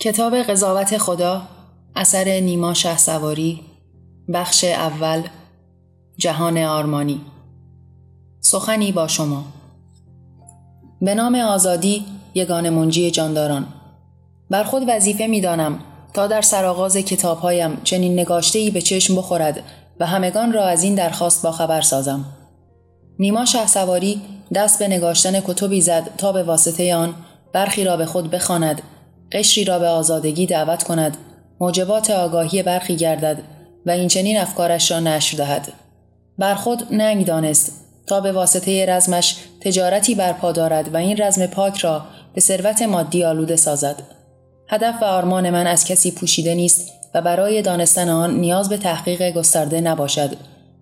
کتاب قضاوت خدا اثر نیما شه سواری بخش اول جهان آرمانی. سخنی با شما. به نام آزادی یگان منجی جانداران. بر خود وظیفه می دانم تا در سرآغاز کتابهایم چنین نگاشته به چشم بخورد و همگان را از این درخواست با خبر سازم. نیما شه سواری دست به نگاشتن کتبی زد تا به واسطه آن برخی را به خود بخواند قشری را به آزادگی دعوت کند موجبات آگاهی برخی گردد و این چنین افکارش را نشر دهد. بر خود ننگ دانست تا به واسطه رزمش تجارتی برپا دارد و این رزم پاک را به ثروت مادی آلوده سازد. هدف و آرمان من از کسی پوشیده نیست و برای دانستن آن نیاز به تحقیق گسترده نباشد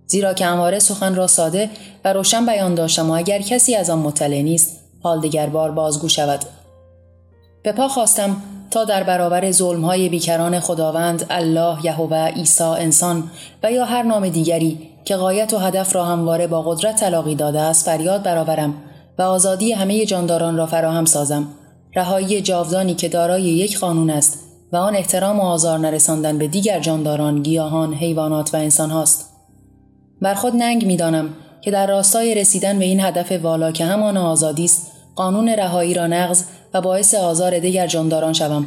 زیرا که اماره سخن را ساده و روشن بیان داشتم و اگر کسی از آن مطلع نیست حال دیگر بار بازگو شود. به پا خواستم تا در برابر ظلمهای بیکران خداوند الله یهوه عیسی انسان و یا هر نام دیگری که قایت و هدف را همواره با قدرت تلاقی داده است فریاد برآورم و آزادی همه جانداران را فراهم سازم. رهایی جاودانی که دارای یک قانون است و آن احترام و آزار نرساندن به دیگر جانداران گیاهان حیوانات و انسان هاست بر خود ننگ می‌دانم که در راستای رسیدن به این هدف والا که همان آزادی است قانون رهایی را نقض و باعث آزار دیگر جانداران شوم.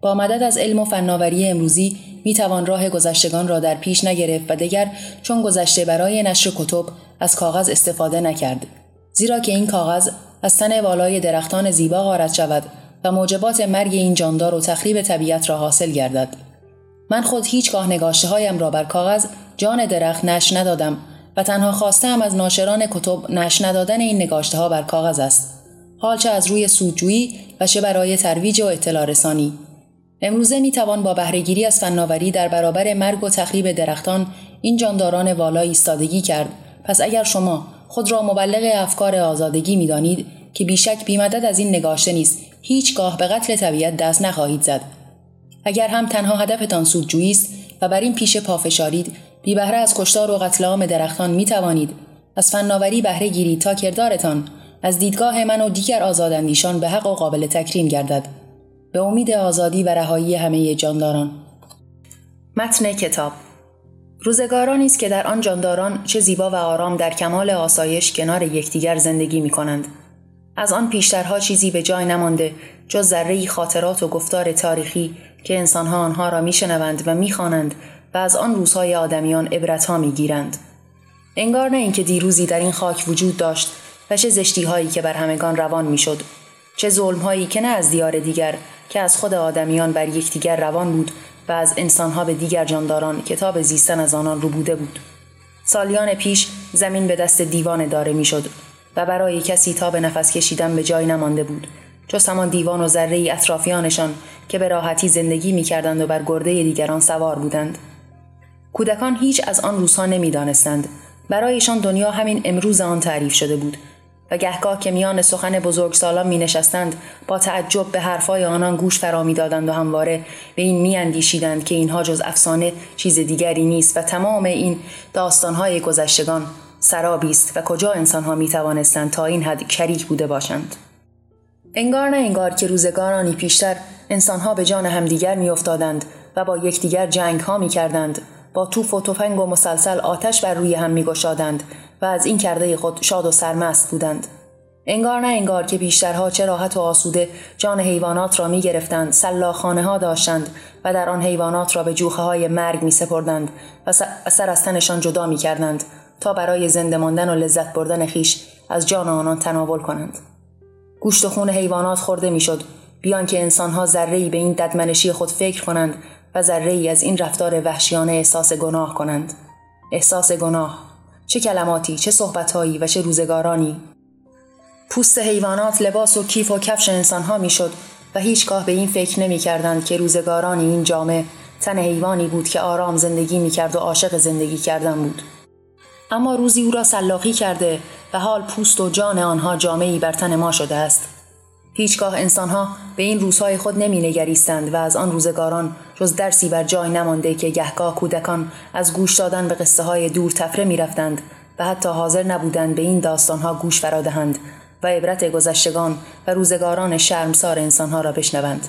با مدد از علم و فناوری امروزی می توان راه گذشتگان را در پیش نگرفت و دیگر چون گذشته برای نشر کتب از کاغذ استفاده نکرد. زیرا که این کاغذ از تن والای درختان زیبا غارت شود و موجبات مرگ این جاندار و تخریب طبیعت را حاصل گردد. من خود هیچگاه نگاشته هایم را بر کاغذ جان درخت نش ندادم و تنها خواستم از ناشران کتب نش ندادن این نگاشته ها بر کاغذ است. حال چه از روی سودجویی و چه برای ترویج و اطلاع رسانی. امروزه می توان با بهرهگیری از فناوری در برابر مرگ و تخریب درختان این جانداران والا ایستادگی کرد. پس اگر شما خود را مبلغ افکار آزادگی می دانید که بیشک بیمدد از این نگاشته نیست هیچگاه به قتل طبیعت دست نخواهید زد. اگر هم تنها هدفتان سودجویی است و بر این پیش پافشارید بی بهره از کشتار و قتل عام درختان می توانید از فناوری بهره گیرید تا کردارتان از دیدگاه من و دیگر آزاداندیشان به حق و قابل تکریم گردد. به امید آزادی و رهایی همه جانداران. متن کتاب. روزگارانی است که در آن جانداران چه زیبا و آرام در کمال آسایش کنار یکدیگر زندگی می کنند. از آن پیشترها چیزی به جای نمانده جز ذره خاطرات و گفتار تاریخی که انسانها آنها را میشنوند و می‌خوانند و از آن روزهای آدمیان عبرتها می‌گیرند. انگار نه اینکه دیروزی در این خاک وجود داشت و چه زشتی هایی که بر همگان روان می‌شد چه ظلم هایی که نه از دیار دیگر که از خود آدمیان بر یکدیگر روان بود و از انسانها به دیگر جانداران کتاب زیستن از آنان رو بوده بود. سالیان پیش زمین به دست دیوان داره می‌شد و برای کسی تا به نفس کشیدن به جای نمانده بود. جز همان دیوان و ذره اطرافیانشان که به راحتی زندگی می‌کردند و بر گرده دیگران سوار بودند. کودکان هیچ از آن روزها نمی‌دانستند. برایشان دنیا همین امروز آن تعریف شده بود. و گهگاه که میان سخن بزرگسالان می نشستند با تعجب به حرفای آنان گوش فرا می دادند و همواره به این می اندیشیدند که اینها جز افسانه چیز دیگری نیست و تمام این داستانهای گذشتگان سرابی است و کجا انسانها می توانستند تا این حد شریک بوده باشند؟ انگار نه انگار که روزگارانی پیشتر انسانها به جان همدیگر میافتادند و با یکدیگر جنگ ها می کردند با توف و تفنگ و مسلسل آتش بر روی هم میگشادند و از این کرده خود شاد و سرمست بودند. انگار نه انگار که بیشترها چه راحت و آسوده جان حیوانات را می گرفتند سلاخانه ها داشتند و در آن حیوانات را به جوخه های مرگ می سپردند و سر از تنشان جدا می کردند تا برای زنده ماندن و لذت بردن خیش از جان آنان تناول کنند. گوشت و خون حیوانات خورده می‌شد بیان که انسانها ذره به این ددمنشی خود فکر کنند و ذره ای از این رفتار وحشیانه احساس گناه کنند. احساس گناه چه کلماتی چه صحبتهایی و چه روزگارانی. پوست حیوانات لباس و کیف و کفش انسانها می‌شد و هیچگاه به این فکر نمی کردند که روزگارانی این جامعه تن حیوانی بود که آرام زندگی می کرد و عاشق زندگی کردن بود. اما روزی او را سلاقی کرده و حال پوست و جان آنها جامعی بر تن ما شده است. هیچگاه انسانها به این روزهای خود نمی نگریستند و از آن روزگاران جز درسی بر جای نمانده که گهگاه کودکان از گوش دادن به قصه های دور تفره می رفتند و حتی حاضر نبودند به این داستانها گوش فرادهند و عبرت گذشتگان و روزگاران شرمسار انسانها را بشنوند.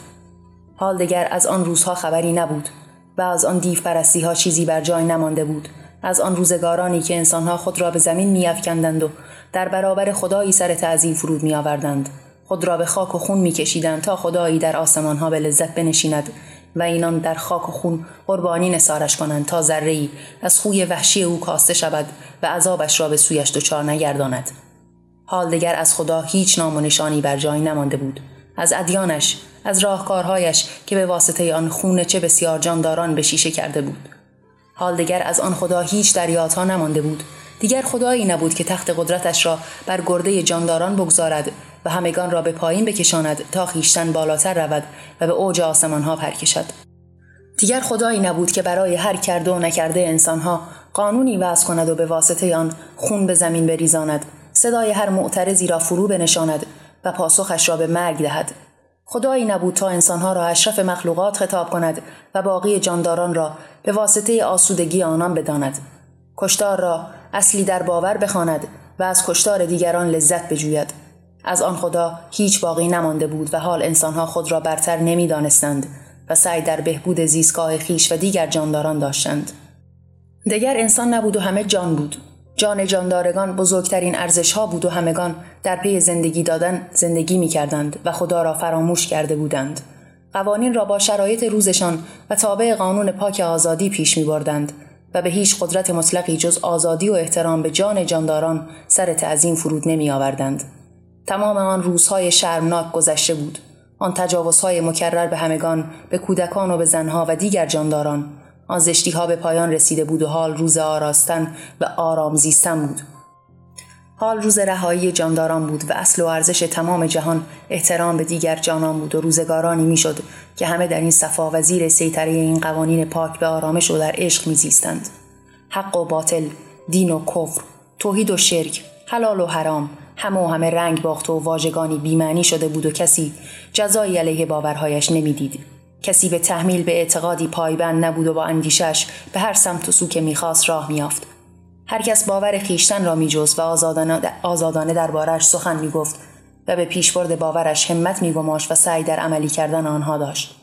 حال دگر از آن روزها خبری نبود و از آن دیو پرستی ها چیزی بر جای نمانده بود از آن روزگارانی که انسانها خود را به زمین میافکندند و در برابر خدایی سر تعظیم فرود میآوردند خود را به خاک و خون میکشیدند تا خدایی در آسمانها به لذت بنشیند و اینان در خاک و خون قربانی نسارش کنند تا ذره از خوی وحشی او کاسته شود و عذابش را به سویش دچار نگرداند. حال دیگر از خدا هیچ نام و نشانی بر جای نمانده بود. از ادیانش از راهکارهایش که به واسطه آن خون چه بسیار جانداران به شیشه کرده بود. حال دیگر از آن خدا هیچ دریاتها نمانده بود. دیگر خدایی نبود که تخت قدرتش را بر گرده جانداران بگذارد و همگان را به پایین بکشاند تا خیشتن بالاتر رود و به اوج آسمانها پر کشد. دیگر خدایی نبود که برای هر کرده و نکرده انسانها قانونی وضع کند و به واسطه آن خون به زمین بریزاند. صدای هر معترضی را فرو بنشاند و پاسخش را به مرگ دهد. خدایی نبود تا انسانها را اشرف مخلوقات خطاب کند و باقی جانداران را به واسطه آسودگی آنان بداند. کشتار را اصلی در باور بخواند و از کشتار دیگران لذت بجوید. از آن خدا هیچ باقی نمانده بود و حال انسانها خود را برتر نمی‌دانستند و سعی در بهبود زیستگاه خیش و دیگر جانداران داشتند دیگر انسان نبود و همه جان بود جان جاندارگان بزرگترین ارزش ها بود و همگان در پی زندگی دادن زندگی می کردند و خدا را فراموش کرده بودند. قوانین را با شرایط روزشان و تابع قانون پاک آزادی پیش می بردند و به هیچ قدرت مطلقی جز آزادی و احترام به جان جانداران سر تعظیم فرود نمی آوردند. تمام آن روزهای شرمناک گذشته بود. آن تجاوزهای مکرر به همگان، به کودکان و به زنها و دیگر جانداران، آن زشتی ها به پایان رسیده بود و حال روز آراستن و آرام زیستن بود. حال روز رهایی جانداران بود و اصل و ارزش تمام جهان احترام به دیگر جانان بود و روزگارانی می‌شد که همه در این صفا و زیر سیطره این قوانین پاک به آرامش و در عشق میزیستند حق و باطل دین و کفر توحید و شرک حلال و حرام همه و همه رنگ باخت و واژگانی بیمعنی شده بود و کسی جزایی علیه باورهایش نمی‌دید. کسی به تحمیل به اعتقادی پایبند نبود و با اندیشش به هر سمت و سو که می‌خواست راه میافت هر کس باور خیشتن را میجست و آزادانه, آزادانه دربارش سخن می‌گفت و به پیشبرد باورش همت میگماشت و سعی در عملی کردن آنها داشت.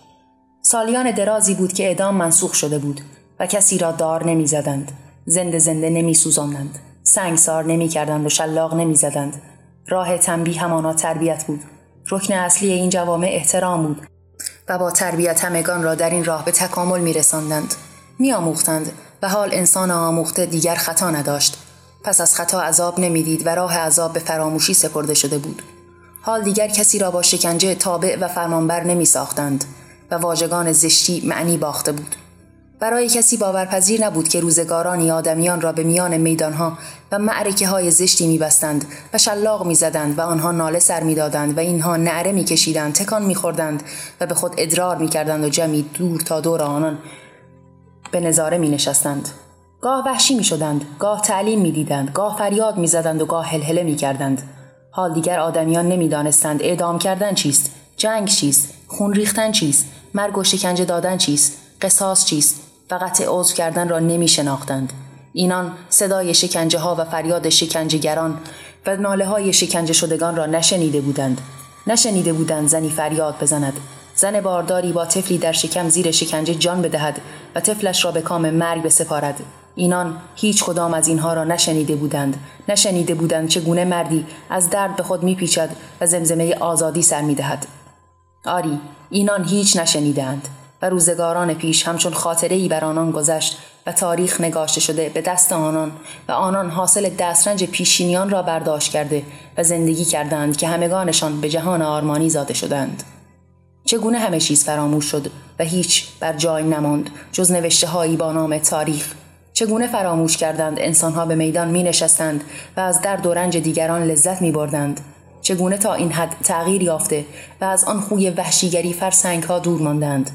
سالیان درازی بود که اعدام منسوخ شده بود و کسی را دار نمی‌زدند. زنده زنده نمیسوزاندند. سنگسار نمی‌کردند و شلاق نمی‌زدند راه تنبیه همانا تربیت بود رکن اصلی این جوامع احترام بود و با تربیت همگان را در این راه به تکامل می رساندند. می آموختند و حال انسان آموخته دیگر خطا نداشت. پس از خطا عذاب نمی‌دید و راه عذاب به فراموشی سپرده شده بود. حال دیگر کسی را با شکنجه تابع و فرمانبر نمی ساختند و واژگان زشتی معنی باخته بود. برای کسی باورپذیر نبود که روزگارانی آدمیان را به میان میدانها و معرکه های زشتی میبستند و شلاق می‌زدند و آنها ناله سر می‌دادند و اینها نعره میکشیدند تکان میخوردند و به خود ادرار می‌کردند و جمعی دور تا دور آنان به نظاره می نشستند. گاه وحشی می شدند، گاه تعلیم می دیدند، گاه فریاد می زدند و گاه هلهله می کردند. حال دیگر آدمیان نمی دانستند اعدام کردن چیست، جنگ چیست، خون ریختن چیست، مرگ و شکنجه دادن چیست، قصاص چیست، فقط عضو کردن را نمی شناختند. اینان صدای شکنجه ها و فریاد شکنجهگران و ناله های شکنجه شدگان را نشنیده بودند. نشنیده بودند زنی فریاد بزند. زن بارداری با طفلی در شکم زیر شکنجه جان بدهد و طفلش را به کام مرگ بسپارد. اینان هیچ کدام از اینها را نشنیده بودند. نشنیده بودند چگونه مردی از درد به خود میپیچد و زمزمه آزادی سر می‌دهد. آری، اینان هیچ نشنیدند. و روزگاران پیش همچون خاطره ای بر آنان گذشت و تاریخ نگاشته شده به دست آنان و آنان حاصل دسترنج پیشینیان را برداشت کرده و زندگی کردند که همگانشان به جهان آرمانی زاده شدند. چگونه همه چیز فراموش شد و هیچ بر جای نماند جز نوشته هایی با نام تاریخ؟ چگونه فراموش کردند انسانها به میدان می نشستند و از درد و رنج دیگران لذت می بردند چگونه تا این حد تغییر یافته و از آن خوی وحشیگری فرسنگ ها دور ماندند؟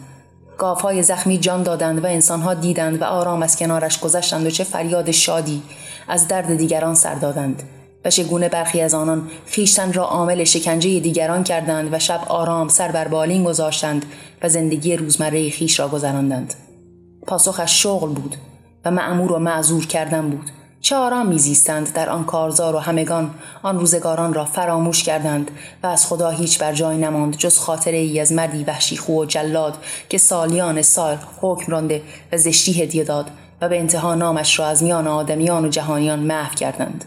گاوهای زخمی جان دادند و انسانها دیدند و آرام از کنارش گذشتند و چه فریاد شادی از درد دیگران سر دادند. و چگونه برخی از آنان خیشتن را عامل شکنجه دیگران کردند و شب آرام سر بر بالین گذاشتند و زندگی روزمره خیش را گذراندند. پاسخش شغل بود و معمور و معذور کردن بود. چه میزیستند در آن کارزار و همگان. آن روزگاران را فراموش کردند و از خدا هیچ بر جای نماند جز خاطره ای از مردی وحشی خو و جلاد که سالیان سال حکم رانده و زشتی هدیه داد و به انتها نامش را از میان آدمیان و جهانیان محو کردند.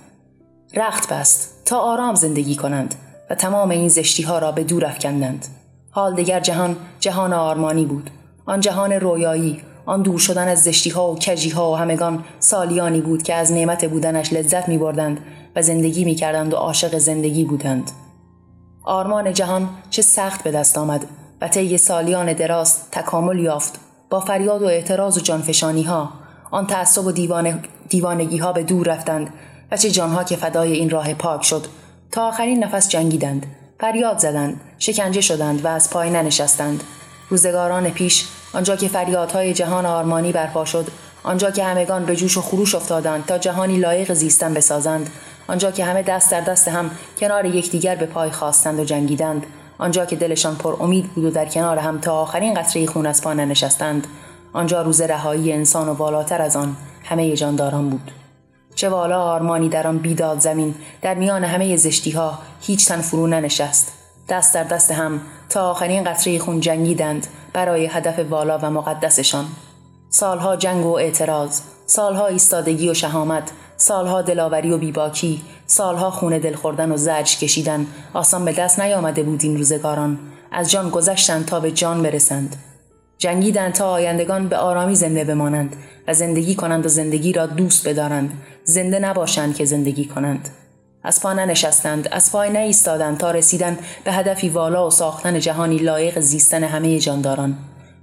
رخت بست تا آرام زندگی کنند و تمام این زشتی ها را به دور افکندند. حال دیگر جهان جهان آرمانی بود. آن جهان رویایی آن دور شدن از زشتی ها و کجی ها و همگان سالیانی بود که از نعمت بودنش لذت می بردند و زندگی می کردند و عاشق زندگی بودند. آرمان جهان چه سخت به دست آمد و طی سالیان دراز تکامل یافت با فریاد و اعتراض و جانفشانی ها آن تعصب و دیوانه دیوانگی ها به دور رفتند و چه جانها که فدای این راه پاک شد. تا آخرین نفس جنگیدند فریاد زدند شکنجه شدند و از پای ننشستند. روزگاران پیش آنجا که فریادهای جهان آرمانی برپا شد آنجا که همگان به جوش و خروش افتادند تا جهانی لایق زیستن بسازند آنجا که همه دست در دست هم کنار یکدیگر به پای خواستند و جنگیدند آنجا که دلشان پر امید بود و در کنار هم تا آخرین قطره خون از پا ننشستند آنجا روز رهایی انسان و بالاتر از آن همه جانداران بود. چه والا آرمانی در آن بیداد زمین در میان همه زشتی ها هیچ تن فرو ننشست. دست در دست هم تا آخرین قطره خون جنگیدند برای هدف والا و مقدسشان. سالها جنگ و اعتراض سالها ایستادگی و شهامت سالها دلاوری و بیباکی سالها خون دل خوردن و زجر کشیدن آسان به دست نیامده بود این روزگاران. از جان گذشتند تا به جان برسند. جنگیدند تا آیندگان به آرامی زنده بمانند و زندگی کنند و زندگی را دوست بدارند. زنده نباشند که زندگی کنند. از پا ننشستند از پای نایستادند تا رسیدن به هدفی والا و ساختن جهانی لایق زیستن همه جانداران.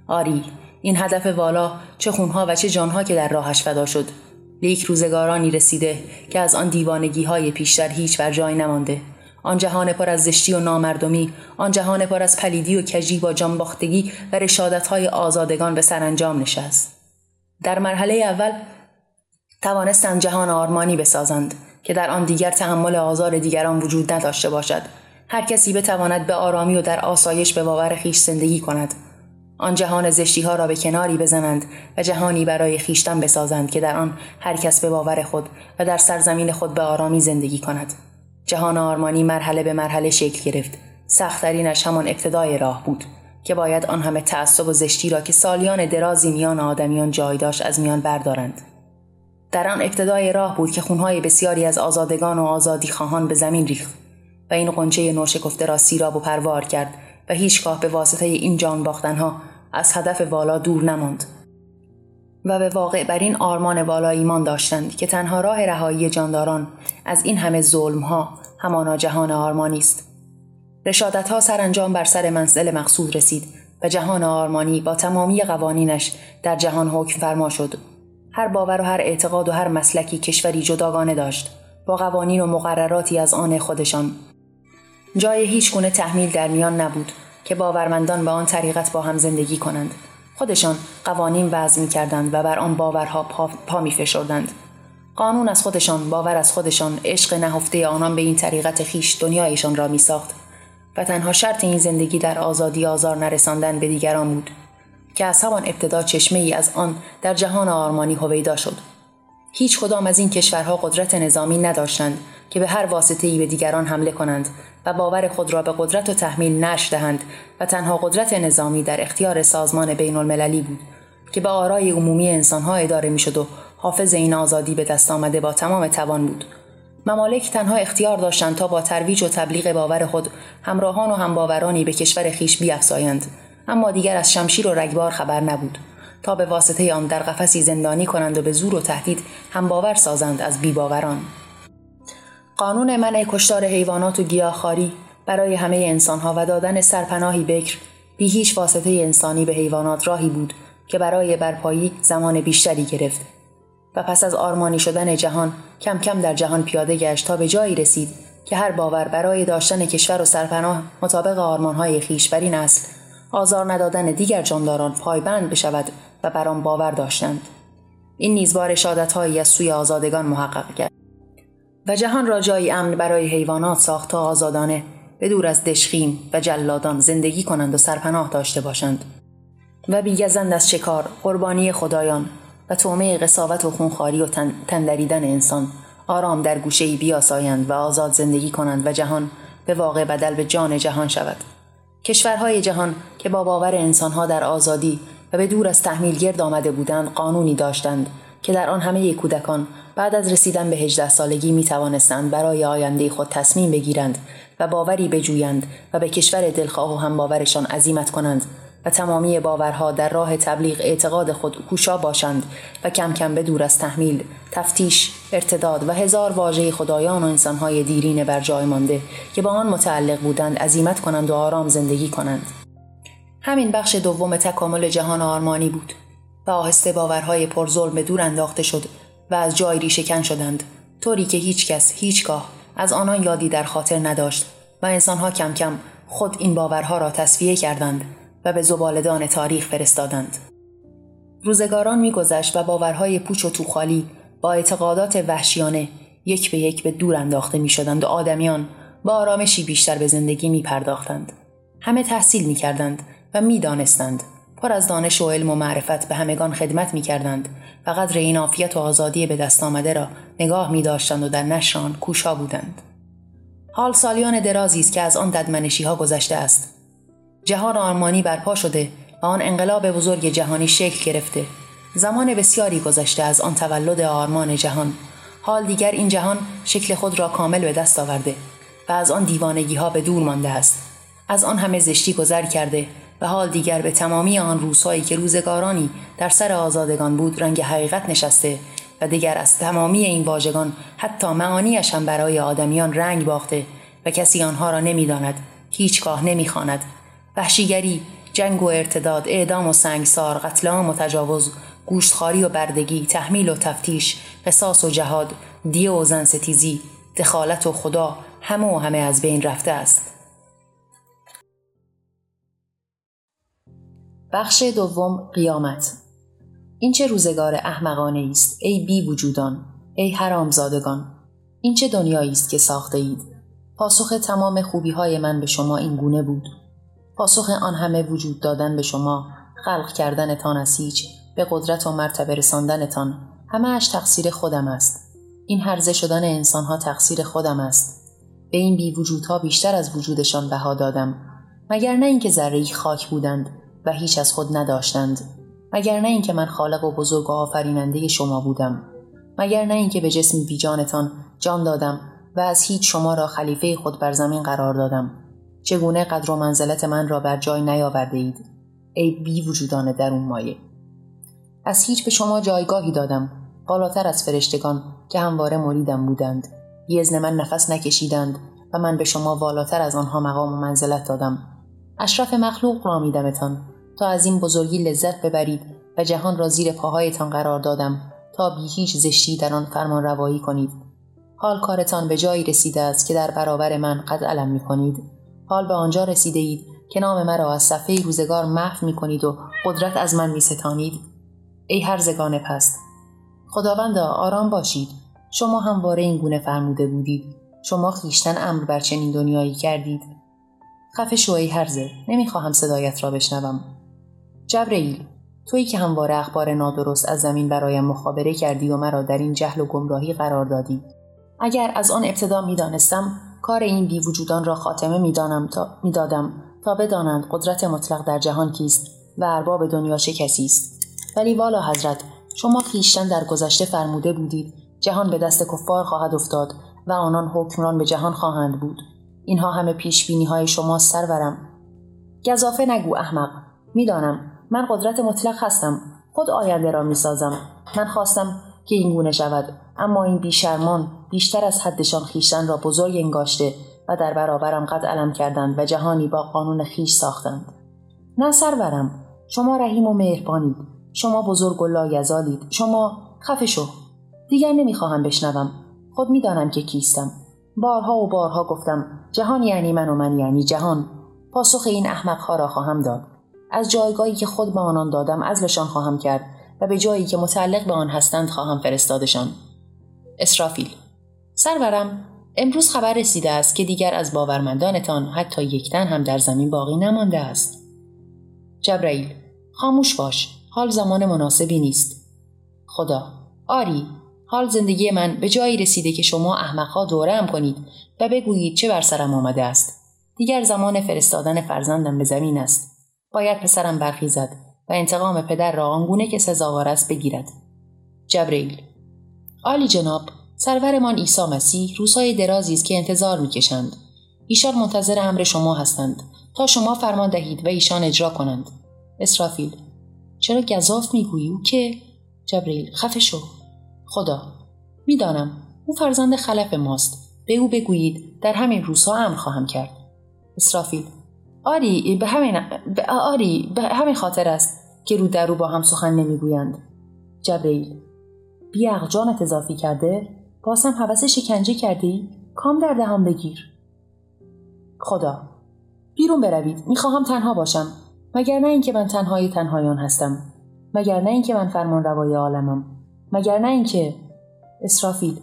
آری این هدف والا چه خونها و چه جانها که در راهش فدا شد. لیک روزگارانی رسیده که از آن دیوانگی های پیشتر هیچ بر جای نمانده. آن جهان پر از زشتی و نامردمی آن جهان پر از پلیدی و کجی با جانباختگی و رشادت های آزادگان به سرانجام نشست. در مرحله اول توانستند جهان آرمانی بسازند. که در آن دیگر تحمل آزار دیگران وجود نداشته باشد. هر کسی بتواند به آرامی و در آسایش به باور خیش زندگی کند. آن جهان زشتی ها را به کناری بزنند و جهانی برای خیشتن بسازند که در آن هر کس به باور خود و در سرزمین خود به آرامی زندگی کند. جهان آرمانی مرحله به مرحله شکل گرفت. سختترینش همان ابتدای راه بود که باید آن همه تعصب و زشتی را که سالیان درازی میان آدمیان جای داشت از میان بردارند. در آن ابتدای راه بود که خونهای بسیاری از آزادگان و آزادی خواهان به زمین ریخت و این قنچه نوشکفته را سیراب و پروار کرد و هیچگاه به واسطه این جان باختنها از هدف والا دور نماند و به واقع بر این آرمان والا ایمان داشتند که تنها راه رهایی جانداران از این همه ظلمها همانا جهان آرمانی است. رشادت ها سرانجام بر سر منزل مقصود رسید و جهان آرمانی با تمامی قوانینش در جهان حکم فرما شد. هر باور و هر اعتقاد و هر مسلکی کشوری جداگانه داشت با قوانین و مقرراتی از آن خودشان. جای هیچ گونه تحمیل در میان نبود که باورمندان به آن طریقت با هم زندگی کنند. خودشان قوانین وضع می کردند و بر آن باورها پا, پا می فشردند. قانون از خودشان باور از خودشان عشق نهفته آنان به این طریقت خیش دنیایشان را می ساخت و تنها شرط این زندگی در آزادی آزار نرساندن به دیگران بود. که از همان ابتدا چشمه ای از آن در جهان آرمانی هویدا شد. هیچ کدام از این کشورها قدرت نظامی نداشتند که به هر واسطه ای به دیگران حمله کنند و باور خود را به قدرت و تحمیل نش دهند و تنها قدرت نظامی در اختیار سازمان بین المللی بود که به آرای عمومی انسانها اداره می‌شد و حافظ این آزادی به دست آمده با تمام توان بود. ممالک تنها اختیار داشتند تا با ترویج و تبلیغ باور خود همراهان و همباورانی به کشور خیش بیافزایند اما دیگر از شمشیر و رگبار خبر نبود. تا به واسطه آن در قفسی زندانی کنند و به زور و تهدید هم باور سازند از بیباوران قانون منع کشتار حیوانات و گیاهخواری برای همه انسانها و دادن سرپناهی بکر بی هیچ واسطه انسانی به حیوانات راهی بود که برای برپایی زمان بیشتری گرفت. و پس از آرمانی شدن جهان کم کم در جهان پیاده گشت تا به جایی رسید که هر باور برای داشتن کشور و سرپناه مطابق آرمانهای خیش بر این اصل آزار ندادن دیگر جانداران پایبند بشود و بر آن باور داشتند. این نیز بار شادتهایی از سوی آزادگان محقق کرد. و جهان را جایی امن برای حیوانات ساخت تا آزادانه به دور از دشخیم و جلادان زندگی کنند و سرپناه داشته باشند. و بیگزند از شکار قربانی خدایان و تومه قصاوت و خونخواری و تندریدن انسان. آرام در گوشه ای بیاسایند و آزاد زندگی کنند و جهان به واقع بدل به جان جهان شود. کشورهای جهان که با باور انسانها در آزادی و به دور از تحمیل گرد آمده بودند قانونی داشتند که در آن همه کودکان بعد از رسیدن به هجده سالگی می توانستند برای آینده خود تصمیم بگیرند و باوری بجویند و به کشور دلخواه و هم باورشان عزیمت کنند. و تمامی باورها در راه تبلیغ اعتقاد خود کوشا باشند و کم کم به دور از تحمیل، تفتیش، ارتداد و هزار واژه خدایان و انسانهای دیرین بر جای مانده که با آن متعلق بودند عزیمت کنند و آرام زندگی کنند. همین بخش دوم تکامل جهان آرمانی بود و آهسته باورهای پرظلم به دور انداخته شد و از جای ریشهکن شدند طوری که هیچ کس هیچگاه از آنان یادی در خاطر نداشت و انسانها کم کم خود این باورها را تصفیه کردند و به زبالدان تاریخ فرستادند. روزگاران میگذشت و باورهای پوچ و توخالی با اعتقادات وحشیانه یک به یک به دور انداخته می شدند و آدمیان با آرامشی بیشتر به زندگی می پرداختند. همه تحصیل می کردند و می دانستند. پر از دانش و علم و معرفت به همگان خدمت می کردند و قدر این عافیت و آزادی به دست آمده را نگاه می داشتند و در نشران کوشا بودند. حال سالیان درازی است که از آن ددمنشی ها گذشته است. جهان آرمانی برپا شده و آن انقلاب بزرگ جهانی شکل گرفته. زمان بسیاری گذشته از آن تولد آرمان جهان. حال دیگر این جهان شکل خود را کامل به دست آورده و از آن دیوانگی ها به دور مانده است. از آن همه زشتی گذر کرده و حال دیگر به تمامی آن روزهایی که روزگارانی در سر آزادگان بود رنگ حقیقت نشسته و دیگر از تمامی این واژگان حتی معانیش هم برای آدمیان رنگ باخته و کسی آنها را نمی‌داند هیچگاه نمی‌خواند وحشیگری جنگ و ارتداد اعدام و سنگسار قتل عام و تجاوز گوشتخواری و بردگی تحمیل و تفتیش قصاص و جهاد دیه و زن ستیزی دخالت و خدا همه و همه از بین رفته است. بخش دوم قیامت. این چه روزگار احمقانه است ای بی وجودان ای حرامزادگان. این چه دنیایی است که ساخته اید. پاسخ تمام خوبی های من به شما این گونه بود. پاسخ آن همه وجود دادن به شما خلق کردنتان از هیچ به قدرت و مرتبه رساندنتان همه اش تقصیر خودم است. این هرزه شدن انسانها تقصیر خودم است. به این بی وجودها بیشتر از وجودشان بها دادم. مگر نه اینکه ذره خاک بودند و هیچ از خود نداشتند. مگر نه اینکه من خالق و بزرگ و آفریننده شما بودم. مگر نه اینکه به جسم بیجانتان جان دادم و از هیچ شما را خلیفه خود بر زمین قرار دادم. چگونه قدر و منزلت من را بر جای نیاورده اید؟ ای بی وجودان درون مایه. از هیچ به شما جایگاهی دادم. بالاتر از فرشتگان که همواره مریدم بودند. بی ازن من نفس نکشیدند و من به شما والاتر از آنها مقام و منزلت دادم. اشرف مخلوق را میدمتان تا از این بزرگی لذت ببرید و جهان را زیر پاهایتان قرار دادم. تا بی هیچ زشتی در آن فرمان روایی کنید. حال کارتان به جایی رسیده است که در برابر من قد علم می کنید. حال به آنجا رسیده اید که نام مرا از صفحه روزگار محو می کنید و قدرت از من می ستانید ای هرزگان پست خداوندا آرام باشید. شما همواره این گونه فرموده بودید. شما خیشتن امر بر چنین دنیایی کردید. خفه شو ای هرزه نمی‌خواهم صدایت را بشنوم. جبرئیل تویی که همواره اخبار نادرست از زمین برایم مخابره کردی و مرا در این جهل و گمراهی قرار دادی. اگر از آن ابتدا می‌دانستم کار این بی وجودان را خاتمه می‌دانم تا می‌دادم تا بدانند قدرت مطلق در جهان کیست و ارباب دنیا چه کسی است. ولی والا حضرت شما خیشتن در گذشته فرموده بودید جهان به دست کفار خواهد افتاد و آنان حکمران به جهان خواهند بود. اینها همه پیش بینی های شما سرورم. گذافه نگو احمق. می‌دانم من قدرت مطلق هستم. خود آینده را می‌سازم. من خواستم که این گونه شود. اما این بیشرمان بیشتر از حدشان خیشتن را بزرگ انگاشته و در برابرم قد علم کردند و جهانی با قانون خیش ساختند. نه سرورم شما رحیم و مهربانید. شما بزرگ و لایزالید. شما خفه شو. دیگر نمی‌خواهم بشنوم. خود می‌دانم که کیستم. بارها و بارها گفتم جهان یعنی من و من یعنی جهان. پاسخ این احمقها را خواهم داد. از جایگاهی که خود به آنان دادم ازلشان خواهم کرد. و به جایی که متعلق به آن هستند خواهم فرستادشان. اسرافیل. سرورم امروز خبر رسیده است که دیگر از باورمندانتان حتی یکتن هم در زمین باقی نمانده است. جبرئیل. خاموش باش حال زمان مناسبی نیست. خدا. آری حال زندگی من به جایی رسیده که شما احمقها دورم کنید و بگویید چه بر سرم آمده است. دیگر زمان فرستادن فرزندم به زمین است. باید پسرم برخیزد. و انتقام پدر را آنگونه که سزاوار است بگیرد. جبریل عالی جناب سرورمان عیسی مسیح روزهای درازی است که انتظار می‌کشند. ایشان منتظر امر شما هستند. تا شما فرمان دهید و ایشان اجرا کنند. اسرافیل چرا گذاف می‌گویی؟ او که؟ جبریل خفه شو. خدا می‌دانم او فرزند خلف ماست. به او بگویید در همین روزها امر خواهم کرد. اسرافیل آری به همین آری به همین خاطر است که رو در رو با هم سخن نمی‌گویند. جبریل بیعق جانت اضافی کرده باز هم حوث شکنجه کردی؟ کام در دهان بگیر. خدا بیرون بروید. می‌خواهم تنها باشم. مگر نه اینکه من تنهای تنهایان هستم. مگر نه اینکه من فرمان روای عالمم. مگر نه اینکه اسرافیل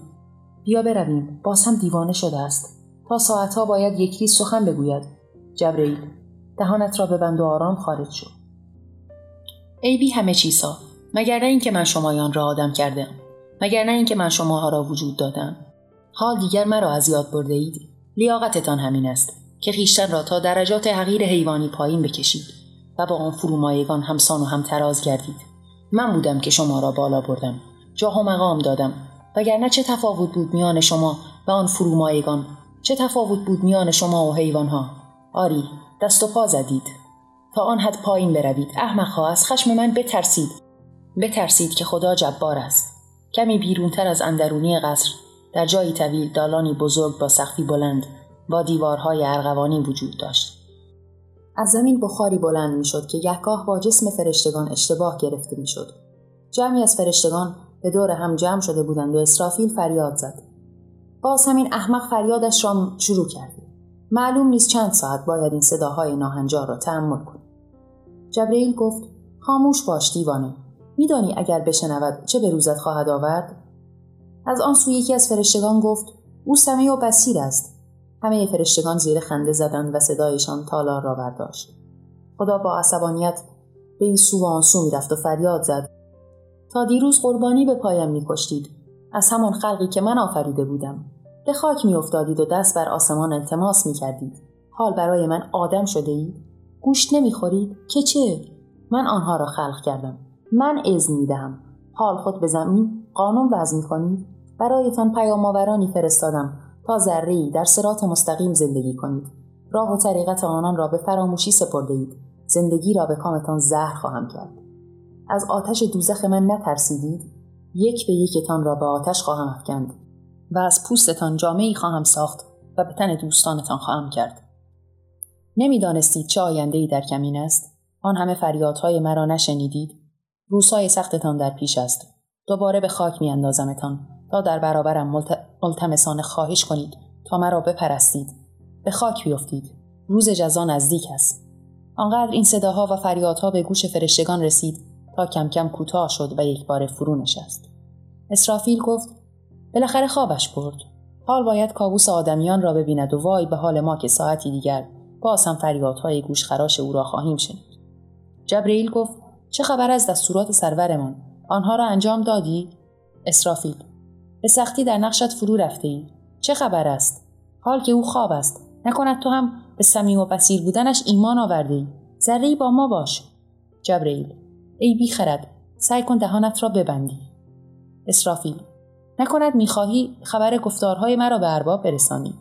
بیا برویم. باز هم دیوانه شده است. تا ساعتها باید یک ریز سخن بگوید. جبرئیل دهانت را ببند و آرام خارج ای بی همه چیزها مگر نه اینکه من شمایان را آدم کردم مگر نه اینکه من شماها را وجود دادم. حال دیگر مرا از یاد برده اید. لیاقتتان همین است که خیشتن را تا درجات حقیر حیوانی پایین بکشید و با آن فرومایگان همسان و هم تراز گردید. من بودم که شما را بالا بردم جاه و مقام دادم. وگرنه چه تفاوت بود میان شما و آن فرومایگان چه تفاوت بود میان شما و حیوانها؟ آری دست و پا زدید. تا آن حد پایین بروید. احمقها از خشم من بترسید. بترسید که خدا جبار است. کمی بیرونتر از اندرونی قصر در جایی طویل دالانی بزرگ با سقفی بلند با دیوارهای ارغوانی وجود داشت. از زمین بخاری بلند می‌شد که گهگاه با جسم فرشتگان اشتباه گرفته می‌شد. جمعی از فرشتگان به دور هم جمع شده بودند و اسرافیل فریاد زد. باز همین احمق فریادش را شروع کرده معلوم نیست چند ساعت باید این صداهای ناهنجار را تحمل کنی. جبرئیل گفت خاموش باش دیوانه. میدانی اگر بشنود چه به روزت خواهد آورد؟ از آن سو یکی از فرشتگان گفت او سمیع و بسیر است. همه فرشتگان زیر خنده زدند و صدایشان تالار را برداشت. خدا با عصبانیت به این سو و آن سو می‌رفت و فریاد زد. تا دیروز قربانی به پایم میکشتید. از همان خلقی که من آفریده بودم. به خاک میافتادید و دست بر آسمان التماس می‌کردید. حال برای من آدم شده اید گوشت نمی‌خورید؟ که چه؟ من آنها را خلق کردم. من اذن می‌دهم. حال خود به زمین قانون وضع می‌کنید؟ برایتان پیامآورانی فرستادم تا ذره در سرات مستقیم زندگی کنید. راه و طریقت آنان را به فراموشی سپرده اید زندگی را به کامتان زهر خواهم کرد. از آتش دوزخ من نترسیدید؟ یک به یکتان را به آتش خواهم افکند. و از پوستتان جامعی خواهم ساخت و به تن دوستانتان خواهم کرد. نمی‌دانستید چه آینده ای در کمین است؟ آن همه فریادهای مرا نشنیدید؟ روزهای سختتان در پیش است. دوباره به خاک میاندازمتان تا در برابرم ملت... ملتمسانه خواهش کنید تا مرا بپرستید. به خاک بیفتید. روز جزا نزدیک است. آنقدر این صداها و فریادها به گوش فرشتگان رسید تا کم کم کوتاه شد و یک بار فرو نشست. اسرافیل گفت بالاخره خوابش برد حال باید کابوس آدمیان را ببیند و وای به حال ما که ساعتی دیگر باز هم فریادهای گوشخراش او را خواهیم شنید جبرئیل گفت چه خبر از دستورات سرورمان آنها را انجام دادی اسرافیل به سختی در نقشت فرو رفته ای. چه خبر است؟ حال که او خواب است. نکند تو هم به سمیع و بسیر بودنش ایمان آورده ای. ذره با ما باش. جبرئیل ای بی خرد. سعی کن دهانت را ببندی. اسرافیل نکند می‌خواهی خبر گفتارهای مرا به ارباب برسانی.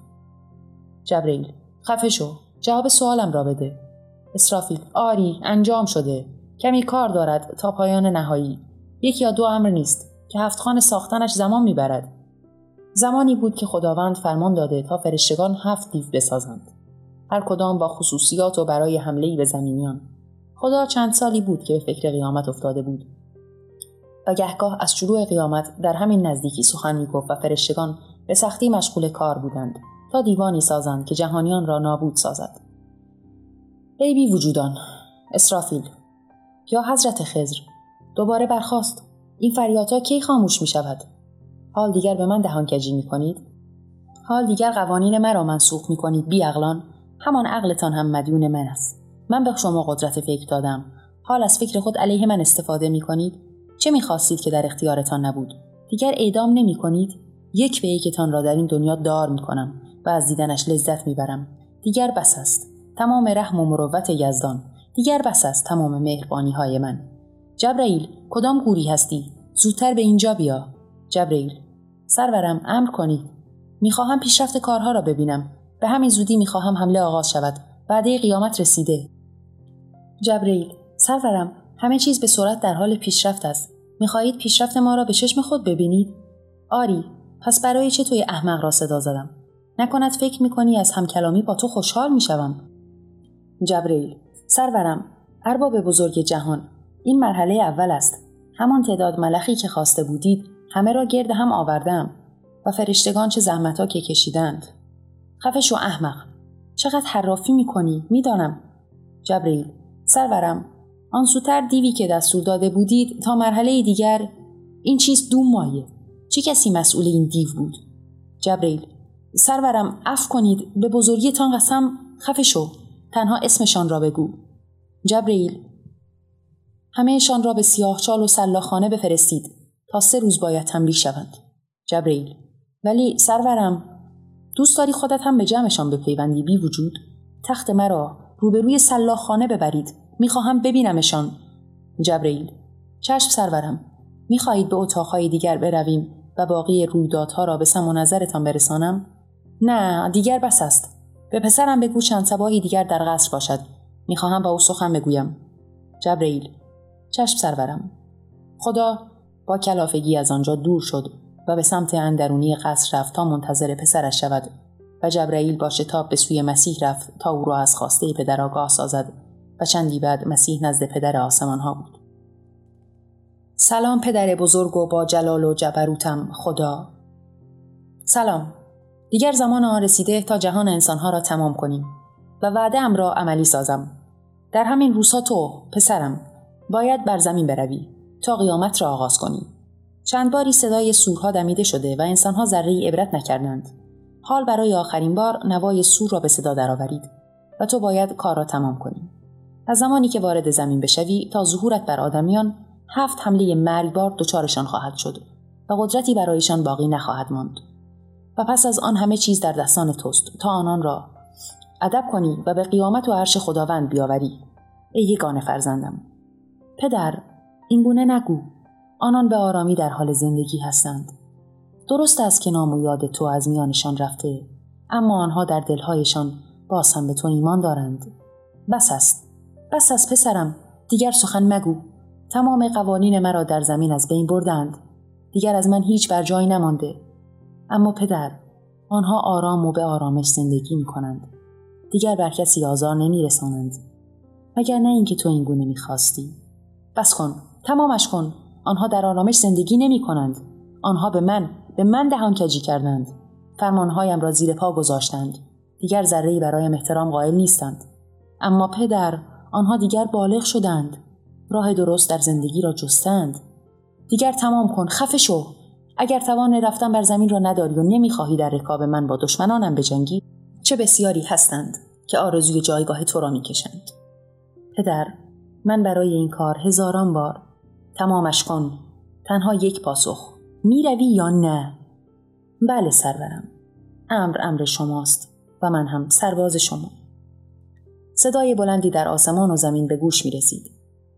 جبرئیل خفه شو. جواب سوالم را بده. اسرافیل آری انجام شده. کمی کار دارد تا پایان نهایی. یک یا دو امر نیست. که هفتخان ساختنش زمان می‌برد زمانی بود که خداوند فرمان داده تا فرشتگان هفت دیو بسازند هر کدام با خصوصیات و برای حمله به زمینیان خدا چند سالی بود که به فکر قیامت افتاده بود و گهگاه از شروع قیامت در همین نزدیکی سخن می‌گفت و فرشتگان به سختی مشغول کار بودند تا دیوانی سازند که جهانیان را نابود سازد ای بی وجودان اسرافیل یا حضرت خزر دوباره برخواست این فریادها کی خاموش می شود؟ حال دیگر به من دهان کجی می کنید؟ حال دیگر قوانین مرا منسوخ می کنید بی اغلان؟ همان عقلتان هم مدیون من است. من به شما قدرت فکر دادم. حال از فکر خود علیه من استفاده می کنید؟ چه می‌خواستید که در اختیارتان نبود؟ دیگر اعدام نمی کنید یک به یکتان را در این دنیا دار می کنم و از دیدنش لذت می‌برم. دیگر بس است. تمام رحم و مروت یزدان. دیگر بس است تمام مهربانی های من. جبرئیل کدام گوری هستی؟ زودتر به اینجا بیا. جبرئیل سرورم امر کنید. می‌خواهم پیشرفت کارها را ببینم. به همین زودی می‌خواهم حمله آغاز شود. بعده قیامت رسیده. جبرئیل سرورم همه چیز به سرعت در حال پیشرفت است. می‌خواهید پیشرفت ما را به چشم خود ببینید؟ آری پس برای چه توی احمق را صدا زدم؟ نکند فکر می‌کنی از همکلامی با تو خوشحال می‌شوم؟ جبرئیل سرورم ارباب بزرگ جهان این مرحله اول است. همان تعداد ملخی که خواسته بودید همه را گرد هم آوردم. و فرشتگان چه زحمتها که کشیدند. خفش و احمق چقدر حرافی می‌کنی؟ می‌دانم. جبرئیل سرورم آن سوتر دیوی که دستور داده بودید تا مرحله دیگر این چیز دو مایه چه کسی مسئول این دیو بود؟ جبرئیل سرورم اف کنید به بزرگیتان قسم خفه شو. تنها اسمشان را بگو. جبرئیل همهشان را به سیاهچال و سلاخانه بفرستید تا سه روز باید تنبیه شوند. جبرئیل ولی سرورم دوست داری خودت هم به جمعشان بپیوندی بی وجود؟ تخت مرا روبروی سلاخانه ببرید. می‌خواهم ببینمشان جبرئیل چشم سرورم می‌خواهید به اتاقهای دیگر برویم و باقی رویدادها را به سم و نظرتان برسانم؟ نه دیگر بس است. به پسرم بگو چند سباهی دیگر در قصر باشد. می‌خواهم با او سخن بگویم. جبرئیل چشم سرورم خدا با کلافگی از آنجا دور شد و به سمت اندرونی قصر رفت تا منتظر پسرش شود و جبرئیل با شتاب به سوی مسیح رفت تا او را از خواسته پدر آگاه سازد. و چندی بعد مسیح نزد پدر آسمان ها بود. سلام پدر بزرگ و با جلال و جبروتم خدا. سلام. دیگر زمان آن رسیده تا جهان انسانها را تمام کنیم و وعده ام را عملی سازم. در همین روزها تو پسرم باید بر زمین بروی تا قیامت را آغاز کنی. چند باری صدای سورها دمیده شده و انسانها ذره عبرت نکردند. حال برای آخرین بار نوای سور را به صدا درآورید و تو باید کار را تمام کنی. از زمانی که وارد زمین بشوی تا ظهورت بر آدمیان هفت حمله مرگبار دچارشان خواهد شد و قدرتی برایشان باقی نخواهد ماند. و پس از آن همه چیز در دستان توست. تا آنان را ادب کنی و به قیامت و عرش خداوند بیاوری. ای یگانه فرزندم پدر این گونه نگو. آنان به آرامی در حال زندگی هستند. درست است که نام و یاد تو از میانشان رفته اما آنها در دلهایشان باز هم به تو ایمان دارند. بس است. بس است پسرم. دیگر سخن مگو. تمام قوانین مرا در زمین از بین بردند. دیگر از من هیچ بر جای نمانده. اما پدر آنها آرام و به آرامش زندگی می کنند دیگر بر کسی آزار نمی رسانند مگر نه اینکه تو این گونه می خواستی بس کن. تمامش کن. آنها در آرامش زندگی نمی کنند آنها به من به من دهان کجی کردند. فرمانهایم را زیر پا گذاشتند. دیگر ذره برایم احترام قائل نیستند. اما پدر آنها دیگر بالغ شدند. راه درست در زندگی را جستند. دیگر تمام کن خفه شو. اگر توان رفتن بر زمین را نداری و نمی‌خواهی در رکاب من با دشمنانم بجنگی چه بسیاری هستند که آرزوی جایگاه تو را می‌کشند. پدر من برای این کار هزاران بار تمامش کن. تنها یک پاسخ. می‌روی یا نه؟ بله سرورم. امر امر شماست و من هم سرباز شما. صدای بلندی در آسمان و زمین به گوش می رسید.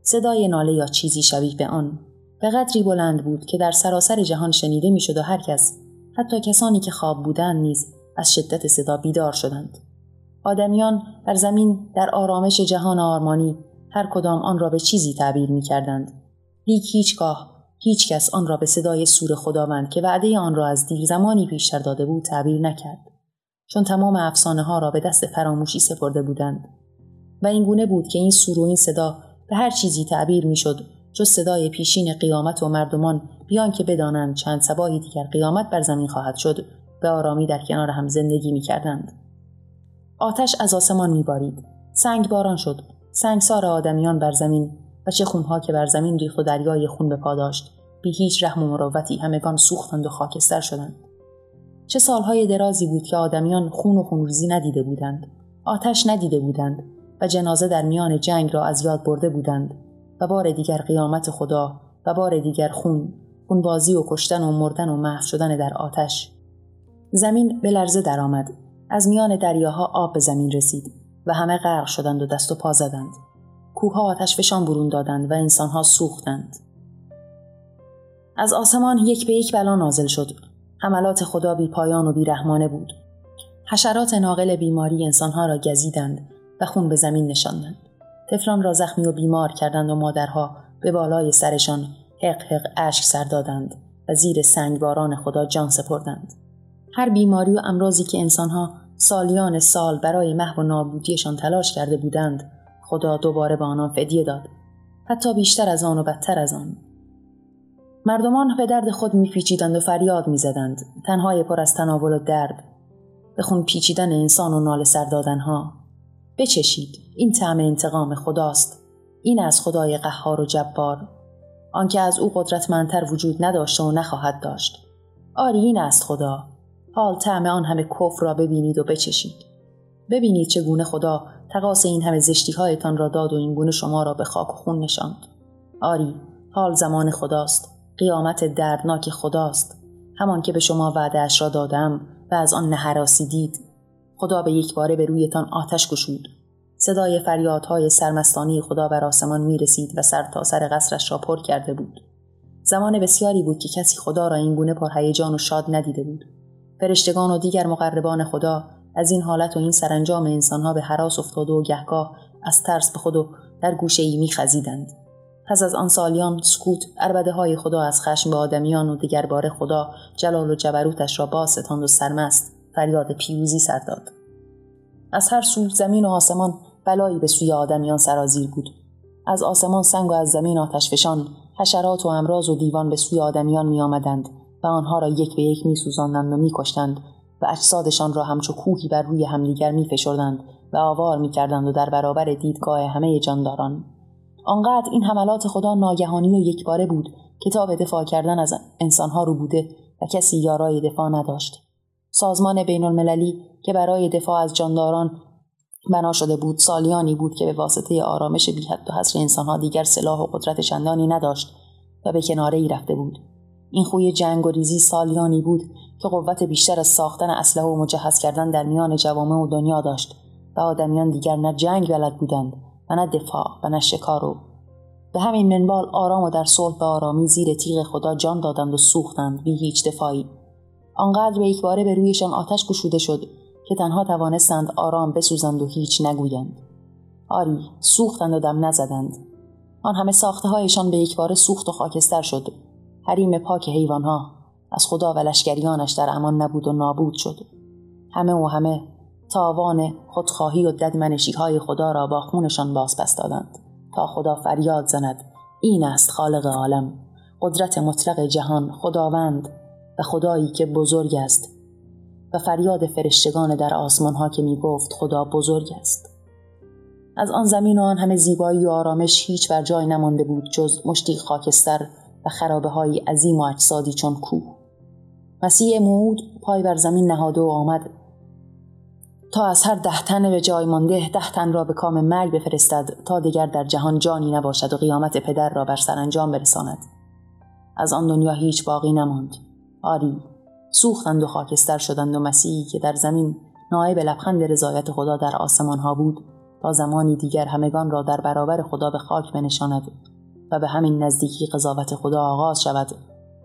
صدای ناله یا چیزی شبیه به آن به قدری بلند بود که در سراسر جهان شنیده می‌شد و هر کس حتی کسانی که خواب بودند نیز از شدت صدا بیدار شدند آدمیان در زمین در آرامش جهان آرمانی هر کدام آن را به چیزی تعبیر می کردند. لیک هیچگاه هیچ کس آن را به صدای سور خداوند که وعده آن را از دیر زمانی پیشتر داده بود تعبیر نکرد. چون تمام افسانه ها را به دست فراموشی سپرده بودند. و این گونه بود که این سور و این صدا به هر چیزی تعبیر می‌شد جز صدای پیشین قیامت و مردمان بیان که بدانند چند سباهی دیگر قیامت بر زمین خواهد شد به آرامی در کنار هم زندگی می کردند. آتش از آسمان می بارید. سنگ باران شد. سنگسار آدمیان بر زمین و چه خونها که بر زمین ریخت و دریای خون به پا داشت بی هیچ رحم و مروتی همگان سوختند و خاکستر شدند. چه سالهای درازی بود که آدمیان خون و خونریزی ندیده بودند. آتش ندیده بودند و جنازه در میان جنگ را از یاد برده بودند و بار دیگر قیامت خدا و بار دیگر خون خونبازی و کشتن و مردن و محو شدن در آتش. زمین به لرزه درآمد. از میان دریاها آب به زمین رسید و همه غرق شدند و دست و پا زدند. کوهها آتش فشان برون دادند و انسانها سوختند. از آسمان یک به یک بلا نازل شد. حملات خدا بی پایان و بیرحمانه بود. حشرات ناقل بیماری انسانها را گزیدند و خون به زمین نشاندند. طفلان را زخمی و بیمار کردند و مادرها به بالای سرشان حق حق اشک سر دادند و زیر سنگباران خدا جان سپردند. هر بیماری و امراضی که انسانها سالیان سال برای محو و نابودیشان تلاش کرده بودند خدا دوباره به آنان فدیه داد. حتی بیشتر از آن و بدتر از آن. مردمان به درد خود میپیچیدند و فریاد می‌زدند. تنهای پر از تناول و درد. به خون پیچیدن انسان و ناله سر دادنها. بچشید. این طعم انتقام خداست. این از خدای قهار و جبار. آنکه از او قدرتمندتر وجود نداشته و نخواهد داشت. آری این است خدا. حال طعم آن همه کفر را ببینید و بچشید. ببینید چگونه خدا تقاس این همه زشتی هایتان را داد و این گونه شما را به خاک و خون نشاند. آری حال زمان خداست. قیامت دردناک خداست. همان که به شما وعدهاش را دادم و از آن نهراسی دید خدا به یک باره به رویتان آتش گشود. صدای فریادهای سرمستانی خدا بر آسمان می رسید و سر تا سر قصرش را پر کرده بود. زمان بسیاری بود که کسی خدا را این گونه هیجان و شاد ندیده بود. فرشتگان و دیگر مقربان خدا از این حالت و این سرانجام انسانها به حراس افتاده و گهگاه از ترس به خود و در گوشه ای می خزیدند. پس از آن سالیان سکوت اربده های خدا از خشم به آدمیان و دیگر بار خدا جلال و جبروتش را باز ستاند و سرمست فریاد پیروزی سر داد. از هر سو زمین و آسمان بلایی به سوی آدمیان سرازیر بود. از آسمان سنگ و از زمین آتشفشان حشرات و امراض و دیوان به سوی آدمیان می آمدند و آنها را یک به یک می سوزاندند و می کشتند و اجسادشان را همچو کوهی بر روی همدیگر می فشردند و آوار می کردند و در برابر دیدگاه همه جانداران. آنقدر این حملات خدا ناگهانی و یکباره بود کتاب دفاع کردن از انسانها رو بوده و کسی یارای دفاع نداشت. سازمان بین المللی که برای دفاع از جانداران بنا شده بود سالیانی بود که به واسطه آرامش بیحد و حصر انسانها دیگر سلاح و قدرت چندانی نداشت و به کناره ای رفته بود. این خوی جنگ و ریزی سالیانی بود که قوت بیشتر از ساختن اسلحه و مجهز کردن در میان جوامع و دنیا داشت و آدمیان دیگر نه جنگ بلد بودند و نه دفاع و نه شکار و به همین منبال آرام و در صلح به آرامی زیر تیغ خدا جان دادند و سوختند بی هیچ دفاعی. آنقدر به یکباره به رویشان آتش گشوده شد که تنها توانستند آرام بسوزند و هیچ نگویند. آری سوختند و دم نزدند. آن همه ساخته هایشان به یکباره سوخت و خاکستر شد. حریم پاک حیوانها از خدا و لشکریانش در امان نبود و نابود شد. همه و همه تاوان خودخواهی و ددمنشی های خدا را با خونشان باز پس دادند تا خدا فریاد زند. این است خالق عالم. قدرت مطلق جهان خداوند. و خدایی که بزرگ است. و فریاد فرشتگان در آسمان ها که می گفت خدا بزرگ است. از آن زمین و آن همه زیبایی و آرامش هیچ بر جای نمانده بود جز مشتی خاکستر و خرابه های عظیم و اجسادی چون کوه. مسیح موعود پای بر زمین نهاده و آمد. تا از هر ده تن به جای مانده ده تن را به کام مرگ بفرستد تا دیگر در جهان جانی نباشد و قیامت پدر را بر سرانجام برساند. از آن دنیا هیچ باقی نماند. آری سوختند و خاکستر شدند و مسیحی که در زمین نایب لبخند رضایت خدا در آسمان ها بود تا زمانی دیگر همگان را در برابر خدا به خاک بنشاند و به همین نزدیکی قضاوت خدا آغاز شود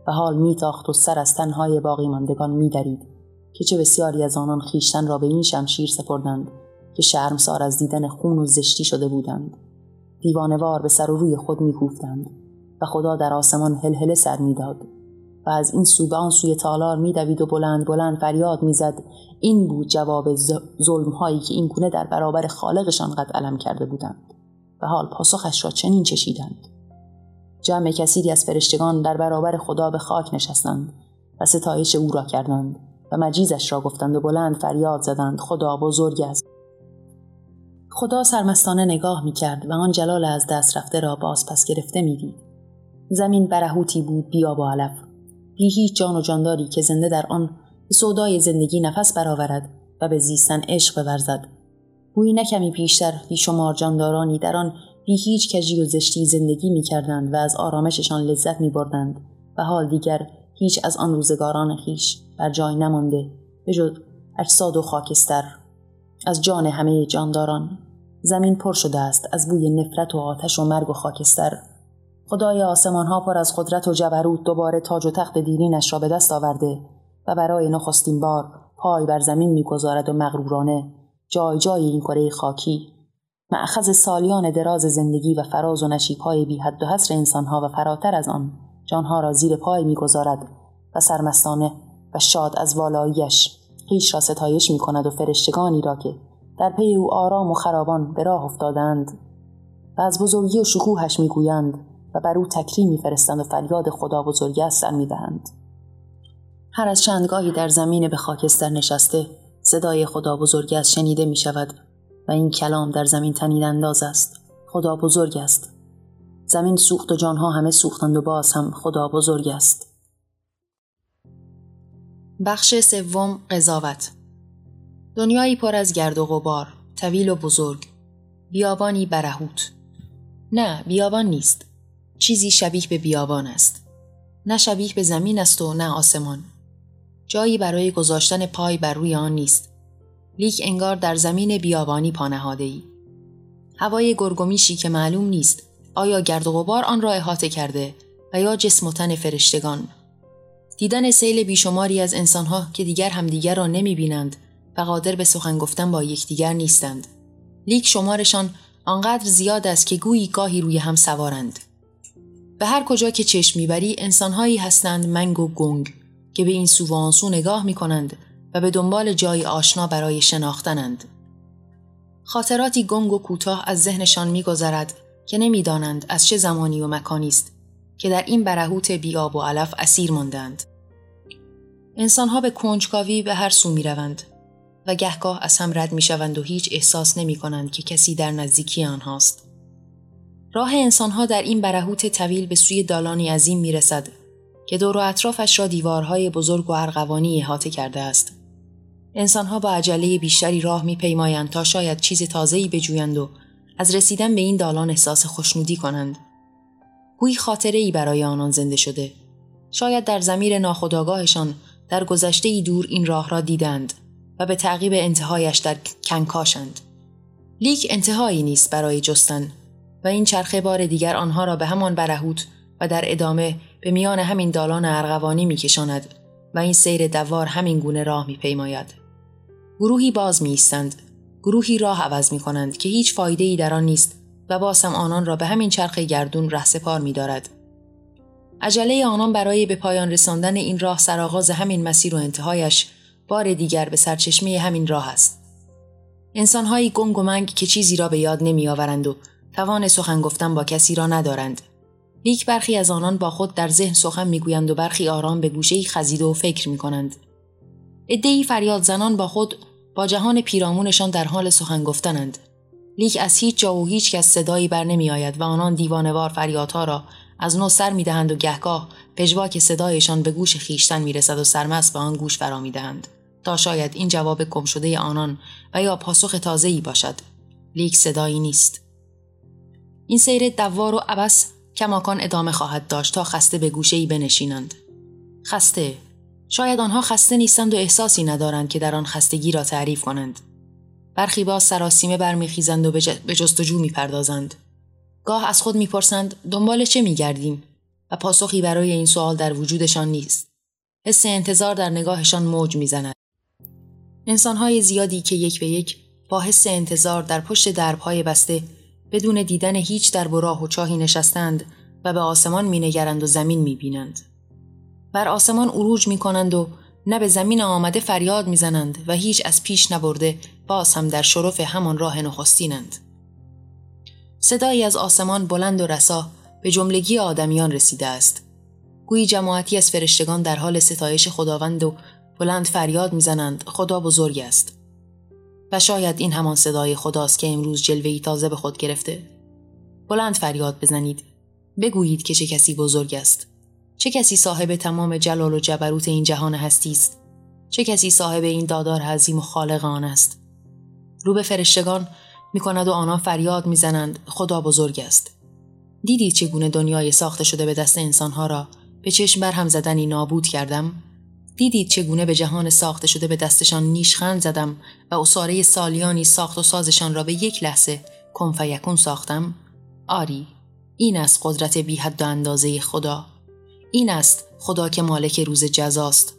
و حال میتاخت و سر از تنهای باقی ماندگان میدرید که چه بسیاری از آنان خیشتن را به این شمشیر سپردند که شرمسار از دیدن خون و زشتی شده بودند. دیوانوار به سر و روی خود میکوفتند و خدا در آسمان هلهله سر می‌داد. و از این سو به آن سوی تالار میدوید و بلند بلند فریاد می‌زد. این بود جواب ظلم هایی که این گونه در برابر خالقشان قد علم کرده بودند و حال پاسخش را چنین چشیدند. جمع کثیری از فرشتگان در برابر خدا به خاک نشستند و ستایش او را کردند و مجیزش را گفتند و بلند فریاد زدند. خدا بزرگ است. خدا سرمستانه نگاه می کرد و آن جلال از دست رفته را باز پس گرفته می دید. زمین برهوتی بود بیا با علف. بی هیچ جان و جانداری که زنده در آن به سودای زندگی نفس برآورد و به زیستن عشق بورزد. گویی نکمی پیشتر بیشمار جاندارانی در آن بی هیچ کجی و زشتی زندگی می کردند و از آرامششان لذت می بردند و حال دیگر هیچ از آن روزگاران خیش بر جای نمانده به جز اجساد و خاکستر. از جان همه جانداران زمین پر شده است از بوی نفرت و آتش و مرگ و خاکستر. خدای آسمان ها پر از قدرت و جبروت دوباره تاج و تخت دیرینش را به دست آورده و برای نخستین بار پای بر زمین می‌گذارد و مغرورانه جای جای این کره خاکی معخذ سالیان دراز زندگی و فراز و های بی حد و حصر انسانها و فراتر از آن جانها را زیر پای می‌گذارد و سرمستانه و شاد از والاییش خیش را ستایش می کند و فرشتگانی را که در پی او آرام و خرابان به راه افتادند و از بزرگی و شکوهش می‌گویند و بر او تکریم میفرستند و فریاد خدا بزرگی از سر می‌دهند. هر از چندگاهی در زمین به خاکستر نشسته صدای خدا بزرگی از شنیده می شود و این کلام در زمین تنید انداز است. خدا بزرگ است. زمین سوخت و جانها همه سوختند و باز هم خدا بزرگ است. بخش سوم قضاوت. دنیایی پر از گرد و غبار طویل و بزرگ. بیابانی برهوت. نه بیابان نیست. چیزی شبیه به بیابان است نه شبیه به زمین است و نه آسمان جایی برای گذاشتن پای بر روی آن نیست لیک انگار در زمین بیابانی پانهاده ای. هوای گرگومیشی که معلوم نیست آیا گرد و غبار آن را احاطه کرده و یا جسم و تن فرشتگان دیدن سیل بیشماری از انسانها که دیگر همدیگر را نمی بینند و قادر به سخن گفتن با یکدیگر نیستند. لیک شمارشان آنقدر زیاد است که گویی گاهی روی هم سوارند. به هر کجا که چشم می‌بری انسانهایی هستند منگ و گنگ که به این سو و آنسو نگاه می کنند و به دنبال جای آشنا برای شناختنند. خاطراتی گنگ و کوتاه از ذهنشان میگذرد که نمی‌دانند از چه زمانی و مکانی است که در این برهوت بیاب و علف اسیر ماندند. انسانها به کنجکاوی به هر سو می روند و گهگاه از هم رد می شوند و هیچ احساس نمی کنند که کسی در نزدیکی آنهاست. راه انسانها در این برهوت طویل به سوی دالانی عظیم می رسد که دور و اطرافش را دیوارهای بزرگ و ارغوانی احاطه کرده است. انسانها با عجله بیشتری راه میپیمایند تا شاید چیز تازه‌ای بجویند و از رسیدن به این دالان احساس خوشنودی کنند. گویی خاطره ای برای آنان زنده شده. شاید در زمیر ناخداگاهشان در گذشته ای دور این راه را دیدند و به تعقیب انتهایش در کنکاشند. لیک انتهایی نیست برای جستن و این چرخه بار دیگر آنها را به همان برهوت و در ادامه به میان همین دالان ارغوانی میکشاند و این سیر دوار همین گونه راه میپیماید. گروهی باز می ایستند. گروهی راه عوض می کنند که هیچ فایده ای در آن نیست و باز هم آنان را به همین چرخ گردون رهسپار می دارد. عجله آنان برای به پایان رساندن این راه سرآغاز همین مسیر و انتهایش بار دیگر به سرچشمه همین راه است. انسانهایی گنگ و منگ که چیزی را به یاد نمی آورند و توان سخن گفتن با کسی را ندارند. لیک برخی از آنان با خود در ذهن سخن می‌گویند و برخی آرام به گوشه خزیده و فکر می کنند. فریاد زنان با خود با جهان پیرامونشان در حال سخن گفتنند. لیک از هیچ جا و هیچ کس صدایی بر نمی آید و آنان دیوانه‌وار فریادها را از نو سر می دهند و گهگاه پژواک صدایشان به گوش خویشتن می رسد و سرمست به آن گوش فرا می دهند. تا شاید این جواب گم شده آنان و یا پاسخ تازه‌ای باشد. لیک صدایی نیست. این سیر دوار و عبس کماکان ادامه خواهد داشت تا خسته به گوشه ای بنشینند. خسته شاید آنها خسته نیستند و احساسی ندارند که در آن خستگی را تعریف کنند. برخی باز سراسیمه برمیخیزند و به جستجو می‌پردازند. گاه از خود می‌پرسند دنبال چه میگردیم و پاسخی برای این سوال در وجودشان نیست. حس انتظار در نگاهشان موج می‌زند. انسانهای زیادی که یک به یک با حس انتظار در پشت دربهای بسته بدون دیدن هیچ در و راه و چاهی نشستند و به آسمان مینگرند و زمین می‌بینند. بر آسمان اروج می کنند و نه به زمین آمده فریاد می‌زنند و هیچ از پیش نبرده باز هم در شرف همان راه نخستینند. صدایی از آسمان بلند و رسا به جملگی آدمیان رسیده است. گویی جماعتی از فرشتگان در حال ستایش خداوند و بلند فریاد می‌زنند خدا بزرگ است. و شاید این همان صدای خداست که امروز جلوهی تازه به خود گرفته. بلند فریاد بزنید. بگویید که چه کسی بزرگ است. چه کسی صاحب تمام جلال و جبروت این جهان هستی است چه کسی صاحب این دادار عظیم و خالق آن است رو به فرشتگان می کند و آنان فریاد می‌زنند خدا بزرگ است. دیدید چگونه دنیای ساخته شده به دست انسانها را به چشم برهم زدنی نابود کردم؟ دیدید چگونه به جهان ساخته شده به دستشان نیشخند زدم و اصاره سالیانی ساخت و سازشان را به یک لحظه کنفیکون ساختم؟ آری، این است قدرت بی حد و اندازه خدا. این است خدا که مالک روز جزاست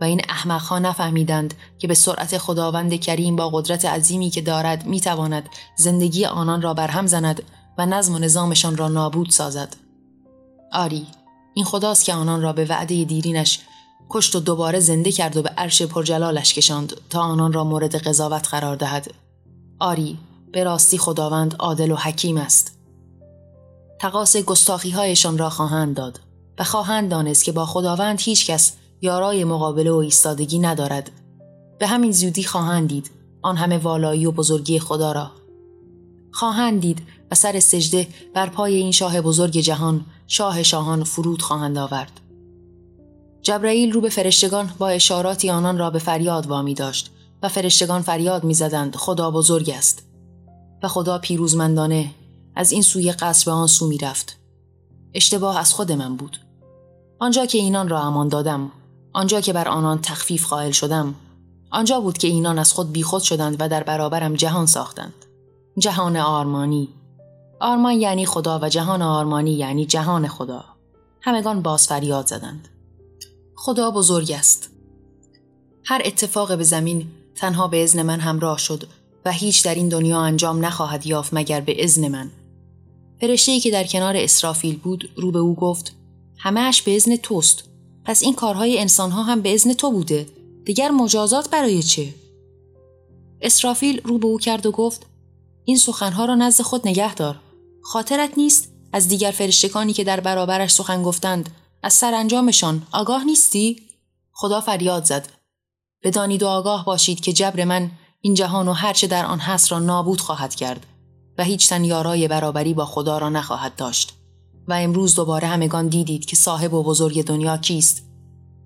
و این احمقها نفهمیدند که به سرعت خداوند کریم با قدرت عظیمی که دارد می‌تواند زندگی آنان را برهم زند و نظم و نظامشان را نابود سازد. آری، این خداست که آنان را به وعده دیرینش کشت و دوباره زنده کرد و به عرش پرجلالش کشاند تا آنان را مورد قضاوت قرار دهد. آری، به راستی خداوند عادل و حکیم است. تقاس گستاخی هایشان را خواهند داد و خواهند دانست که با خداوند هیچ کس یارای مقابله و ایستادگی ندارد. به همین زودی خواهند دید آن همه والایی و بزرگی خدا را. خواهند دید و سر سجده بر پای این شاه بزرگ جهان شاه شاهان فرود خواهند آورد. جبرئیل رو به فرشتگان با اشاراتی آنان را به فریاد وامی داشت و فرشتگان فریاد می‌زدند خدا بزرگ است. و خدا پیروزمندانه از این سوی قصر به آن سو می‌رفت. اشتباه از خود من بود. آنجا که اینان را امان دادم آنجا که بر آنان تخفیف قائل شدم آنجا بود که اینان از خود بیخود شدند و در برابرم جهان ساختند. جهان آرمانی. آرمان یعنی خدا و جهان آرمانی یعنی جهان خدا. همگان باز فریاد زدند. خدا بزرگ است. هر اتفاق به زمین تنها به ازن من همراه شد و هیچ در این دنیا انجام نخواهد یافت مگر به ازن من. فرشته که در کنار اسرافیل بود رو به او گفت همهش به ازن توست. پس این کارهای انسانها هم به ازن تو بوده. دیگر مجازات برای چه؟ اسرافیل رو به او کرد و گفت این سخنها را نزد خود نگه دار. خاطرت نیست از دیگر فرشتگانی که در برابرش سخن گفتند از سرانجامشان. آگاه نیستی؟ خدا فریاد زد. بدانید و آگاه باشید که جبر من این جهان و هرچه در آن هست را نابود خواهد کرد و هیچ تن یارای برابری با خدا را نخواهد داشت. و امروز دوباره همگان دیدید که صاحب و بزرگ دنیا کیست.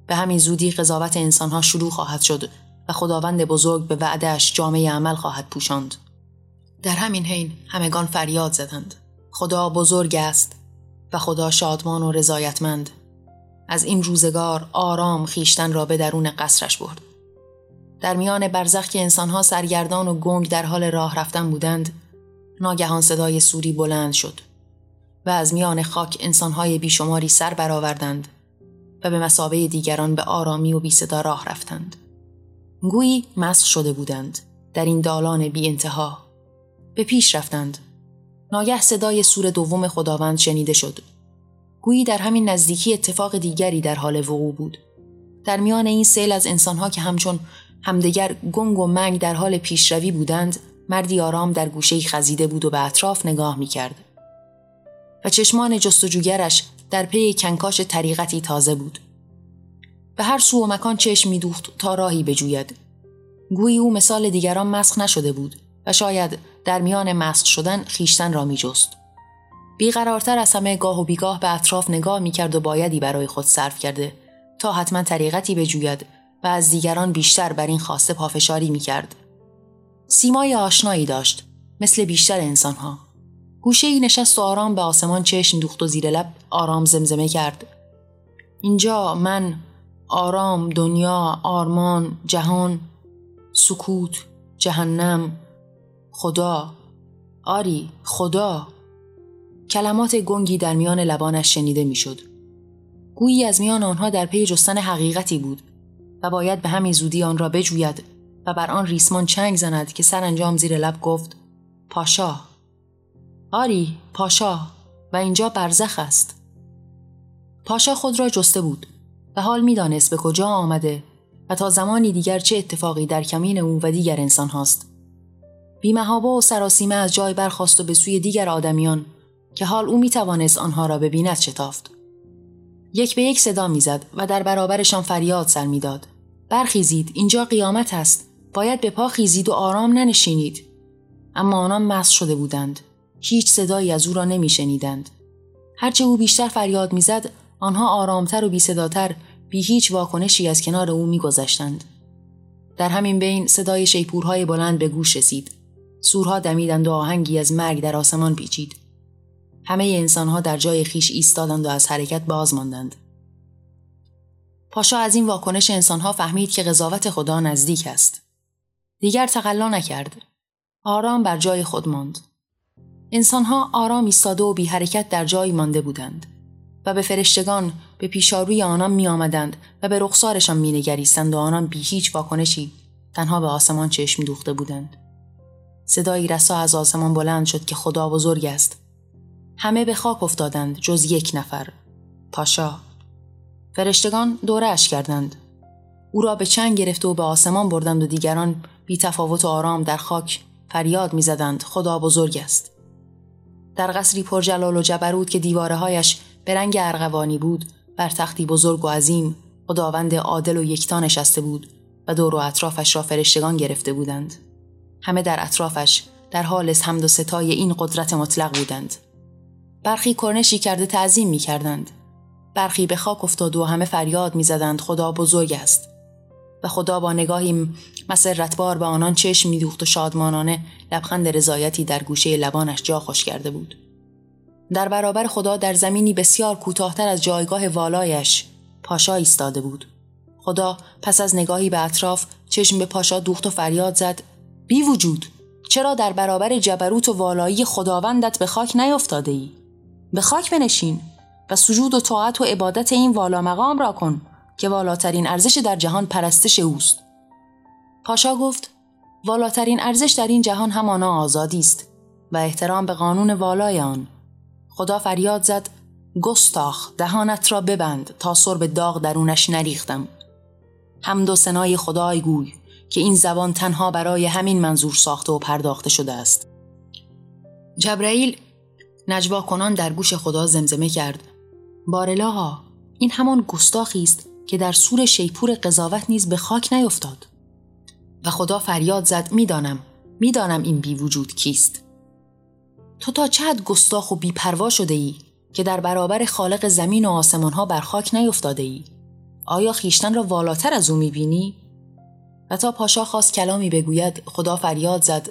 به همین زودی قضاوت انسانها شروع خواهد شد و خداوند بزرگ به وعدهش جامعه عمل خواهد پوشاند. در همین حین همگان فریاد زدند. خدا بزرگ است و خدا شادمان و رضایتمند. از این روزگار آرام خیشتن را به درون قصرش برد در میان برزخ که انسانها سرگردان و گنگ در حال راه رفتن بودند ناگهان صدای سوری بلند شد و از میان خاک انسانهای بیشماری سر برآوردند و به مسابه دیگران به آرامی و بی صدا راه رفتند. گویی مسخ شده بودند در این دالان بی انتها. به پیش رفتند. ناگه صدای سور دوم خداوند شنیده شد. گویی در همین نزدیکی اتفاق دیگری در حال وقوع بود. در میان این سیل از انسانها که همچون همدیگر گنگ و منگ در حال پیشروی بودند مردی آرام در گوشه خزیده بود و به اطراف نگاه می کرد. و چشمان جستجوگرش در پی کنکاش طریقتی تازه بود. به هر سو و مکان چشم می دوخت تا راهی بجوید. گویی او مثال دیگران مسخ نشده بود و شاید در میان مسخ شدن خیشتن را می جست. بیقرارتر از همه گاه و بیگاه به اطراف نگاه می کرد و بایدی برای خود صرف کرده تا حتما طریقتی بجوید و از دیگران بیشتر بر این خواسته پافشاری می کرد. سیمای آشنایی داشت مثل بیشتر انسانها. گوشه ای نشست و آرام به آسمان چشم دوخت و زیر لب آرام زمزمه کرد. اینجا من آرام دنیا آرمان جهان سکوت جهنم خدا آری خدا کلمات گنگی در میان لبانش شنیده می‌شد. گویی از میان آنها در پی جستن حقیقتی بود و باید به همین زودی آن را بجوید و بر آن ریسمان چنگ زند که سرانجام زیر لب گفت پاشا. آری پاشا و اینجا برزخ است. پاشا خود را جسته بود و حال می‌دانست به کجا آمده و تا زمانی دیگر چه اتفاقی در کمین او و دیگر انسان هاست. بیمهابا و سراسیمه از جای برخواست و به سوی دیگر آدمیان که حال او می‌توانست آنها را ببیند شتافت یک به یک صدا می‌زد و در برابرشان فریاد سر می‌داد. برخیزید اینجا قیامت است. باید به پا خیزید و آرام ننشینید. اما آنان مس شده بودند. هیچ صدایی از او را نمیشنیدند. هرچه او بیشتر فریاد می‌زد آنها آرامتر و بی صداتر بی هیچ واکنشی از کنار او میگذشتند. در همین بین صدای شیپورهای بلند به گوش رسید. سورها دمیدند و آهنگی از مرگ در آسمان پیچید. همه انسانها در جای خیش ایستادند و از حرکت باز ماندند. پاشا از این واکنش انسانها فهمید که قضاوت خدا نزدیک است. دیگر تقلا نکرد. آرام بر جای خود ماند. انسانها آرام ایستاده و بی حرکت در جایی مانده بودند و به فرشتگان به پیشاروی آنان می آمدند و به رخسارشان می نگریستند و آنان بی هیچ واکنشی تنها به آسمان چشم دوخته بودند. صدایی رسا از آسمان بلند شد که خدا بزرگ است. همه به خاک افتادند جز یک نفر. پاشا. فرشتگان دورش کردند. او را به چنگ گرفته و به آسمان بردند و دیگران بی تفاوت و آرام در خاک فریاد می‌زدند خدا بزرگ است. در قصری پر جلال و جبروت که دیواره هایش به رنگ ارغوانی بود بر تختی بزرگ و عظیم خداوند عادل و یکتا نشسته بود و دور و اطرافش را فرشتگان گرفته بودند همه در اطرافش در حال حمد و ستای این قدرت مطلق بودند برخی کرنشی کرده تعظیم می کردند برخی به خاک افتاد و همه فریاد می زدند خدا بزرگ است. و خدا با نگاهی مسرتبار به آنان چشم میدوخت و شادمانانه لبخند رضایتی در گوشه لبانش جا خوش کرده بود. در برابر خدا در زمینی بسیار کوتاهتر از جایگاه والایش پاشا ایستاده بود. خدا پس از نگاهی به اطراف چشم به پاشا دوخت و فریاد زد بی وجود! چرا در برابر جبروت و والایی خداوندت به خاک نیفتاده ای؟ به خاک بنشین و سجود و طاعت و عبادت این والا مقام را کن که والاترین ارزش در جهان پرستش اوست. پاشا گفت والاترین ارزش در این جهان همانا آزادی است و احترام به قانون والای آن. خدا فریاد زد گستاخ دهانت را ببند تا سر به داغ درونش نریختم. حمد و سنای خدای گوی که این زبان تنها برای همین منظور ساخته و پرداخته شده است. جبرائیل نجوا کنان در گوش خدا زمزمه کرد. بارلاها این همان گستاخی است که در سور شیپور قضاوت نیز به خاک نیفتاد و خدا فریاد زد می‌دانم می‌دانم این بی وجود کیست. تو تا چه گستاخ و بیپروا شده ای که در برابر خالق زمین و آسمان ها بر خاک نیفتاده ای آیا خیشتن را والاتر از او می‌بینی؟ و تا پاشا خواست کلامی بگوید خدا فریاد زد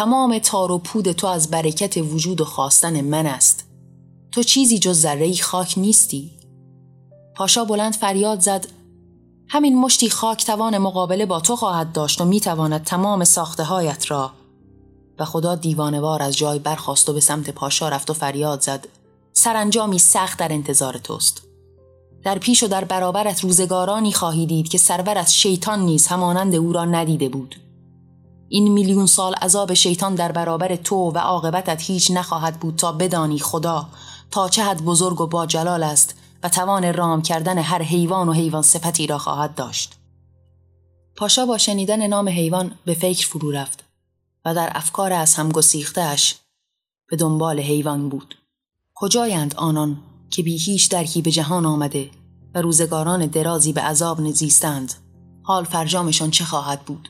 تمام تار و پود تو از برکت وجود و خواستن من است. تو چیزی جز ذره خاک نیستی. پاشا بلند فریاد زد. همین مشتی خاک توان مقابله با تو خواهد داشت و می‌تواند تمام ساخته هایت را. و خدا دیوانوار از جای برخواست و به سمت پاشا رفت و فریاد زد. سرانجامی سخت در انتظار توست. در پیش و در برابرت روزگارانی خواهی دید که سرور از شیطان نیز همانند او را ندیده بود. این میلیون سال عذاب شیطان در برابر تو و عاقبتت هیچ نخواهد بود تا بدانی خدا تا چه حد بزرگ و با جلال است و توان رام کردن هر حیوان و حیوان صفتی را خواهد داشت. پاشا با شنیدن نام حیوان به فکر فرو رفت و در افکار از هم گسیختهش به دنبال حیوان بود. کجایند آنان که بی هیچ درکی به جهان آمده و روزگاران درازی به عذاب نزیستند حال فرجامشان چه خواهد بود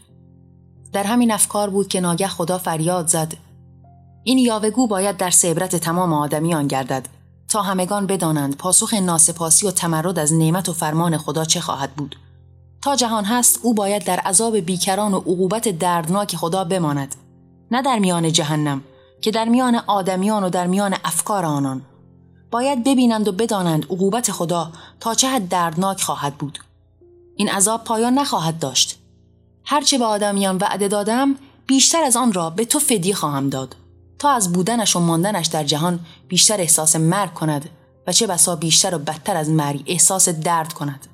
در همین افکار بود که ناگه خدا فریاد زد. این یاوگو باید در عبرت تمام آدمیان گردد تا همگان بدانند پاسخ ناسپاسی و تمرد از نعمت و فرمان خدا چه خواهد بود. تا جهان هست او باید در عذاب بیکران و عقوبت دردناک خدا بماند. نه در میان جهنم که در میان آدمیان و در میان افکار آنان. باید ببینند و بدانند عقوبت خدا تا چه حد دردناک خواهد بود. این عذاب پایان نخواهد داشت. هرچه به آدمیان وعده دادم بیشتر از آن را به تو فدیه خواهم داد. تا از بودنش و ماندنش در جهان بیشتر احساس مرگ کند و چه بسا بیشتر و بدتر از مرگ احساس درد کند.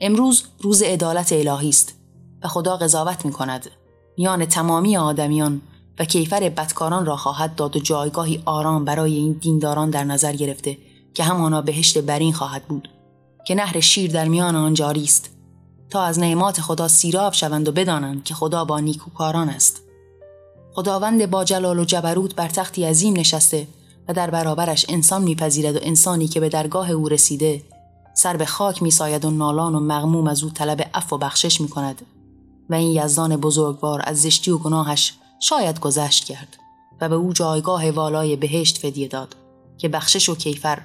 امروز روز عدالت الهی است و خدا قضاوت می کند. میان تمامی آدمیان و کیفر بدکاران را خواهد داد و جایگاهی آرام برای این دینداران در نظر گرفته که همانا بهشت برین خواهد بود. که نهر شیر در میان آن جاری است. تا از نعمات خدا سیراب شوند و بدانند که خدا با نیکوکاران است. خداوند با جلال و جبروت بر تختی عظیم نشسته و در برابرش انسان میپذیرد و انسانی که به درگاه او رسیده سر به خاک میساید و نالان و مغموم از او طلب عفو و بخشش می‌کند و این یزدان بزرگوار از زشتی و گناهش شاید گذشت کرد و به او جایگاه والای بهشت فدیه داد که بخشش و کیفر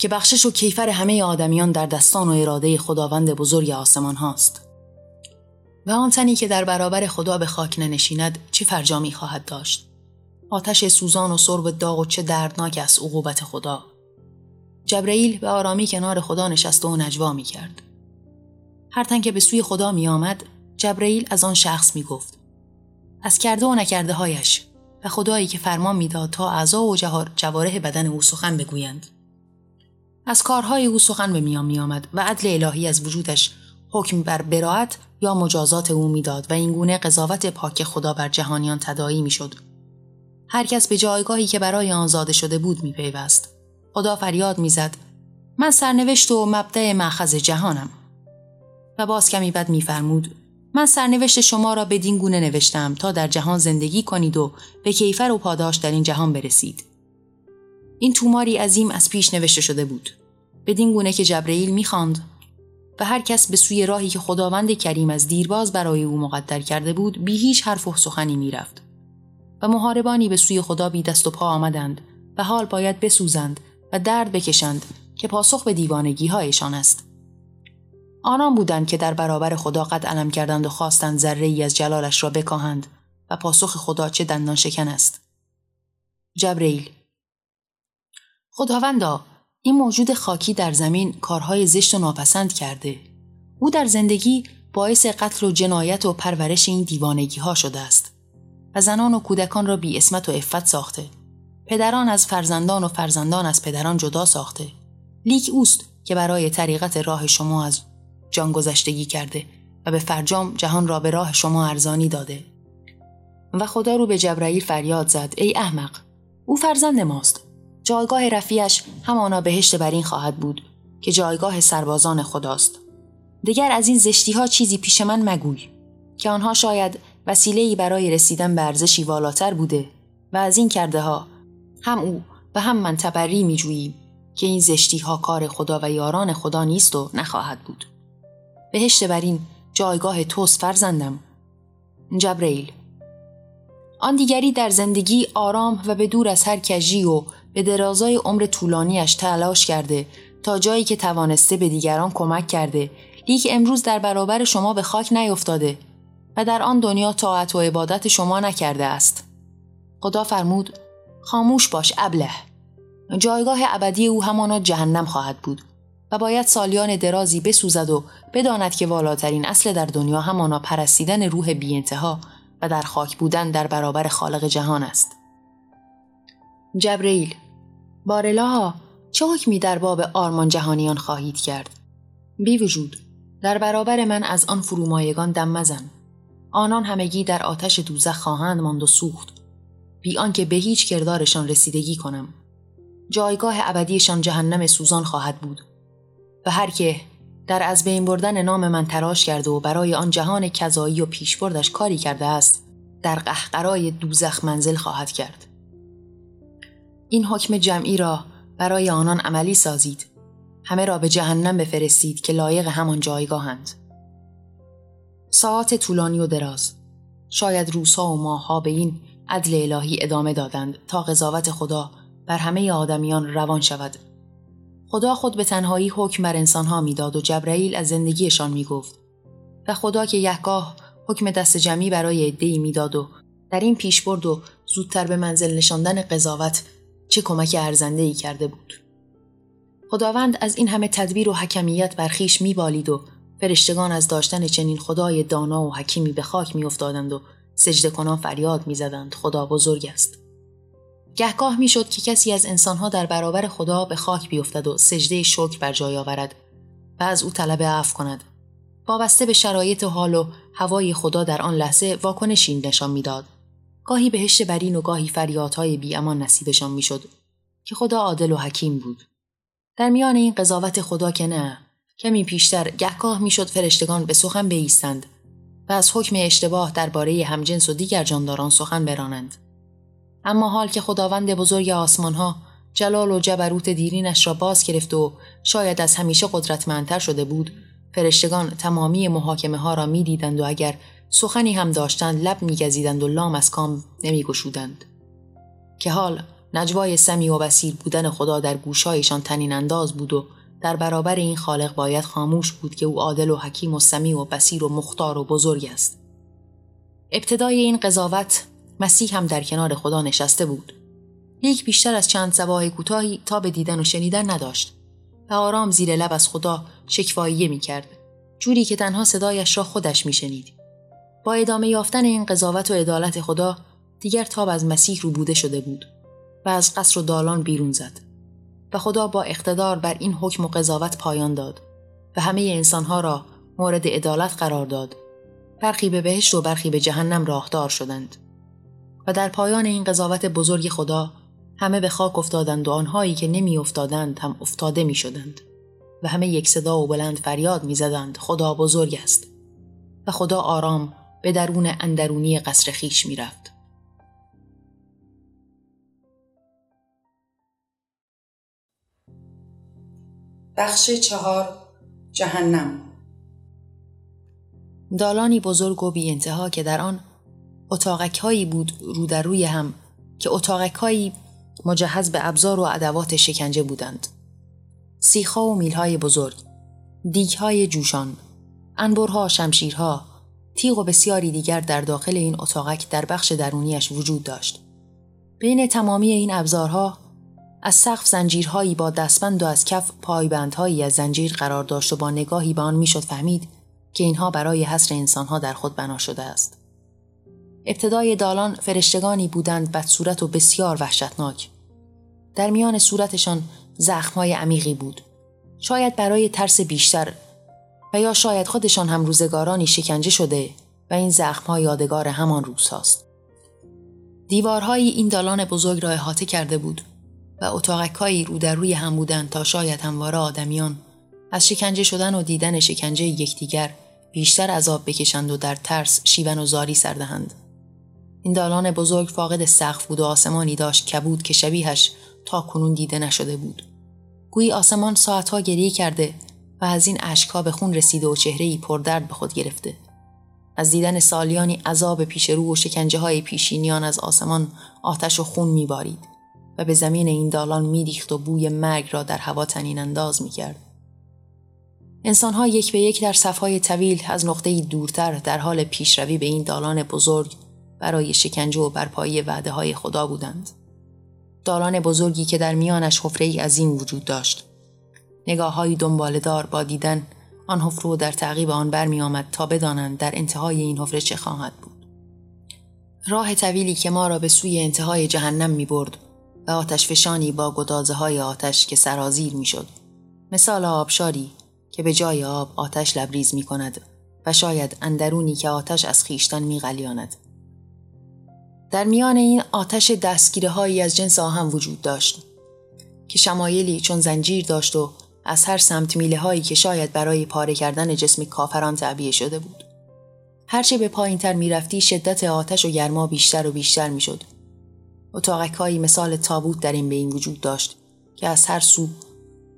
که بخشش و کیفر همه آدمیان در دستان و اراده خداوند بزرگ آسمان هاست. و آن تنی که در برابر خدا به خاک ننشیند چه فرجامی خواهد داشت آتش سوزان و سرب داغ و چه دردناک است عقوبت خدا جبرئیل به آرامی کنار خدا نشست و نجوا می کرد. هر تن که به سوی خدا می آمد جبرئیل از آن شخص می گفت. از کرده و نکرده هایش و خدایی که فرمان می‌داد تا اعضا و جواره بدن او سخن بگویند. از کارهای او سخن به میان می آمد و عدل الهی از وجودش حکم بر براعت یا مجازات او می‌داد و اینگونه قضاوت پاک خدا بر جهانیان تدایی می‌شد. هر کس به جایگاهی که برای آن زاده شده بود میپیوست. خدا فریاد می‌زد من سرنوشت و مبدع معخذ جهانم و باز کمی بد میفرمود من سرنوشت شما را بدین گونه نوشتم تا در جهان زندگی کنید و به کیفر و پاداش در این جهان برسید این توماری عظیم از پیش نوشته شده بود بدین گونه که جبرئیل می‌خواند و هر کس به سوی راهی که خداوند کریم از دیرباز برای او مقدر کرده بود بی هیچ حرف و سخنی می‌رفت و محاربانی به سوی خدا بی دست و پا آمدند و حال باید بسوزند و درد بکشند که پاسخ به دیوانگی هایشان است. آنان بودند که در برابر خدا قد علم کردند و خواستند ذره ای از جلالش را بکاهند و پاسخ خدا چه دندان شکن است. جبریل خداوندا این موجود خاکی در زمین کارهای زشت و ناپسند کرده. او در زندگی باعث قتل و جنایت و پرورش این دیوانگی ها شده است و زنان و کودکان را بی اسمت و افت ساخته. پدران از فرزندان و فرزندان از پدران جدا ساخته. لیک اوست که برای طریقت راه شما از جان گذشتگی کرده و به فرجام جهان را به راه شما ارزانی داده. و خدا رو به جبرائیل فریاد زد ای احمق او فرزند ماست جایگاه رفیعش همانا بهشت برین خواهد بود که جایگاه سربازان خداست. دیگر از این زشتی ها چیزی پیش من مگوی که آنها شاید وسیله برای رسیدن به ارزشی والاتر بوده و از این کرده ها هم او و هم من تبری می جوییم که این زشتی ها کار خدا و یاران خدا نیست و نخواهد بود. بهشت برین جایگاه توست فرزندم. جبریل آن دیگری در زندگی آرام و به دور از هر کجی و به درازای عمر طولانیش تلاش کرده تا جایی که توانسته به دیگران کمک کرده لیک امروز در برابر شما به خاک نیفتاده و در آن دنیا طاعت و عبادت شما نکرده است. خدا فرمود خاموش باش ابله جایگاه ابدی او همانا جهنم خواهد بود و باید سالیان درازی بسوزد و بداند که والاترین اصل در دنیا همانا پرستیدن روح بی انتها و در خاک بودن در برابر خالق جهان است. جبرئیل بارلاها چه حکمی در باب آرمان جهانیان خواهید کرد؟ بی وجود در برابر من از آن فرومایگان دم مزن. آنان همگی در آتش دوزخ خواهند ماند و سوخت. بی آنکه به هیچ کردارشان رسیدگی کنم. جایگاه ابدیشان جهنم سوزان خواهد بود و هر که در از بین بردن نام من تراش کرده و برای آن جهان کذایی و پیشبردش کاری کرده است در قهقرای دوزخ منزل خواهد کرد این حکم جمعی را برای آنان عملی سازید. همه را به جهنم بفرستید که لایق همان جایگاهند. ساعت طولانی و دراز. شاید روزها و ماهها به این عدل الهی ادامه دادند تا قضاوت خدا بر همه آدمیان روان شود. خدا خود به تنهایی حکم بر انسانها می‌داد و جبرئیل از زندگیشان می‌گفت. و خدا که یهگاه حکم دست جمعی برای عدهای می‌داد و در این پیشبرد و زودتر به منزل نشاندن قضاوت چه کمک ارزنده ای کرده بود. خداوند از این همه تدبیر و حکمیت برخیش میبالید و فرشتگان از داشتن چنین خدای دانا و حکیمی به خاک میافتادند و سجده کنان فریاد می‌زدند. خدا بزرگ است. گهگاه می‌شد که کسی از انسانها در برابر خدا به خاک بیفتد و سجده شکر بر جای آورد و از او طلب عفو کند. وابسته به شرایط حال و هوای خدا در آن لحظه واکنشی نشان می‌داد. گاهی بهشت برین و گاهی فریادهای بی امان نصیبشان می‌شد که خدا عادل و حکیم بود. در میان این قضاوت خدا که نه کمی پیشتر گهگاه می‌شد فرشتگان به سخن بیستند و از حکم اشتباه درباره همجنس و دیگر جانداران سخن برانند. اما حال که خداوند بزرگ آسمان ها جلال و جبروت دیرینش را باز گرفت و شاید از همیشه قدرتمندتر شده بود فرشتگان تمامی محاکمه ها را می‌دیدند و اگر سخنی هم داشتند لب میگزیدند و لام از کام نمیگشودند که حال نجوای سمی و بسیر بودن خدا در گوشهایشان تنین انداز بود و در برابر این خالق باید خاموش بود که او عادل و حکیم و سمیع و بسیر و مختار و بزرگ است ابتدای این قضاوت مسیح هم در کنار خدا نشسته بود لیک بیشتر از چند سباه کوتاهی تا به دیدن و شنیدن نداشت و آرام زیر لب از خدا شکواییه می کرد. جوری که تنها صدایش را خودش می شنید. با ادامه یافتن این قضاوت و عدالت خدا دیگر تاب از مسیح رو بوده شده بود و از قصر و دالان بیرون زد و خدا با اقتدار بر این حکم و قضاوت پایان داد و همه انسانها را مورد عدالت قرار داد. برخی به بهشت و برخی به جهنم راهدار شدند و در پایان این قضاوت بزرگ خدا همه به خاک افتادند و آنهایی که نمی افتادند هم افتاده می شدند و همه یک صدا و بلند فریاد می زدند خدا بزرگ است. و خدا آرام به درون اندرونی قصر خیش می رفت. بخش چهار جهنم دالانی بزرگ و بی انتها که در آن اتاقک هایی بود رو در روی هم که اتاقک هایی مجهز به ابزار و ادوات شکنجه بودند. سیخها و میلهای بزرگ، دیگهای جوشان، انبرها، شمشیرها، تیغ و بسیاری دیگر در داخل این اتاقک در بخش درونیش وجود داشت. بین تمامی این ابزارها از سقف زنجیرهایی با دستبند و از کف پایبندهایی از زنجیر قرار داشت و با نگاهی به آن می‌شد فهمید که اینها برای حصر انسانها در خود بنا شده است. ابتدای دالان فرشتگانی بودند بد صورت و بسیار وحشتناک. در میان صورتشان زخمهای عمیقی بود. شاید برای ترس بیشتر و یا شاید خودشان هم روزگارانی شکنجه شده و این زخمها یادگار همان روزهاست. دیوارهایی این دالان بزرگ را احاطه کرده بود و اتاقکهایی رو در روی هم بودند تا شاید همواره آدمیان از شکنجه شدن و دیدن شکنجه یکدیگر بیشتر عذاب بکشند و در ترس شیون و زاری سردهند. این دالان بزرگ فاقد سقف بود و آسمانی داشت کبود که شبیهش تا کنون دیده نشده بود. گویی آسمان ساعتها گریه کرده و از این اشکها به خون رسیده و چهره ای پردرد به خود گرفته. از دیدن سالیانی عذاب پیش رو و شکنجه های پیشینیان از آسمان آتش و خون میبارید و به زمین این دالان میریخت و بوی مرگ را در هوا تنین انداز می‌کرد. انسانها یک به یک در صفهای طویل از نقطه دورتر در حال پیشروی به این دالان بزرگ برای شکنجه و برپایی وعده های خدا بودند. دالان بزرگی که در میانش حفره ای عظیم وجود داشت. نگاه های دنبالدار با دیدن آن حفره در تعقیب آن برمی آمد تا بدانند در انتهای این حفره چه خواهد بود. راه طویلی که ما را به سوی انتهای جهنم می برد و آتش فشانی با گدازه های آتش که سرازیر می شد. مثال آبشاری که به جای آب آتش لبریز می کند و شاید اندرونی که آتش از خیشتن می غلیاند. در میان این آتش دستگیره هایی از جنس آهن وجود داشت که شمایلی چون زنجیر داشت و از هر سمت میله هایی که شاید برای پاره کردن جسم کافران تعبیه شده بود. هرچه به پایین تر می رفتی شدت آتش و گرما بیشتر و بیشتر می شد. اتاقک هایی مثال تابوت در این بین وجود داشت که از هر سو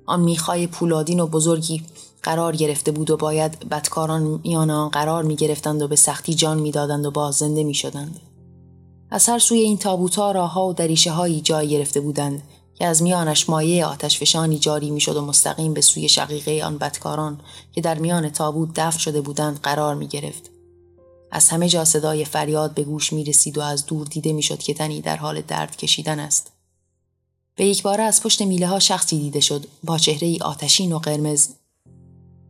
آن میخای پولادین و بزرگی قرار گرفته بود و باید بدکاران میان آن قرار می گرفتند و به سختی جان می دادند و باز زنده می شدند. از هر سوی این تابوتها راهها و دریشه هایی جای گرفته بودند که از میانش مایه آتش فشانی جاری می‌شد و مستقیم به سوی شقیقه آن بدکاران که در میان تابوت دفن شده بودند قرار می گرفت. از همه جا صدای فریاد به گوش می رسید و از دور دیده می شد که تنی در حال درد کشیدن است. به یک باره از پشت میله ها شخصی دیده شد با چهره ای آتشین و قرمز.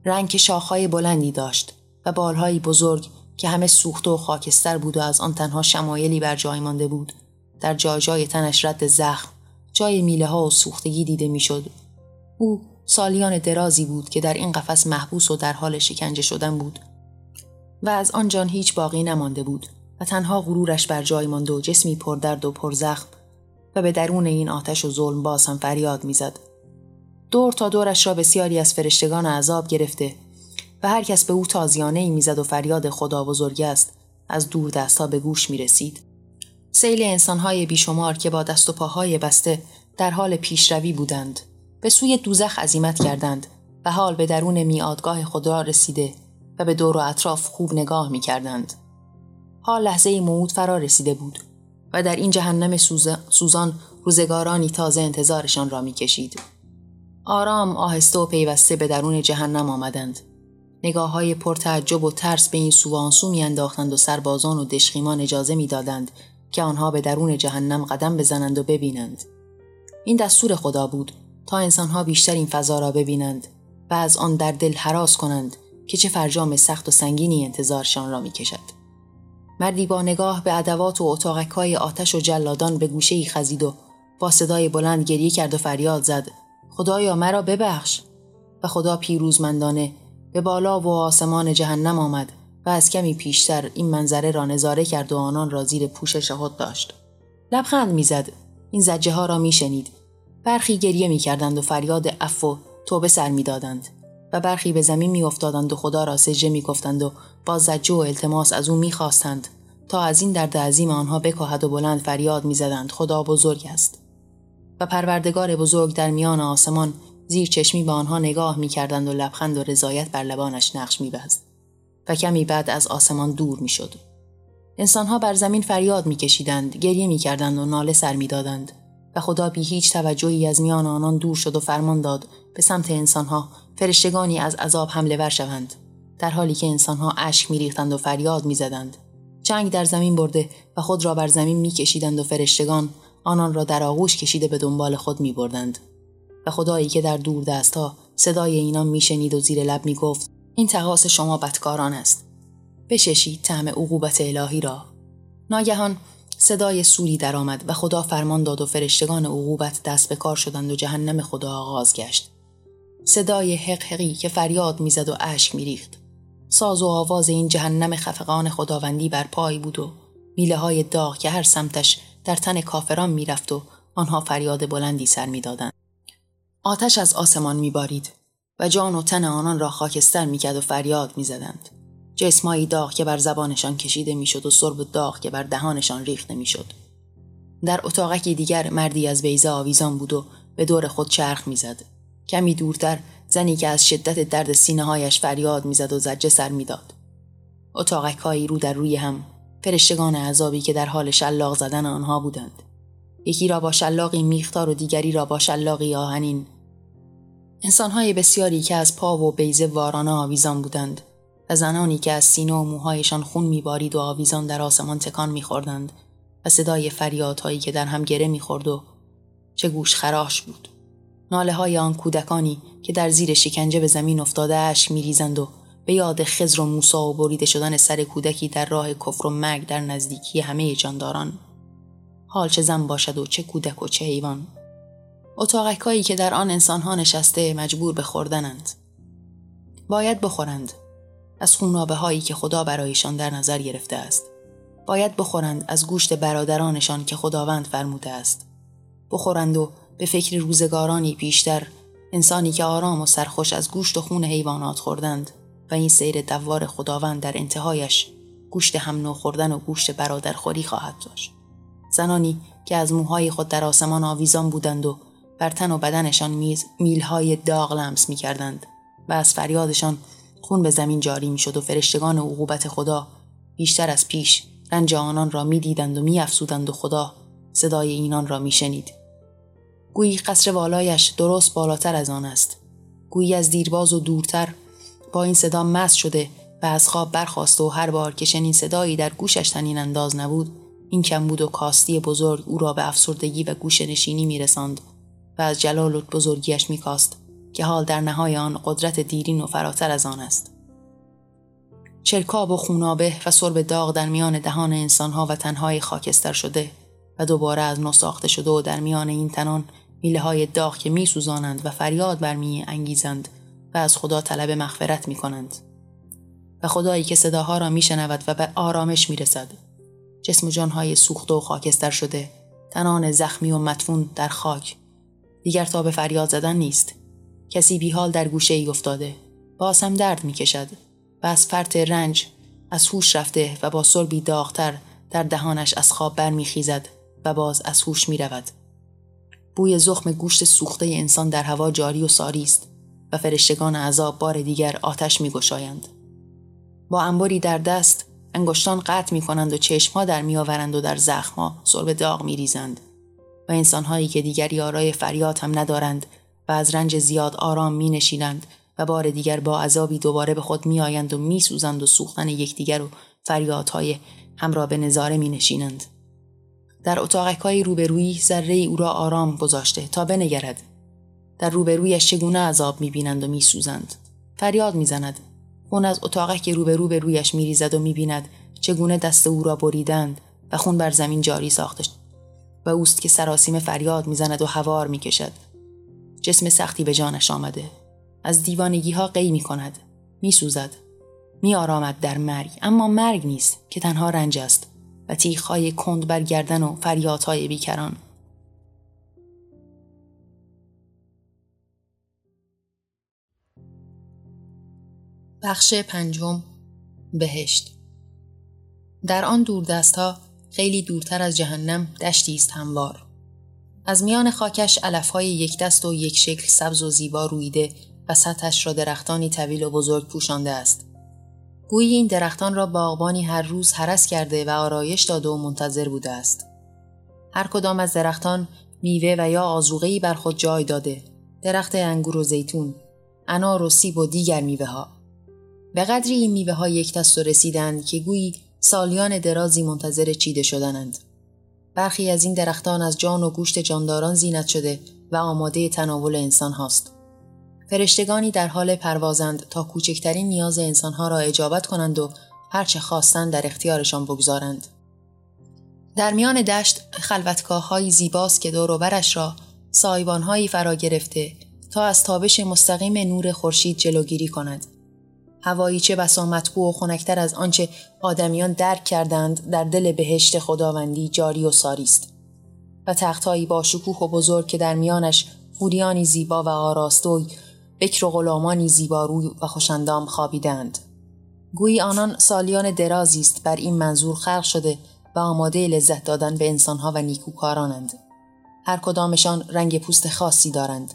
رنگ شاخهای بلندی داشت و بالهایی بزرگ که همه سوخته و خاکستر بود و از آن تنها شمایلی بر جای مانده بود در جای جای تنش رد زخم جای میله ها و سوختگی دیده می‌شد او سالیان درازی بود که در این قفس محبوس و در حال شکنجه شدن بود و از آن جان هیچ باقی نمانده بود و تنها غرورش بر جای مانده و جسمی پردرد و پرزخم و به درون این آتش و ظلم باز هم فریاد می‌زد دور تا دورش را بسیاری از فرشتگان عذاب گرفته و هر کس به او تازیانه ای می‌زد و فریاد خدا بزرگ است از دور دستها به گوش می رسید. سیل انسانهای بیشمار که با دست و پاهای بسته در حال پیشروی بودند به سوی دوزخ عزیمت کردند و حال به درون میادگاه خدا رسیده و به دور و اطراف خوب نگاه می کردند. حال لحظه موعود فرا رسیده بود و در این جهنم سوزان روزگارانی تازه انتظارشان را می کشید. آرام آهسته و پیوسته به درون جهنم آمدند نگاه های پرتعجب و ترس به این سو و میانداختند و سربازان و دشخیمان اجازه می‌دادند که آنها به درون جهنم قدم بزنند و ببینند. این دستور خدا بود تا انسانها بیشتر این فضا را ببینند و از آن در دل حراس کنند که چه فرجام سخت و سنگینی انتظارشان را می‌کشد. مردی با نگاه به ادوات و اتاقک آتش و جلادان به گوشه ای خزید و با صدای بلند گریه کرد و فریاد زد خدایا مرا ببخش. و خدا پیروزمندانه به بالا و آسمان جهنم آمد و از کمی پیشتر این منظره را نظاره کرد و آنان را زیر پوشش خود داشت. لبخند می‌زد. این زجه ها را میشنید. برخی گریه می‌کردند و فریاد اف و توبه سر می‌دادند و برخی به زمین میافتادند و خدا را سجده می‌گفتند و با زجه و التماس از او می‌خواستند تا از این درد عظیم آنها بکاهد و بلند فریاد می‌زدند خدا بزرگ است. و پروردگار بزرگ در میان آسمان زیر چشمی به آنها نگاه می‌کردند و لبخند و رضایت بر لبانش نقش میبست. و کمی بعد از آسمان دور می‌شد. انسانها بر زمین فریاد میکشیدند گریه می‌کردند و ناله سر می‌دادند و خدا بی هیچ توجهی از میان آنان دور شد و فرمان داد به سمت انسانها فرشتگانی از عذاب حمله ور شوند در حالی که انسانها اشک میریختند و فریاد می‌زدند. جنگ در زمین برده و خود را بر زمین میکشیدند و فرشتگان آنان را در آغوش کشیده به دنبال خود میبردند. و خدایی که در دور دستها صدای اینان میشنید و زیر لب می‌گفت این تقاس شما بدکاران است. بششید طعم عقوبت الهی را. ناگهان صدای سوری درآمد و خدا فرمان داد و فرشتگان عقوبت دست به کار شدند و جهنم خدا آغاز گشت. صدای حقحقی که فریاد می‌زد و اشک میریخت. ساز و آواز این جهنم خفقان خداوندی بر پای بود و میله های داغ که هر سمتش در تن کافران می‌رفت و آنها فریاد بلندی سر می‌دادند. آتش از آسمان میبارید. و جان و تن آنان را خاکستر می‌کرد و فریاد می‌زدند. جسمایی داغ که بر زبانشان کشیده می‌شد و سرب داغ که بر دهانشان ریخته می‌شد. در اتاقکی دیگر مردی از بیزه آویزان بود و به دور خود چرخ می‌زد. کمی دورتر زنی که از شدت درد سینه هایش فریاد می‌زد و زجه سر می‌داد. اتاقکهایی رو در روی هم فرشتگان عذابی که در حال شلاق زدن آنها بودند. یکی را با شلاقی میختار و دیگری را با شلاقی آهنین انسانهای بسیاری که از پا و بیزه وارانه آویزان بودند و زنانی که از سینه و موهایشان خون میبارید و آویزان در آسمان تکان میخوردند و صدای فریادهایی که در هم گره می‌خورد و چه گوش خراش بود. ناله های آن کودکانی که در زیر شکنجه به زمین افتاده اشک میریزند و به یاد خزر و موسا و بریده شدن سر کودکی در راه کفر و مرگ در نزدیکی همه جانداران. حال چه زن باشد و چه کودک و چه حیوان. اتاقکایی که در آن انسانها نشسته مجبور به خوردنند. باید بخورند. از خونابه هایی که خدا برایشان در نظر گرفته است. باید بخورند از گوشت برادرانشان که خداوند فرموده است. بخورند و به فکر روزگارانی پیشتر انسانی که آرام و سرخوش از گوشت و خون حیوانات خوردند و این سیر دوار خداوند در انتهایش گوشت هم نو خوردن و گوشت برادرخوری خواهد داشت. زنانی که از موهای خود در آسمان آویزان بودند و بر تن و بدنشان میز میلهای داغ لمس می کردند و از فریادشان خون به زمین جاری می شد و فرشتگان عقوبت خدا بیشتر از پیش رنج آنان را می دیدند و می افسودند و خدا صدای اینان را می شنید. گویی قصر والایش درست بالاتر از آن است. گویی از دیرباز و دورتر با این صدا مست شده و از خواب برخواست و هر بار که چنین صدایی در گوشش تنین انداز نبود این کمبود و کاستی بزرگ او را به افسردگی و گوش نشینی می رساند و از جلال و بزرگیش می کاست که حال در نهای آن قدرت دیرین و فراتر از آن است. چرکاب و خونابه و سرب داغ در میان دهان انسانها و تنهای خاکستر شده و دوباره از نو ساخته شده و در میان این تنان میله های داغ که می سوزانند و فریاد برمی انگیزند و از خدا طلب مغفرت می کنند. و خدایی که صداها را می شنود و به آرامش می رسد. جسم و جانهای سوخته و خاکستر شده تنان زخمی و مدفون در خاک دیگر تا به فریاد زدن نیست کسی بیحال در گوشه ای افتاده باز هم درد می کشد و از فرط رنج از هوش رفته و با سربی داغتر در دهانش از خواب برمیخیزد و باز از هوش می رود. بوی زخم گوشت سوخته انسان در هوا جاری و ساری است و فرشتگان عذاب بار دیگر آتش می گشایند. با انباری در دست انگشتان قطع می کنند و چشمها در می آورند و در زخمها سرب داغ می ریزند و انسانهایی که دیگر یارای فریاد هم ندارند و از رنج زیاد آرام می نشینند و بار دیگر با عذابی دوباره به خود می آیند و می سوزند و سوختن یکدیگر و فریادهای همراه به نظاره می نشینند. در اتاقکای روبرویی ذره او را آرام گذاشته تا بنگرد. در روبرویش چگونه عذاب می بینند و می سوزند. فریاد می زند. اون از اتاقک که روبرو به رویش می ریزد و می بیند چگونه دست او را بریدند و خون بر زمین جاری ساخته و اوست که سراسیم فریاد می‌زند و هوار می‌کشد. جسم سختی به جانش آمده. از دیوانگی ها قی می کند می سوزد می آرامد در مرگ. اما مرگ نیست که تنها رنج است و تیخهای کند بر گردن و فریادهای بیکران. بخش پنجم بهشت. در آن دوردستها خیلی دورتر از جهنم دشتی است هموار. از میان خاکش علفهای یک دست و یک شکل سبز و زیبا رویده و سطحش را درختانی طویل و بزرگ پوشانده است. گویی این درختان را باغبانی هر روز حرس کرده و آرایش داده و منتظر بوده است. هر کدام از درختان میوه و یا آزوغهی بر خود جای داده. درخت انگور و زیتون انار و سیب و دیگر میوه ها به قدری این میوه ها یک دست و رسیدند که گویی سالیان درازی منتظر چیده شدنند. برخی از این درختان از جان و گوشت جانداران زینت شده و آماده تناول انسان هاست. فرشتگانی در حال پروازند تا کوچکترین نیاز انسانها را اجابت کنند و هرچه خواستند در اختیارشان بگذارند. در میان دشت خلوتگاه های زیباست که دوروبرش را سایبانهایی فرا گرفته تا از تابش مستقیم نور خورشید جلوگیری کند. هوایی چه بسا مطبوع و خنکتر از آنچه آدمیان درک کردند در دل بهشت خداوندی جاری و ساری است. و تختهایی با شکوه و بزرگ که در میانش فوریانی زیبا و آراستوی بکر و غلامانی زیباروی و خوشندام خوابیدند. گویی آنان سالیان درازی است بر این منظور خلق شده و آماده لذت دادن به انسانها و نیکوکارانند. هر کدامشان رنگ پوست خاصی دارند.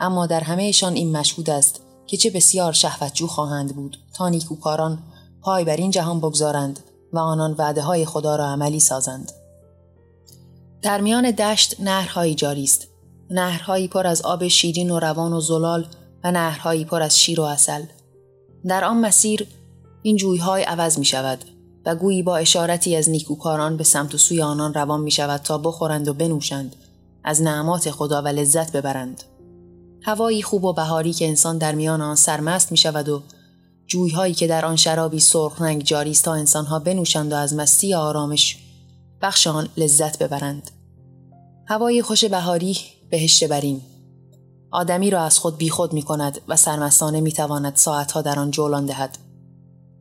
اما در همهشان این مشهود است که چه بسیار شهوتجو خواهند بود تا نیکوکاران پای بر این جهان بگذارند و آنان وعده های خدا را عملی سازند. در میان دشت نهرهایی جاری است. نهرهایی پر از آب شیرین و روان و زلال و نهرهایی پر از شیر و اصل. در آن مسیر این جویهای عوض می شود و گویی با اشارتی از نیکوکاران به سمت و سوی آنان روان می شود تا بخورند و بنوشند از نعمات خدا و لذت ببرند. هوایی خوب و بهاری که انسان در میان آن سرمست می شود و جویهایی که در آن شرابی سرخ رنگ جاری است تا انسانها بنوشند و از مستی آرامش بخش آن لذت ببرند. هوای خوش بهاری بهشت برین آدمی را از خود بیخود می کند و سرمستانه می تواند ساعتها در آن جولان دهد.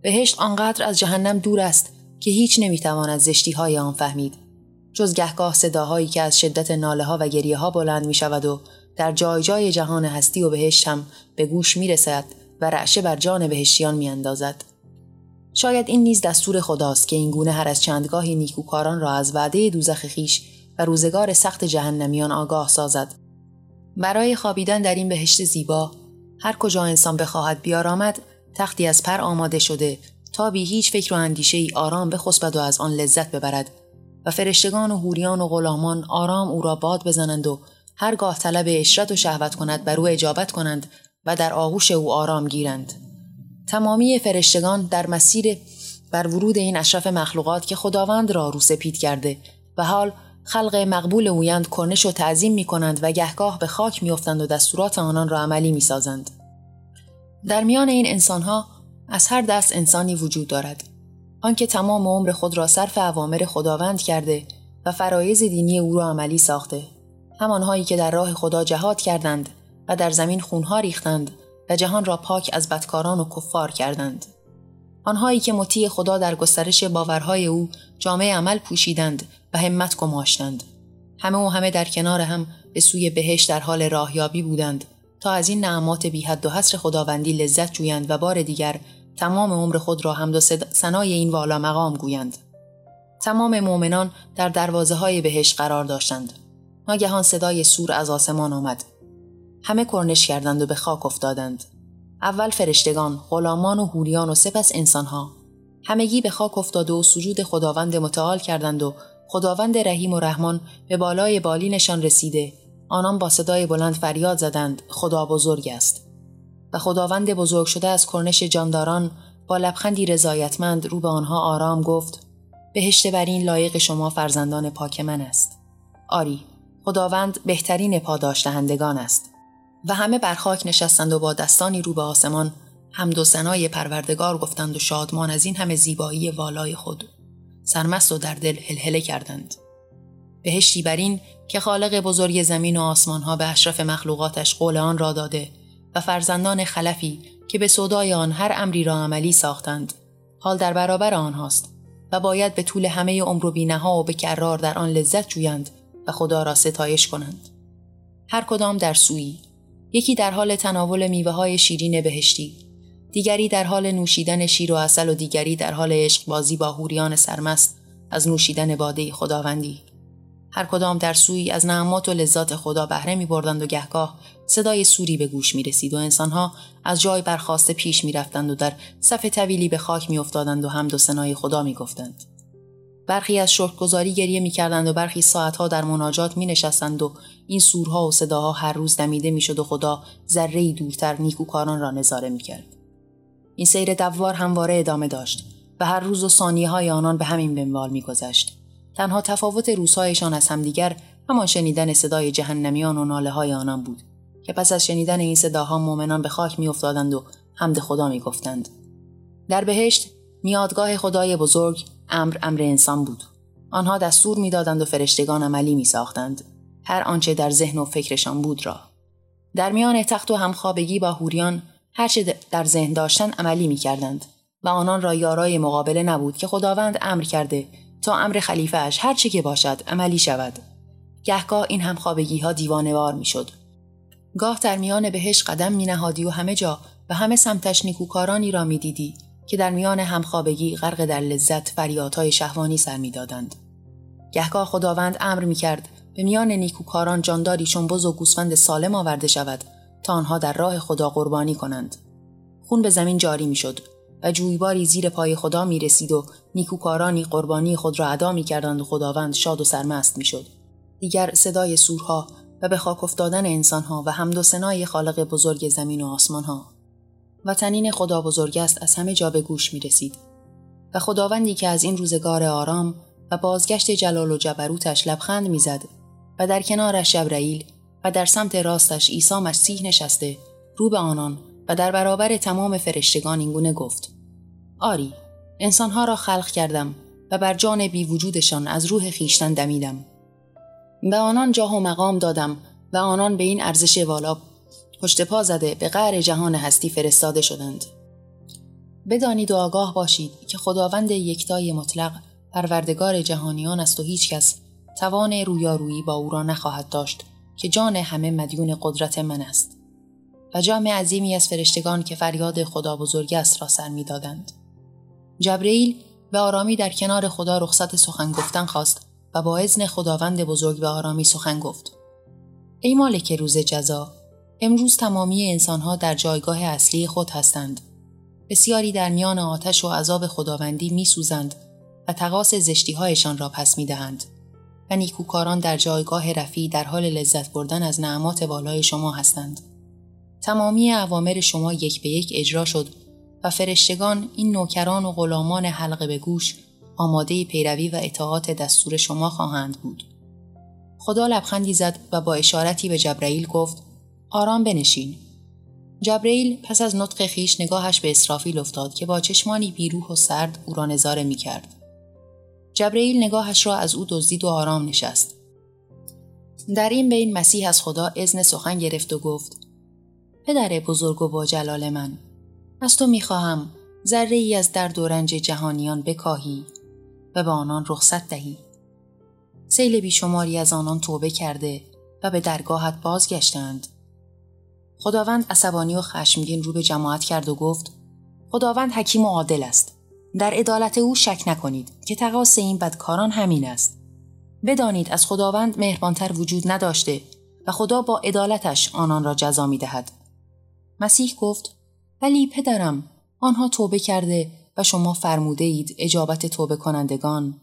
بهشت آنقدر از جهنم دور است که هیچ نمی تواند زشتی های آن فهمید. جز گهگاه صداهایی که از شدت ناله ها و گریه ها بلند می شود و در جای جای جهان هستی و بهشت هم به گوش می رسد و رعشه بر جان بهشتیان می اندازد. شاید این نیز دستور خداست که این گونه هر از چندگاهی نیکوکاران را از وعده دوزخ خیش و روزگار سخت جهنمیان آگاه سازد. برای خوابیدن در این بهشت زیبا هر کجا انسان بخواهد بیارامد تختی از پر آماده شده تا بی هیچ فکر و اندیشه ای آرام بخسبد و از آن لذت ببرد و فرشتگان و هوریان و غلامان آرام او را باد بزنند و هرگاه طلب اشرت و شهوت کند بر او اجابت کنند و در آغوش او آرام گیرند. تمامی فرشتگان در مسیر بر ورود این اشرف مخلوقات که خداوند را رو سپید کرده و حال خلق مقبول اویند کنش و تعظیم می کنند و گهگاه به خاک میافتند و دستورات آنان را عملی می سازند. در میان این انسانها از هر دست انسانی وجود دارد. آنکه تمام عمر خود را صرف اوامر خداوند کرده و فرایز دینی او را عملی ساخته. همانهایی که در راه خدا جهاد کردند و در زمین خونها ریختند و جهان را پاک از بدکاران و کفار کردند. آنهایی که مطیع خدا در گسترش باورهای او جامعه عمل پوشیدند و همت گماشتند. همه و همه در کنار هم به سوی بهش در حال راهیابی بودند تا از این نعمات بی حد و حصر خداوندی لذت جویند و بار دیگر تمام عمر خود را حمد و سنای این والا مقام گویند. تمام مؤمنان در دروازه های بهش قرار داشتند ناگهان صدای سور از آسمان آمد. همه کرنش کردند و به خاک افتادند. اول فرشتگان غلامان و هوریان و سپس انسانها. همگی به خاک افتاده و سجود خداوند متعال کردند و خداوند رحیم و رحمان به بالای بالینشان رسیده. آنان با صدای بلند فریاد زدند خدا بزرگ است. و خداوند بزرگ شده از کرنش جانداران با لبخندی رضایتمند رو به آنها آرام گفت بهشت این لایق شما فرزندان پاک من است. آری خداوند بهترین پاداش دهندگان است و همه بر خاک نشستند و با دستانی رو به آسمان حمد و ثنای پروردگار گفتند و شادمان از این همه زیبایی والای خود سرمست و در دل هلهله کردند. بهشتی بر این که خالق بزرگ زمین و آسمان ها به اشرف مخلوقاتش قول آن را داده و فرزندان خلفی که به صدای آن هر امری را عملی ساختند حال در برابر آنهاست و باید به طول همه عمر و بینها و به کرار در آن لذت جویند و خدا را ستایش کنند هر کدام در سوی یکی در حال تناول میوه های شیرین بهشتی دیگری در حال نوشیدن شیر و اصل و دیگری در حال عشق بازی با هوریان سرمست از نوشیدن باده خداوندی هر کدام در سوی از نعمات و لذات خدا بهره می بردند و گهگاه صدای سوری به گوش می رسید و انسانها از جای برخواسته پیش می رفتند و در صف طویلی به خاک می افتادند و حمد و سنای خدا می گفتند. برخی از شکرگزاری گریه می کردند و برخی ساعتها در مناجات می نشستند و این سورها و صداها هر روز دمیده می شد و خدا ذره دورتر نیکوکاران را نظاره می کرد. این سیر دوار همواره ادامه داشت و هر روز و ثانیه های آنان به همین بنوال می گذشت. تنها تفاوت روزهایشان از همدیگر همان شنیدن صدای جهنمیان و ناله های آنان بود که پس از شنیدن این صداها مؤمنان به خاک میافتادند و حمد خدا می‌گفتند در بهشت میادگاه خدای بزرگ امر امر انسان بود آنها دستور می‌دادند و فرشتگان عملی می ساختند. هر آنچه در ذهن و فکرشان بود را. در میان تخت و همخوابگی با هوریان هرچه در ذهن داشتن عملی می کردند و آنان را یارای مقابله نبود که خداوند امر کرده تا امر خلیفهش هر چه که باشد عملی شود گهگاه این همخوابگی ها دیوانوار می شد. گاه در میان بهش قدم می نهادی و همه جا و همه سمتش نیکوکارانی را می دیدی که در میان همخوابگی غرق در لذت فریادهای شهوانی سر می دادند. گهگاه خداوند امر می کرد به میان نیکوکاران جانداری چون بز و گوسفند سالم آورده شود تا آنها در راه خدا قربانی کنند. خون به زمین جاری می شد و جویباری زیر پای خدا می رسید و نیکوکارانی قربانی خود را ادا می کردند و خداوند شاد و سرمست می شد. دیگر صدای سورها و به خاک افتادن انسانها و حمد و سنای خالق بزرگ زمین و آسمانها و تنین خدا بزرگ است از همه جا به گوش می رسید. و خداوندی که از این روزگار آرام و بازگشت جلال و جبروتش لبخند می‌زد و در کنارش جبرئیل و در سمت راستش عیسی مسیح نشسته رو به آنان و در برابر تمام فرشتگان اینگونه گفت آری انسانها را خلق کردم و بر جان بی وجودشان از روح خیشتن دمیدم به آنان جاه و مقام دادم و آنان به این ارزش والا پشت پا زده به قعر جهان هستی فرستاده شدند بدانید و آگاه باشید که خداوند یکتای مطلق پروردگار جهانیان است و هیچ کس توان رویارویی با او را نخواهد داشت که جان همه مدیون قدرت من است و جامع عظیمی از فرشتگان که فریاد خدا بزرگ است را سر می‌دادند. جبرئیل به آرامی در کنار خدا رخصت سخن گفتن خواست و با اذن خداوند بزرگ به آرامی سخن گفت. ای مالک روز جزا، امروز تمامی انسانها در جایگاه اصلی خود هستند. بسیاری در میان آتش و عذاب خداوندی می سوزند و تقاس زشتی هایشان را پس می دهند. و نیکوکاران در جایگاه رفی در حال لذت بردن از نعمات بالای شما هستند. تمامی اوامر شما یک به یک اجرا شد و فرشتگان این نوکران و غلامان حلقه به گوش آماده پیروی و اطاعت دستور شما خواهند بود. خدا لبخندی زد و با اشارتی به جبرئیل گفت آرام بنشین. جبرئیل پس از نطق خیش نگاهش به اسرافیل افتاد که با چشمانی بیروح و سرد او را نظاره می کرد. جبرئیل نگاهش را از او دزدید و آرام نشست. در این بین مسیح از خدا اذن سخن گرفت و گفت پدر بزرگ و با جلال من از تو می‌خواهم ذره ای از درد و رنج جهانیان بکاهی و به آنان رخصت دهی سیل بیشماری از آنان توبه کرده و به درگاهت بازگشتند خداوند عصبانی و خشمگین رو به جماعت کرد و گفت خداوند حکیم و عادل است. در عدالت او شک نکنید که تقاس این بدکاران همین است. بدانید از خداوند مهربانتر وجود نداشته و خدا با عدالتش آنان را جزا می دهد. مسیح گفت ولی پدرم آنها توبه کرده و شما فرموده اید اجابت توبه کنندگان.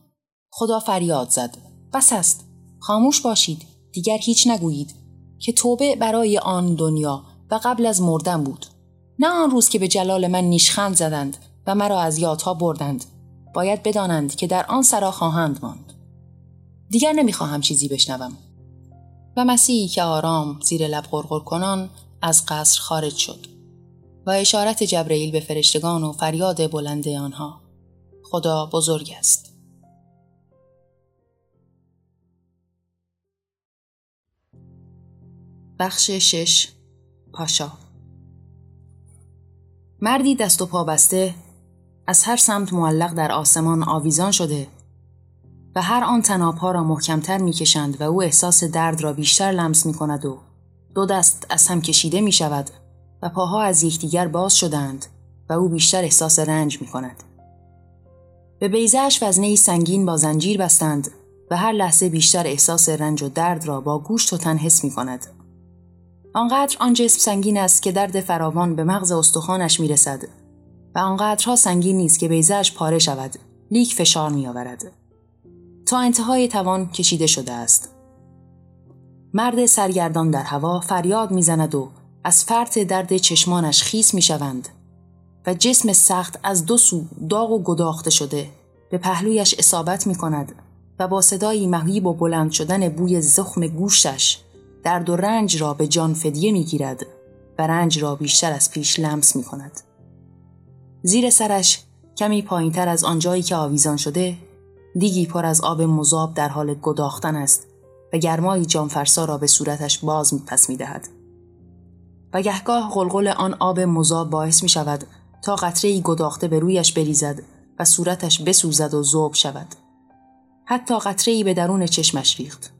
خدا فریاد زد بس است. خاموش باشید. دیگر هیچ نگویید. که توبه برای آن دنیا و قبل از مردن بود. نه آن روز که به جلال من نیشخند زدند و مرا از یادها بردند. باید بدانند که در آن سرا خواهند ماند. دیگر نمی‌خواهم چیزی بشنوم. و مسیحی که آرام زیر لب غرغر کنان از قصر خارج شد و اشارت جبرئیل به فرشتگان و فریاد بلند آنها. خدا بزرگ است. بخش شش پاشا مردی دست و پا بسته از هر سمت معلق در آسمان آویزان شده و هر آن تنابها را محکمتر می‌کشند و او احساس درد را بیشتر لمس می کند و دو دست از هم کشیده می شود و پاها از یکدیگر باز شدند و او بیشتر احساس رنج می کند. به بیضه‌ش وزنه سنگین با زنجیر بستند و هر لحظه بیشتر احساس رنج و درد را با گوشت و تن حس می کند. آنقدر آن جسم سنگین است که درد فراوان به مغز استخوانش می رسد و آنقدرها سنگین نیست که بیضه‌ش پاره شود لیک فشار می آورد. تا انتهای توان کشیده شده است. مرد سرگردان در هوا فریاد می‌زند و از فرط درد چشمانش خیس می‌شوند و جسم سخت از دو سو داغ و گداخته شده به پهلویش اصابت می کند و با صدایی مهیب و بلند شدن بوی زخم گوشش درد و رنج را به جان فدیه می گیرد و رنج را بیشتر از پیش لمس می کند. زیر سرش کمی پایینتر از آنجایی که آویزان شده دیگی پر از آب مذاب در حال گداختن است و گرمایی جانفرسا را به صورتش باز پس می دهد. و گهگاه غلغل آن آب مذاب باعث می شود تا قطره گداخته به رویش بریزد و صورتش بسوزد و ذوب شود. حتی قطره به درون چشمش ریخت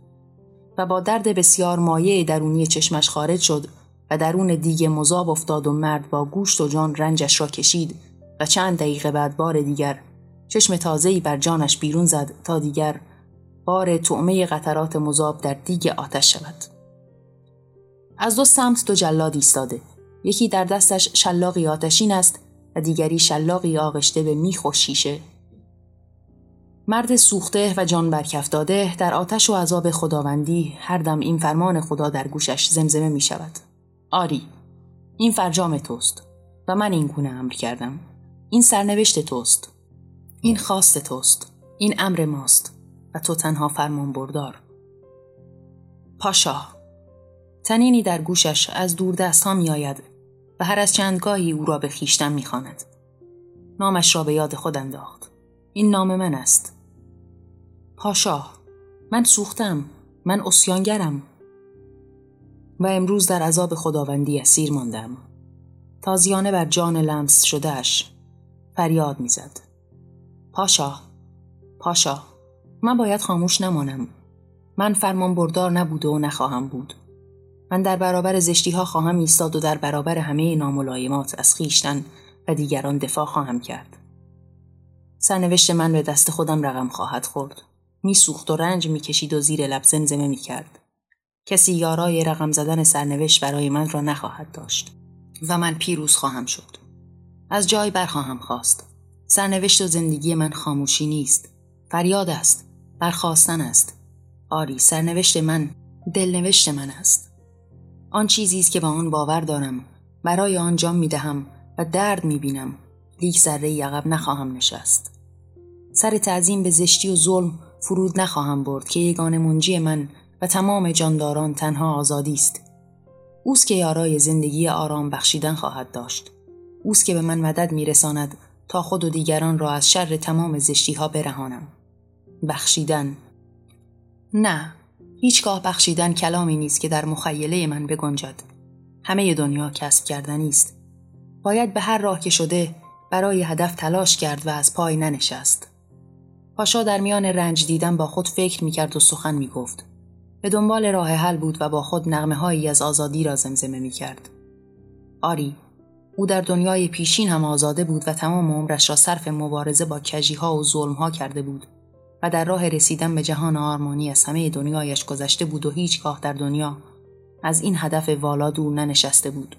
و با درد بسیار مایه درونی چشمش خارج شد و درون دیگ مذاب افتاد و مرد با گوشت و جان رنجش را کشید و چند دقیقه بعد بار دیگر چشم تازه‌ای بر جانش بیرون زد تا دیگر بار تعمه قطرات مذاب در دیگ آتش شود. از دو سمت دو جلاد ایستاده. یکی در دستش شلاقی آتشین است و دیگری شلاقی آغشته به میخ و شیشه. مرد سوخته و جان برکف داده در آتش و عذاب خداوندی هر دم این فرمان خدا در گوشش زمزمه می شود. آری، این فرجام توست و من این گونه امر کردم. این سرنوشت توست. این خواست توست. این امر ماست. و تو تنها فرمان بردار. پاشا تنینی در گوشش از دور دست ها می آید و هر از چندگاهی او را به خیشتن می خاند. نامش را به یاد خود انداخت. این نام من است. پاشا من سوختم. من اسیانگرم. و امروز در عذاب خداوندی اسیر ماندم. تازیانه بر جان لمس شدهش فریاد می‌زد. پاشا پاشا من باید خاموش نمانم. من فرمان بردار نبوده و نخواهم بود. من در برابر زشتی ها خواهم ایستاد و در برابر همه ناملایمات از خیشتن و دیگران دفاع خواهم کرد. سرنوشت من به دست خودم رقم خواهد خورد. میسوخت و رنج می‌کشید و زیر لب زمزمه می‌کرد. کسی یارای رقم زدن سرنوشت برای من را نخواهد داشت و من پیروز خواهم شد. از جای برخواهم خواست. سرنوشت و زندگی من خاموشی نیست. فریاد است. برخواستن است آری سرنوشت من دلنوشت من است آن چیزی است که با آن باور دارم برای آن جان می دهم و درد می بینم لیک ذره عقب نخواهم نشست. سر تعظیم به زشتی و ظلم فرود نخواهم برد که یگان منجی من و تمام جانداران تنها آزادی است. اوست که یارای زندگی آرام بخشیدن خواهد داشت. اوست که به من مدد میرساند تا خود و دیگران را از شر تمام زشتی ها برهانم. بخشیدن؟ نه هیچگاه بخشیدن کلامی نیست که در مخیله من بگنجد. همه دنیا کسب کردنی است. باید به هر راه که شده برای هدف تلاش کرد و از پای ننشست. پاشا در میان رنج دیدن با خود فکر می‌کرد و سخن می‌گفت. به دنبال راه حل بود و با خود نغمه هایی از آزادی را زمزمه می‌کرد. آری او در دنیای پیشین هم آزاده بود و تمام عمرش را صرف مبارزه با کجی ها و ظلم ها کرده بود و در راه رسیدن به جهان آرمانی از همه دنیایش گذشته بود و هیچگاه در دنیا از این هدف والا دور ننشسته بود.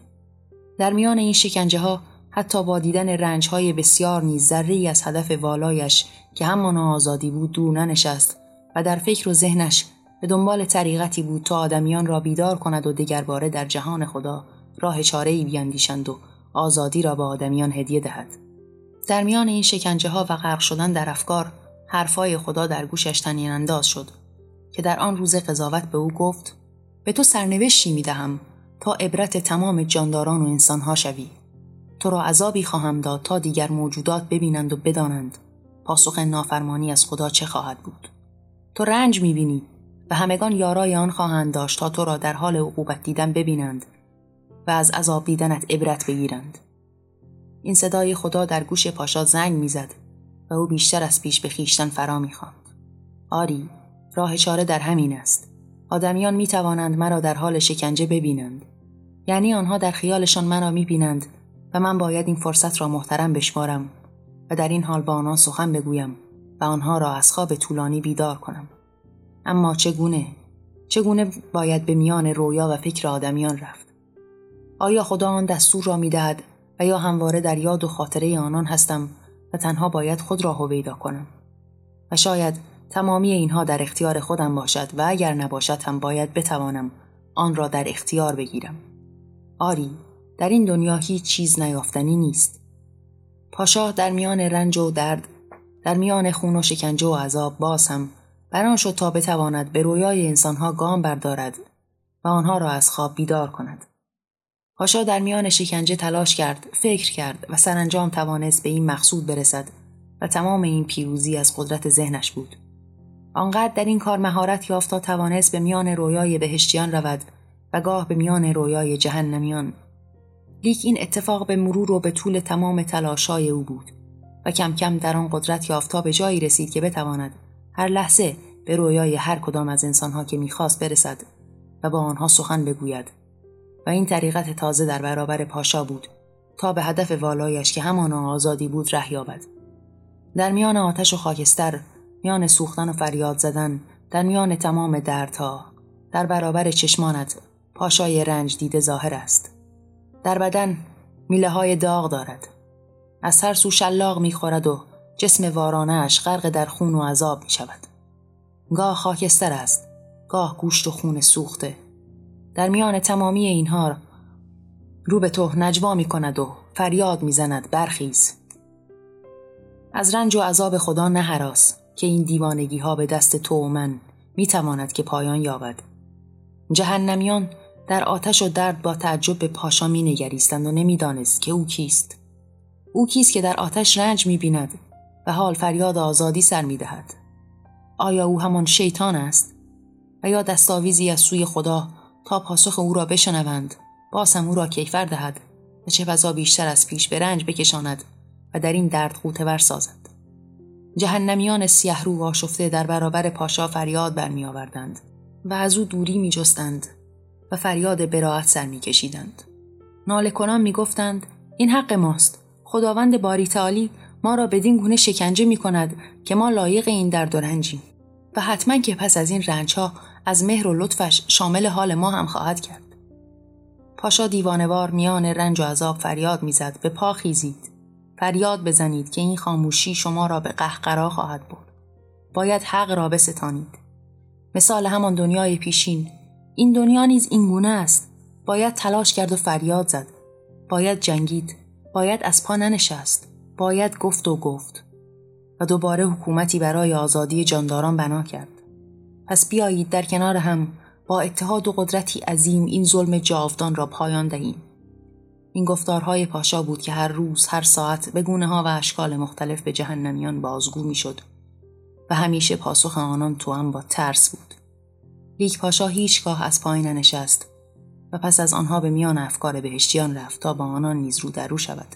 در میان این شکنجه ها حتی با دیدن رنج های بسیار نیز ذره از هدف والایش که همان آزادی بود دور ننشست و در فکر و ذهنش به دنبال طریقتی بود تا آدمیان را بیدار کند و دگرباره در جهان خدا راه چاره ای بیاندیشند و آزادی را به آدمیان هدیه دهد. در میان این شکنجه ها و غرق شدن در افکار حرفای خدا در گوشش تنین انداز شد که در آن روز قضاوت به او گفت به تو سرنوشتی می دهم تا عبرت تمام جانداران و انسانها شوی. تو را عذابی خواهم داد تا دیگر موجودات ببینند و بدانند پاسخ نافرمانی از خدا چه خواهد بود. تو رنج می بینی و همگان یارای آن خواهند داشت تا تو را در حال عقوبت دیدن ببینند و از عذاب دیدنت عبرت بگیرند. این صدای خدا در گوش پاشا زنگ می‌زد و او بیشتر از پیش به خیشتن فرا می‌خواند. آری، راه چاره در همین است. آدمیان می توانند مرا در حال شکنجه ببینند. یعنی آنها در خیالشان مرا می بینند و من باید این فرصت را محترم بشمارم و در این حال با آنها سخن بگویم و آنها را از خواب طولانی بیدار کنم. اما چگونه؟ چگونه باید به میان رویا و فکر آدمیان رفت؟ آیا خدا آن دستور را می دهد و یا همواره در یاد و خاطره آنان هستم و تنها باید خود را هویدا کنم؟ و شاید تمامی اینها در اختیار خودم باشد و اگر نباشد هم باید بتوانم آن را در اختیار بگیرم. آری، در این دنیا هیچ چیز نیافتنی نیست. پاشا در میان رنج و درد، در میان خون و شکنجه و عذاب باز هم بران شد تا بتواند به رویای انسانها گام بردارد و آنها را از خواب بیدار کند. پاشا در میان شکنجه تلاش کرد، فکر کرد و سرانجام توانست به این مقصود برسد و تمام این پیروزی از قدرت ذهنش بود. آنقدر در این کار مهارت یافت تا توانست به میان رویای بهشتیان رود و گاه به میان رویای جهنمیان. لیک این اتفاق به مرور و به طول تمام تلاشای او بود و کم کم در آن قدرت یافت به جایی رسید که بتواند هر لحظه به رویای هر کدام از انسانها که می‌خواست برسد و با آنها سخن بگوید. و این طریقت تازه در برابر پاشا بود تا به هدف والایش که همان آزادی بود ره یابد. در میان آتش و خاکستر میان سوختن و فریاد زدن در میان تمام دردها در برابر چشمانت پاشای رنج دیده ظاهر است. در بدن میله های داغ دارد از هر سو شلاق می‌خورد و جسم وارانش غرق در خون و عذاب می شود. گاه خاکستر است، گاه گوشت و خون سوخته. در میان تمامی اینها رو به تو نجوا می کند و فریاد می زند برخیز. از رنج و عذاب خدا نهراس که این دیوانگی ها به دست تو و من می تواند که پایان یابد. جهنمیان در آتش و درد با تعجب به پاشا می نگریستند و نمی‌دانست که او کیست. او کیست که در آتش رنج می بیند و حال فریاد آزادی سر می دهد. آیا او همان شیطان است؟ و یا دستاویزی از سوی خدا تا پاسخ او را بشنوند باسم او را کیفر دهد و چه بزا بیشتر از پیش به رنج بکشاند و در این درد ور سازد. جهنمیان سیه رو آشفته در برابر پاشا فریاد برمی آوردند و از او دوری می جستند و فریاد براعت سر می کشیدند. ناله کنان می گفتند این حق ماست. خداوند باری تعالی ما را بدین گونه شکنجه می کند که ما لایق این درد و رنجیم و حتما که پس از این رنج ها از مهر و لطفش شامل حال ما هم خواهد کرد. پاشا دیوانوار میان رنج و عذاب فریاد می‌زد به پا خیزید. فریاد بزنید که این خاموشی شما را به قهقرا خواهد برد. باید حق را بستانید. مثال همان دنیای پیشین این دنیا نیز این گونه است. باید تلاش کرد و فریاد زد. باید جنگید. باید از پا ننشست. باید گفت و گفت و دوباره حکومتی برای آزادی جانداران بنا کرد. پس بیایید در کنار هم با اتحاد و قدرتی عظیم این ظلم جاودان را پایان دهیم. این گفتارهای پاشا بود که هر روز هر ساعت به گونه ها و اشکال مختلف به جهنمیان بازگو می شد و همیشه پاسخ آنان تو با ترس بود. لیک پاشا هیچگاه از پایین نشست و پس از آنها به میان افکار بهشتیان رفت تا با آنان نیز رو در رو شود.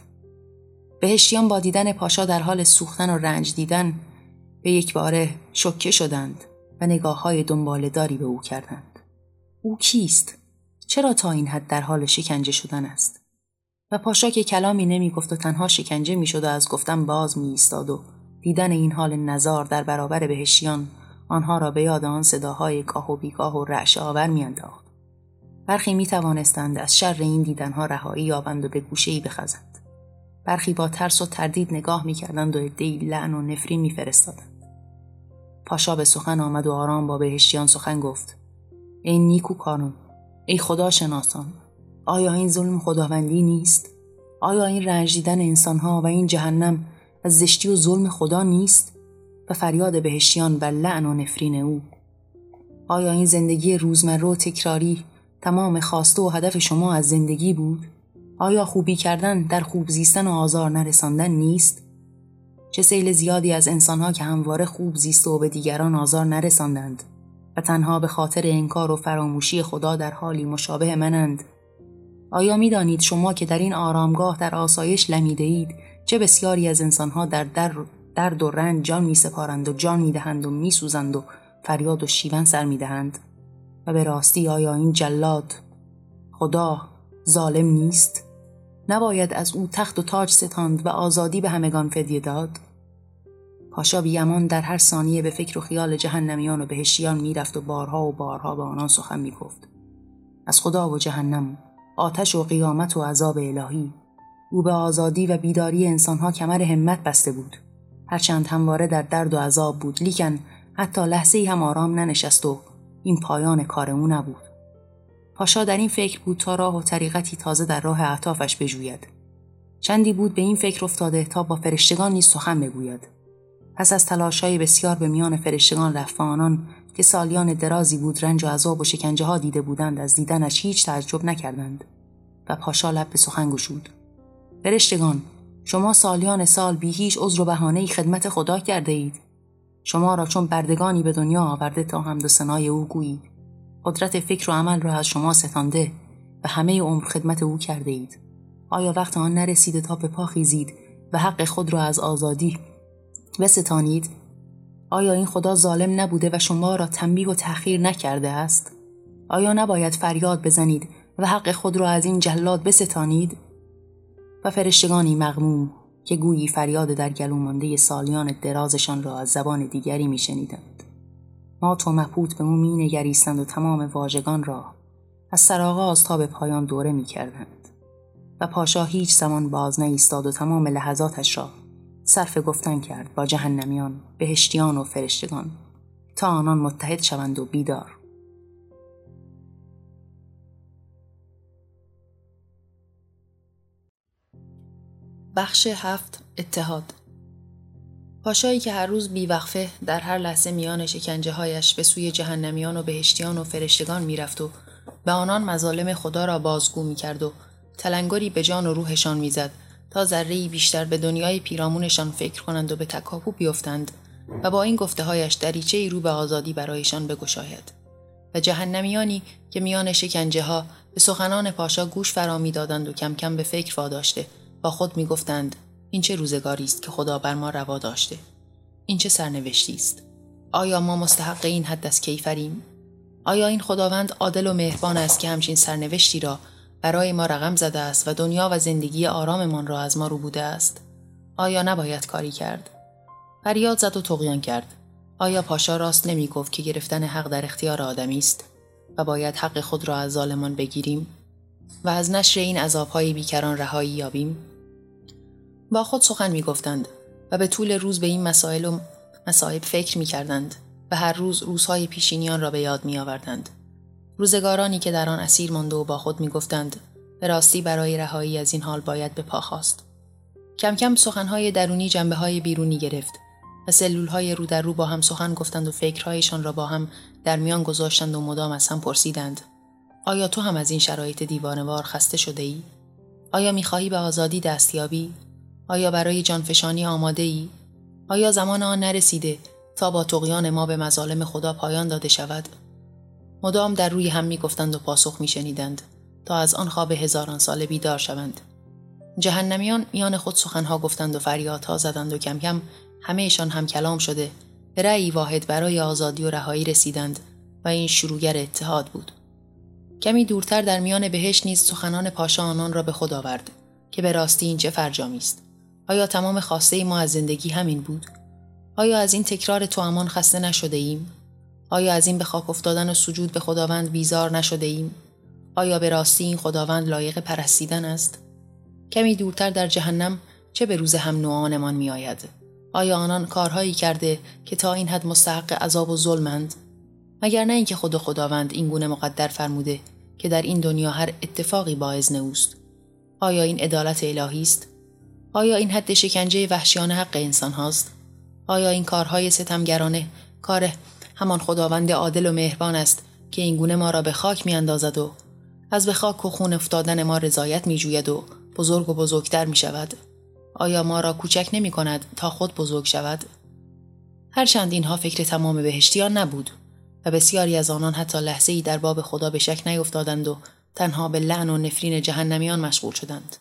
بهشتیان با دیدن پاشا در حال سوختن و رنج دیدن به یک باره شکه شدند و نگاه های داری به او کردند. او کیست؟ چرا تا این حد در حال شکنجه شدن است؟ و پاشا که کلامی نمی گفت و تنها شکنجه می شد و از گفتن باز می ایستاد و دیدن این حال نزار در برابر بهشیان آنها را به یاد آن صداهای گاه و بیگاه و رعش آور می انداخت. برخی می توانستند از شر این دیدنها رهایی یابند و به گوشه ای بخزند. برخی با ترس و تردید نگاه می‌کردند و عدهای لعن و نفرین میفرستادند پاشا به سخن آمد و آرام با بهشتیان سخن گفت ای نیکو کارون ای خدا شناسان آیا این ظلم خداوندی نیست آیا این رنج دیدن انسانها و این جهنم از زشتی و ظلم خدا نیست و فریاد بهشتیان بر لعن و نفرین او. آیا این زندگی روزمره و تکراری تمام خواسته و هدف شما از زندگی بود؟ آیا خوبی کردن در خوب زیستن و آزار نرساندن نیست؟ چه سیل زیادی از انسانها که همواره خوب زیست و به دیگران آزار نرساندند و تنها به خاطر انکار و فراموشی خدا در حالی مشابه منند؟ آیا می دانید شما که در این آرامگاه در آسایش لمیده اید چه بسیاری از انسانها در در درد و رنج جان می سپارند و جان می دهند و می سوزند و فریاد و شیون سر می دهند و به راستی آیا این جلاد خدا ظالم نیست؟ نباید از او تخت و تاج ستاند و آزادی به همگان فدیه داد؟ پاشا بیامان در هر ثانیه به فکر و خیال جهنمیان و بهشیان می‌رفت و بارها و بارها به آنان سخن می‌گفت از خدا و جهنم آتش و قیامت و عذاب الهی او به آزادی و بیداری انسانها کمر همت بسته بود هرچند همواره در درد و عذاب بود لیکن حتی لحظه ای هم آرام ننشست و این پایان کار او نبود. پاشا در این فکر بود تا راه و طریقتی تازه در راه اعتافش بجوید. چندی بود به این فکر افتاده تا با فرشتگان نیز سخن بگوید. پس از تلاشهای بسیار به میان فرشتگان رفت آنان که سالیان درازی بود رنج و عذاب و شکنجه ها دیده بودند از دیدنش هیچ تعجب نکردند و پاشا لب به سخن گشود. فرشتگان شما سالیان سال بی هیچ عذر و بهانه خدمت خدا کرده اید. شما را چون بردگانی به دنیا آورده تا حمد و او گویید. قدرت فکر و عمل را از شما ستانده و همه عمر خدمت او کرده اید. آیا وقت آن نرسیده تا به پا خیزید و حق خود را از آزادی بستانید؟ آیا این خدا ظالم نبوده و شما را تنبیه و تأخیر نکرده است؟ آیا نباید فریاد بزنید و حق خود را از این جلاد بستانید؟ و فرشتگانی مغموم که گویی فریاد در گلو سالیان درازشان را از زبان دیگری میشنیدند. ما تو مپوت به او مینگریستند و تمام واژگان را از سرآغاز تا به پایان دوره می‌کردند. و پاشا هیچ زمان باز نایستاد و تمام لحظاتش را صرف گفتن کرد با جهنمیان بهشتیان و فرشتگان. تا آنان متحد شوند و بیدار. بخش هفت اتحاد. پاشایی که هر روز بیوقفه در هر لحظه میان شکنجه هایش به سوی جهنمیان و بهشتیان و فرشتگان می‌رفت و به آنان مظالم خدا را بازگو می‌کرد و تلنگری به جان و روحشان می‌زد تا ذره بیشتر به دنیای پیرامونشان فکر کنند و به تکاپو بیفتند و با این گفته هایش دریچه ای رو به آزادی برایشان بگشاید. و جهنمیانی که میان شکنجه ها به سخنان پاشا گوش فرا می‌دادند و کم کم به فکر واداشته. با خود می‌گفتند این چه روزگاری است که خدا بر ما روا داشته. این چه سرنوشتی است. آیا ما مستحق این حد از کیفریم؟ آیا این خداوند عادل و مهربان است که همچین سرنوشتی را برای ما رقم زده است و دنیا و زندگی آراممان را از ما رو بوده است؟ آیا نباید کاری کرد؟ فریاد زد و تقیان کرد. آیا پاشا راست نمی گفت که گرفتن حق در اختیار آدمی است و باید حق خود را از ظالمان بگیریم و از نشر این عذابهای بیکران رهایی یابیم؟ با خود سخن می گفتند و به طول روز به این مسائل و مصائب فکر می کردند و هر روز روزهای پیشینیان را به یاد می آوردند. روزگارانی که در آن اسیر مانده و با خود می گفتند به راستی برای رهایی از این حال باید به پا خواست. کم کم سخنهای درونی جنبه های بیرونی گرفت و سلول های رو در رو با هم سخن گفتند و فکرهایشان را با هم در میان گذاشتند و مدام از هم پرسیدند آیا تو هم از این شرایط دیوانوار خسته شده ای؟ آیا می‌خواهی به آزادی دستیابی؟ آیا برای جانفشانی آماده ای؟ آیا زمان آن نرسیده تا با تقیان ما به مظالم خدا پایان داده شود؟ مدام در روی هم می‌گفتند و پاسخ میشنیدند تا از آن خواب هزاران ساله بیدار شوند. جهنمیان میان خود سخنها گفتند و فریادها زدند و کم کم همهشان هم کلام شده به رأی واحد برای آزادی و رهایی رسیدند و این شروعگر اتحاد بود. کمی دورتر در میان بهش نیز سخنان پاشا آنان را به خود آورد که به راستی این چه فرجامی است آیا تمام خواسته ما از زندگی همین بود؟ آیا از این تکرار تو امان خسته نشده ایم؟ آیا از این به خاک افتادن و سجود به خداوند بیزار نشده ایم؟ آیا به راستی این خداوند لایق پرستیدن است؟ کمی دورتر در جهنم چه به روز هم نوعانمان می آید؟ آیا آنان کارهایی کرده که تا این حد مستحق عذاب و ظلمند؟ مگر نه اینکه خود خداوند این گونه مقدر فرموده که در این دنیا هر اتفاقی با اذن اوست آیا این عدالت الهی است؟ آیا این حد شکنجه وحشیانه حق انسان هاست آیا این کارهای ستمگرانه کار همان خداوند عادل و مهربان است که این گونه ما را به خاک میاندازد و از به خاک و خون افتادن ما رضایت می جوید و بزرگ و بزرگتر می شود. آیا ما را کوچک نمی کند تا خود بزرگ شود؟ هرچند اینها فکر تمام بهشتیان نبود و بسیاری از آنان حتی لحظه ای در باب خدا به شک نیفتادند و تنها به لعن و نفرین جهنمیان مشغول شدند.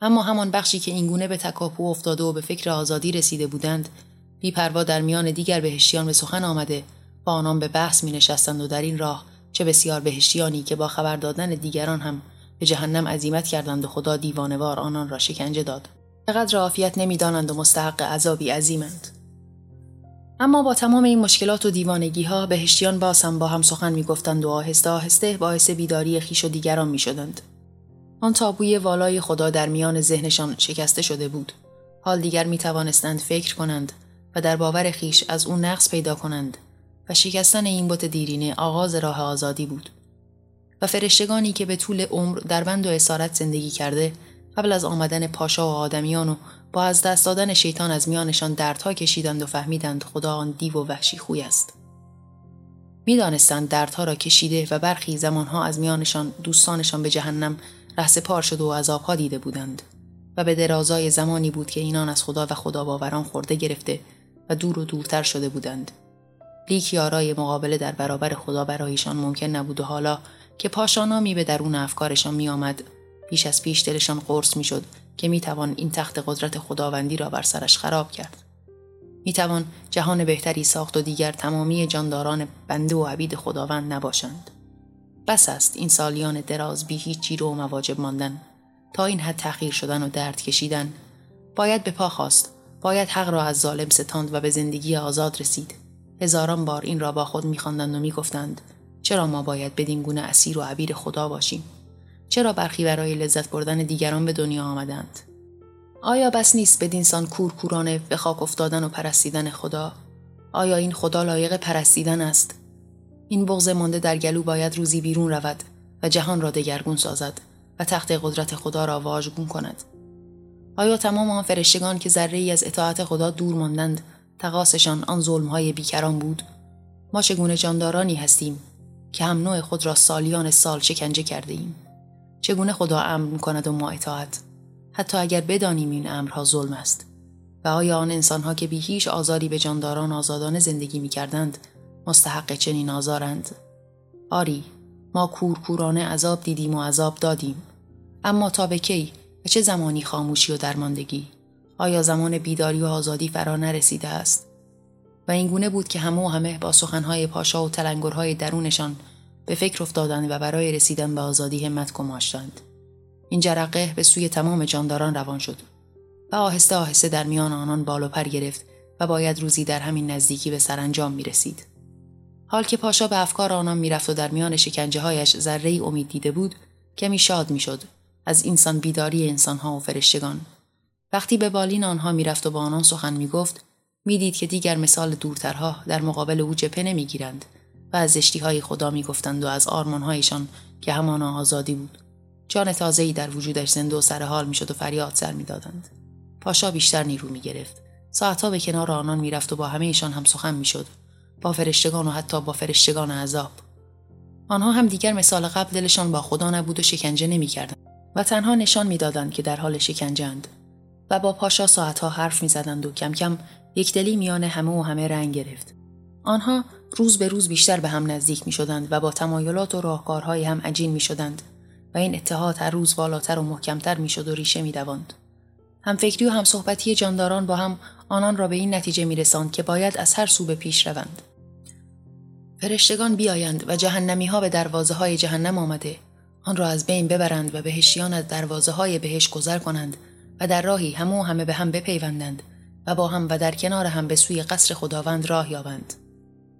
اما همان بخشی که اینگونه به تکاپو افتاده و به فکر آزادی رسیده بودند بیپروا در میان دیگر بهشتیان به سخن آمده با آنان به بحث می نشستند و در این راه چه بسیار بهشتیانی که با خبر دادن دیگران هم به جهنم عزیمت کردند و خدا دیوانوار آنان را شکنجه داد چقدر عافیت نمی‌دانند و مستحق عذابی عظیمند اما با تمام این مشکلات و دیوانگی ها بهشتیان باز هم با هم سخن می گفتند و آهسته آهسته باعث بیداری خیش و دیگران می شدند. آن تابوی والای خدا در میان ذهنشان شکسته شده بود. حال دیگر می توانستند فکر کنند و در باور خیش از اون نقص پیدا کنند و شکستن این بت دیرینه آغاز راه آزادی بود. و فرشتگانی که به طول عمر در بند و اسارت زندگی کرده قبل از آمدن پاشا و آدمیان و با از دست دادن شیطان از میانشان دردها کشیدند و فهمیدند خدا آن دیو و وحشی خوی است. می‌دانستند دردها را کشیده و برخی زمانها از میانشان دوستانشان به جهنم رهس پار شده و عذابها دیده بودند و به درازای زمانی بود که اینان از خدا و خدا باوران خورده گرفته و دور و دورتر شده بودند. لیک یارای مقابله در برابر خدا برایشان ممکن نبود و حالا که پاشانامی به درون افکارشان می آمد پیش از پیش دلشان قرص می شد که می توان این تخت قدرت خداوندی را بر سرش خراب کرد. می توان جهان بهتری ساخت و دیگر تمامی جانداران بنده و عبید خداوند نباشند. بس است این سالیان دراز بی هیچ جیر و مواجب ماندن. تا این حد تأخیر شدن و درد کشیدن باید به پا خواست باید حق را از ظالم ستاند و به زندگی آزاد رسید. هزاران بار این را با خود میخواندند و می‌گفتند چرا ما باید بدین گونه اسیر و عبیر خدا باشیم؟ چرا برخی برای لذت بردن دیگران به دنیا آمدند؟ آیا بس نیست بدینسان کورکورانه به خاک افتادن و پرستیدن خدا؟ آیا این خدا لایق پرستیدن است؟ این بغض مانده در گلو باید روزی بیرون رود و جهان را دگرگون سازد و تخت قدرت خدا را واژگون کند. آیا تمام آن فرشتگان که ذره ای از اطاعت خدا دور ماندند تقاسشان آن ظلمهای بیکران بود؟ ما چگونه جاندارانی هستیم که هم نوع خود را سالیان سال شکنجه کرده ایم؟ چگونه خدا امر می‌کند و ما اطاعت؟ حتی اگر بدانیم این امرها ظلم است. و آیا آن انسانها که بی هیچ آزاری به جانداران آزادانه زندگی می‌کردند مستحق چنین آزارند. آری ما کورکورانه عذاب دیدیم و عذاب دادیم. اما تا به کی؟ و چه زمانی خاموشی و درماندگی؟ آیا زمان بیداری و آزادی فرا نرسیده است؟ و اینگونه بود که همه و همه با سخنهای پاشا و تلنگرهای درونشان به فکر افتادند و برای رسیدن به آزادی همت کماشتند این جرقه به سوی تمام جانداران روان شد و آهسته آهسته در میان آنان بال و پر گرفت و باید روزی در همین نزدیکی به سرانجام می رسید. حال که پاشا به افکار آنان می‌رفت و در میان شکنجه هایش ذره امید دیده بود کمی شاد می‌شد از اینسان بیداری انسانها و فرشتگان. وقتی به بالین آنها می‌رفت و با آنان سخن می‌گفت می‌دید که دیگر مثال دورترها در مقابل او جپه نمی‌گیرند و از های خدا می‌گفتند و از آرمانهایشان که همانا آزادی بود. جان تازه‌ای در وجودش زنده و سرحال می‌شد و فریاد سر می‌دادند. پاشا بیشتر نیرو می‌گرفت. ساعتها به کنار آنان می‌رفت و با همهشان هم سخن می‌شد. با فرشتگان و حتی با فرشتگان عذاب آنها هم دیگر مثال قبل دلشان با خدا نبود و شکنجه نمی‌کردند و تنها نشان می‌دادند که در حال شکنجهاند و با پاشا ساعتها حرف می‌زدند و کم کم یکدلی میان همه و همه رنگ گرفت. آنها روز به روز بیشتر به هم نزدیک می شدند و با تمایلات و راهکارهای هم عجین می شدند و این اتحاد هر روز بالاتر و محکمتر می شد و ریشه می دوند. هم فکری و هم صحبتی جانداران با هم آنان را به این نتیجه می رساند که باید از هر سو به پیش روند. فرشتگان بیایند و جهنمی ها به دروازه های جهنم آمده. آن را از بین ببرند و بهشیان از دروازه های بهش گذر کنند و در راهی همه و همه به هم بپیوندند و با هم و در کنار هم به سوی قصر خداوند راه یابند.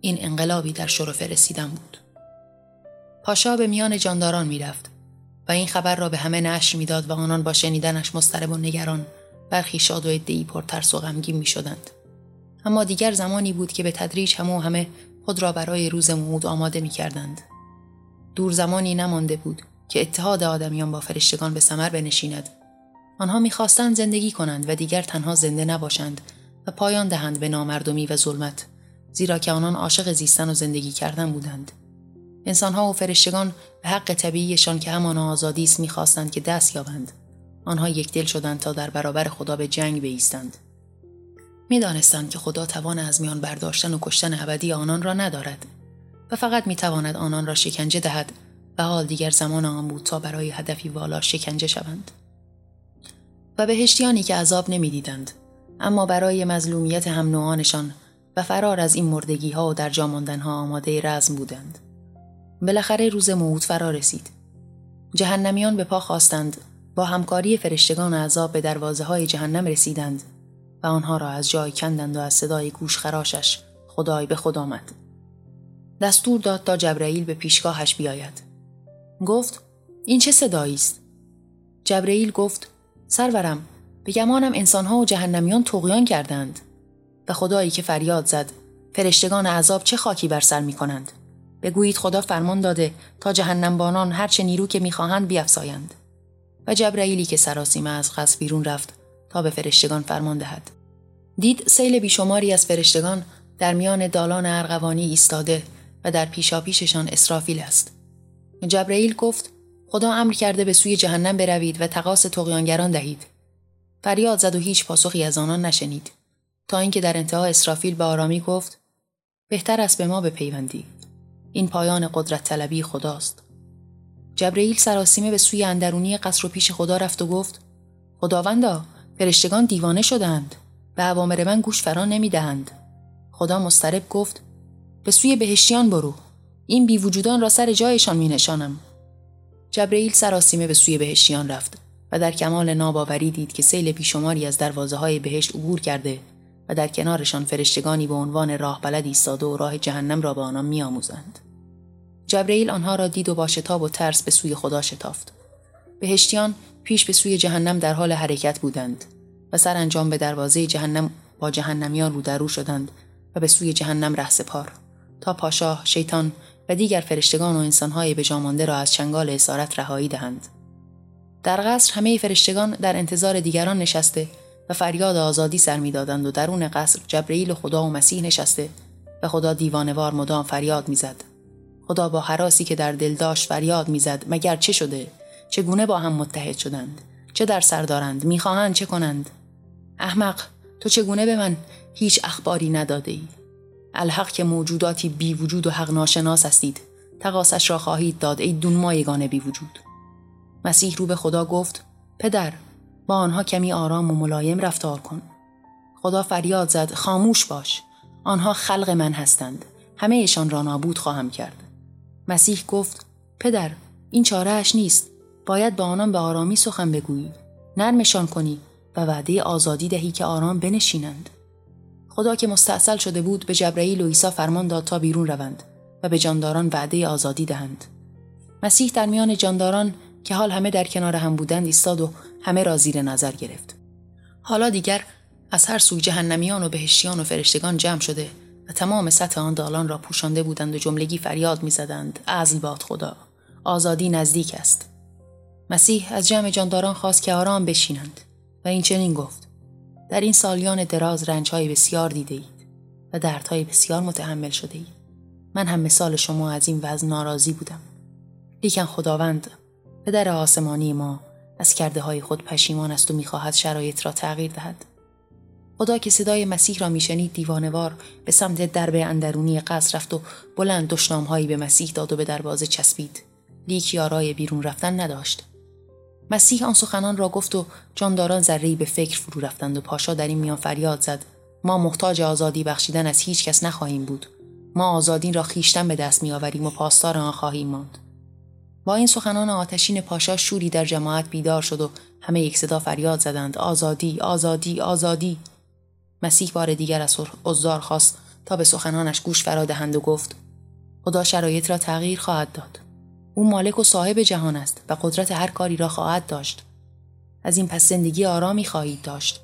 این انقلابی در شرف رسیدن بود. پاشا به میان جانداران می‌رفت و این خبر را به همه نشر می‌داد و آنان با شنیدنش مضطرب و نگران برخی شاد و عدهای پرترس و غمگین می‌شدند. اما دیگر زمانی بود که به تدریج همو همه خود را برای روز موعود آماده می کردند. دور زمانی نمانده بود که اتحاد آدمیان با فرشتگان به سمر بنشیند. آنها می‌خواستند زندگی کنند و دیگر تنها زنده نباشند و پایان دهند به نامردمی و ظلمت زیرا که آنان عاشق زیستن و زندگی کردن بودند. انسانها و فرشتگان به حق طبیعیشان که همان آزادی است می‌خواستند که دست یابند. آنها یک دل شدند تا در برابر خدا به جنگ بایستند. می‌دانستند که خدا توان از میان برداشتن و کشتن ابدی آنان را ندارد و فقط می‌تواند آنان را شکنجه دهد و حال دیگر زمان آن بود تا برای هدفی والا شکنجه شوند. و بهشتیانی که عذاب نمی‌دیدند اما برای مظلومیت هم نوعانشان و فرار از این مردگی ها و در جاماندن ها آماده رزم بودند. بالاخره روز موعود فرا رسید. جهنمیان به پا خواستند با همکاری فرشتگان عذاب به دروازه های جهنم رسیدند. آنها را از جای کندند و از صدای گوش خراشش خدای به خود آمد. دستور داد تا جبرئیل به پیشگاهش بیاید. گفت این چه صدایی است؟ جبرئیل گفت سرورم به گمانم انسانها و جهنمیان تقیان کردند و خدایی که فریاد زد فرشتگان عذاب چه خاکی بر سر می کنند. بگویید خدا فرمان داده تا جهنمبانان هرچه نیرو که می‌خواهند بیافزایند و جبرئیلی که سراسیمه از قصر بیرون رفت تا به فرشتگان فرمان دهد دید سیل بیشماری از فرشتگان در میان دالان ارغوانی ایستاده و در پیشاپیششان اسرافیل است. جبرئیل گفت خدا امر کرده به سوی جهنم بروید و تقاس تقیانگران دهید. فریاد زد و هیچ پاسخی از آنان نشنید. تا اینکه در انتها اسرافیل به آرامی گفت بهتر است به ما بپیوندی. این پایان قدرت طلبی خداست. جبرئیل سراسیمه به سوی اندرونی قصر و پیش خدا رفت و گفت خداوندا فرشتگان دیوانه شدند به اوامر من گوش فرا نمی‌دهند خدا مسترب گفت به سوی بهشتیان برو این بیوجودان را سر جایشان می نشانم. جبرئیل سراسیمه به سوی بهشتیان رفت و در کمال ناباوری دید که سیل بیشماری از دروازه های بهشت عبور کرده و در کنارشان فرشتگانی به عنوان راه بلد ایستاده و راه جهنم را به آنان میآموزند. جبرئیل آنها را دید و با شتاب و ترس به سوی خدا شتافت. بهشتیان پیش به سوی جهنم در حال حرکت بودند و سرانجام به دروازه جهنم با جهنمیان رو در رو شدند و به سوی جهنم ره سپار تا پاشاه شیطان و دیگر فرشتگان و انسانهای به جامانده را از چنگال اسارت رهایی دهند. در قصر همه فرشتگان در انتظار دیگران نشسته و فریاد آزادی سر می‌دادند و درون قصر جبرئیل و خدا و مسیح نشسته و خدا دیوانوار مدام فریاد می‌زد. خدا با حراسی که در دل داشت فریاد می‌زد مگر چه شده؟ چگونه با هم متحد شدند؟ چه در سر دارند؟ می‌خواهند چه کنند؟ احمق تو چگونه به من هیچ اخباری نداده ای الحق که موجوداتی بی وجود و حق ناشناس هستید. تقاسش را خواهید داد ای دون مایگان بی وجود. مسیح رو به خدا گفت پدر با آنها کمی آرام و ملایم رفتار کن. خدا فریاد زد خاموش باش. آنها خلق من هستند. همهشان را نابود خواهم کرد. مسیح گفت پدر این چارهش نیست. باید به آنان به آرامی سخن بگویی. نرمشان کنی. و وعده آزادی دهی که آرام بنشینند. خدا که مستاصل شده بود به جبرئیل و عیسی فرمان داد تا بیرون روند و به جانداران وعده آزادی دهند. مسیح در میان جانداران که حال همه در کنار هم بودند ایستاد و همه را زیر نظر گرفت. حالا دیگر از هر سوی جهنمیان و بهشتیان و فرشتگان جمع شده و تمام سطح آن دالان را پوشانده بودند و جملگی فریاد می‌زدند. ازل باد خدا آزادی نزدیک است. مسیح از جمع جانداران خواست که آرام بشینند. و این چنین گفت. در این سالیان دراز رنجهای بسیار دیده اید و دردهای بسیار متحمل شده اید. من هم مثال شما از این وضع ناراضی بودم. لیکن خداوند پدر آسمانی ما از کرده های خود پشیمان است و می‌خواهد شرایط را تغییر دهد. خدا که صدای مسیح را میشنید دیوانوار به سمت درب اندرونی قصر رفت و بلند دشنامهایی به مسیح داد و به دروازه چسبید. لیک یارای بیرون رفتن نداشت. مسیح آن سخنان را گفت و جانداران ذرهای به فکر فرو رفتند و پاشا در این میان فریاد زد. ما محتاج آزادی بخشیدن از هیچ کس نخواهیم بود. ما آزادین را خیشتن به دست میآوریم و پاسدار آن خواهیم ماند. با این سخنان آتشین پاشا شوری در جماعت بیدار شد و همه یک صدا فریاد زدند. آزادی آزادی آزادی. مسیح بار دیگر از عذار خواست تا به سخنانش گوش فرا دهند و گفت خدا شرایط را تغییر خواهد داد. او مالک و صاحب جهان است و قدرت هر کاری را خواهد داشت. از این پس زندگی آرامی خواهید داشت.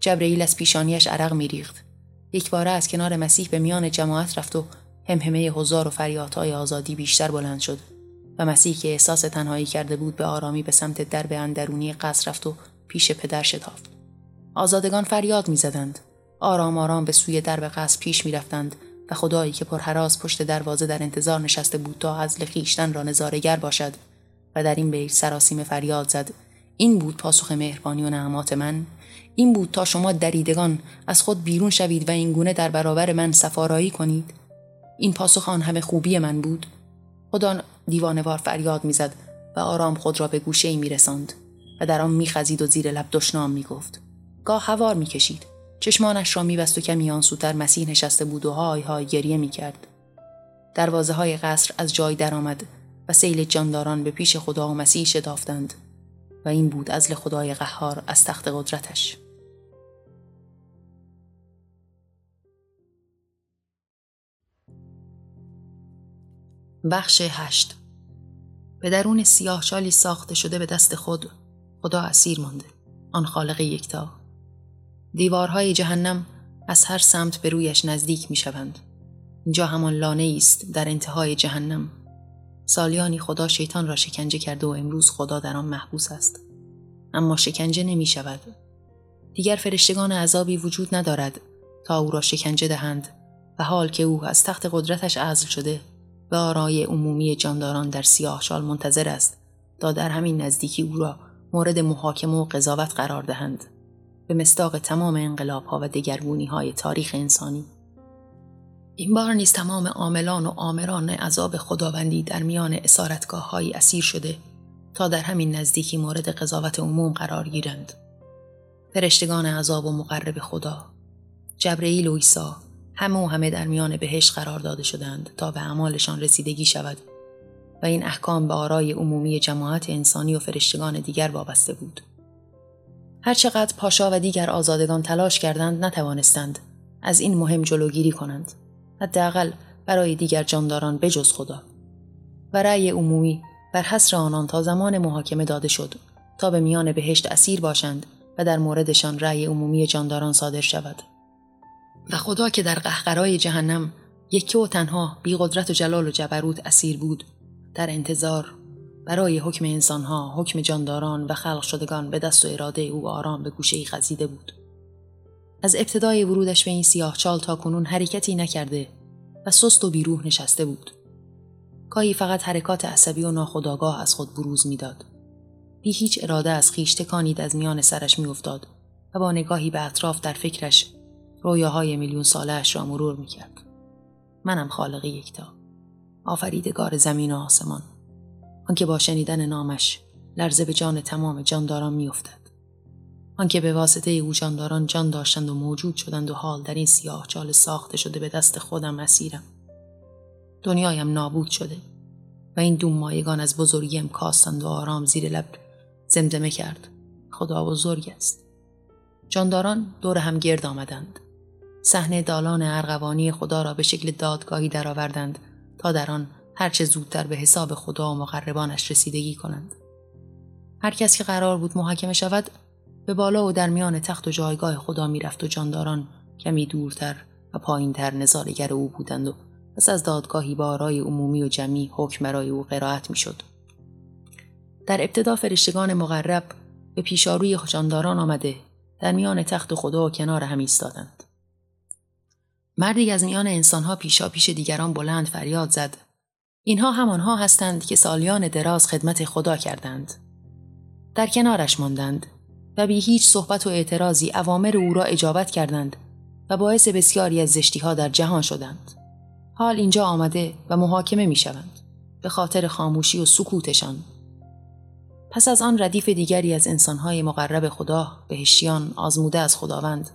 جبرئیل از پیشانیش عرق میریخت. یک باره از کنار مسیح به میان جماعت رفت و همهمه هزار و فریادهای آزادی بیشتر بلند شد و مسیح که احساس تنهایی کرده بود به آرامی به سمت درب اندرونی قصر رفت و پیش پدر شتافت. آزادگان فریاد می‌زدند. آرام آرام به سوی درب قصر پیش می‌رفتند. و خدایی که پرحراس پشت دروازه در انتظار نشسته بود تا از خیشتن را نظارگر باشد و در این بیت سراسیم فریاد زد. این بود پاسخ مهربانی و نعمات من. این بود تا شما دریدگان از خود بیرون شوید و این گونه در برابر من سفارایی کنید. این پاسخ آن همه خوبی من بود. خدا دیوانوار فریاد می‌زد و آرام خود را به گوشه ای می رسند و در آن میخزید و زیر لب دشنام می‌گفت. گاه هوار می‌کشید. چشمانش را میبست و کمی آنسوتر مسیح نشسته بود و های های گریه می‌کرد. دروازه های قصر از جای درآمد و سیل جانداران به پیش خدا و مسیح شتافتند و این بود ازل خدای قهار از تخت قدرتش. بخش هشت. به درون سیاه شالی ساخته شده به دست خود خدا اسیر مانده. آن خالق یکتا. دیوارهای جهنم از هر سمت به رویش نزدیک می شوند. اینجا همان لانه است در انتهای جهنم. سالیانی خدا شیطان را شکنجه کرده و امروز خدا در آن محبوس است. اما شکنجه نمی شود دیگر فرشتگان عذابی وجود ندارد تا او را شکنجه دهند و حال که او از تخت قدرتش عزل شده به آرای عمومی جانداران در سیاه شال منتظر است تا در همین نزدیکی او را مورد محاکمه و قضاوت قرار دهند. به مستاق تمام انقلاب ها و دگرگونی های تاریخ انسانی این بار نیز تمام عاملان و آمران عذاب خداوندی در میان اسارتگاه های اسیر شده تا در همین نزدیکی مورد قضاوت عموم قرار گیرند فرشتگان عذاب و مقرب خدا جبرئیل و عیسی همه و همه در میان بهشت قرار داده شدند تا به اعمالشان رسیدگی شود و این احکام به آرای عمومی جماعت انسانی و فرشتگان دیگر وابسته بود. هرچقدر پاشا و دیگر آزادگان تلاش کردند نتوانستند از این مهم جلوگیری کنند. حداقل برای دیگر جانداران بجز خدا. و رأی عمومی بر حسر آنان تا زمان محاکمه داده شد تا به میان بهشت اسیر باشند و در موردشان رأی عمومی جانداران صادر شود. و خدا که در قهقرای جهنم یکی و تنها بی قدرت و جلال و جبروت اسیر بود در انتظار برای حکم انسانها حکم جانداران و خلق شدگان به دست و اراده او آرام به گوشه ای خزیده بود. از ابتدای ورودش به این سیاه چال تا کنون حرکتی نکرده و سست و بیروح نشسته بود. گاهی فقط حرکات عصبی و ناخداگاه از خود بروز می‌داد. بی هیچ اراده از خیش تکانید از میان سرش میافتاد و با نگاهی به اطراف در فکرش رویاهای میلیون سالهاش را مرور می‌کرد. منم خالق یکتا. آفریدگار زمین و آسمان. آنکه با شنیدن نامش لرزه به جان تمام جانداران میافتد. آنکه به واسطه او جانداران جان داشتند و موجود شدند و حال در این سیاه چال ساخته شده به دست خودم اسیرم دنیایم نابود شده و این دوم مایگان از بزرگیم کاستند و آرام زیر لب زمزمه کرد. خدا بزرگ است. جانداران دور هم گرد آمدند. صحنه دالان ارغوانی خدا را به شکل دادگاهی درآوردند تا در آن هرچه زودتر به حساب خدا و مقربانش رسیدگی کنند. هر کس که قرار بود محاکمه شود به بالا و در میان تخت و جایگاه خدا می‌رفت و جانداران کمی دورتر و پایینتر نظارگر او بودند و پس از دادگاهی با آرای عمومی و جمعی حکم برای او قرائت می‌شد. در ابتدا فرشتگان مقرب به پیشاروی جانداران آمده در میان تخت خدا و کنار هم ایستادند. مردی از میان انسانها پیشا پیش دیگران بلند فریاد زد اینها همانها هستند که سالیان دراز خدمت خدا کردند. در کنارش ماندند و بی هیچ صحبت و اعتراضی اوامر او را اجابت کردند و باعث بسیاری از زشتی ها در جهان شدند. حال اینجا آمده و محاکمه می شوند به خاطر خاموشی و سکوتشان. پس از آن ردیف دیگری از انسانهای مقرب خدا بهشیان آزموده از خداوند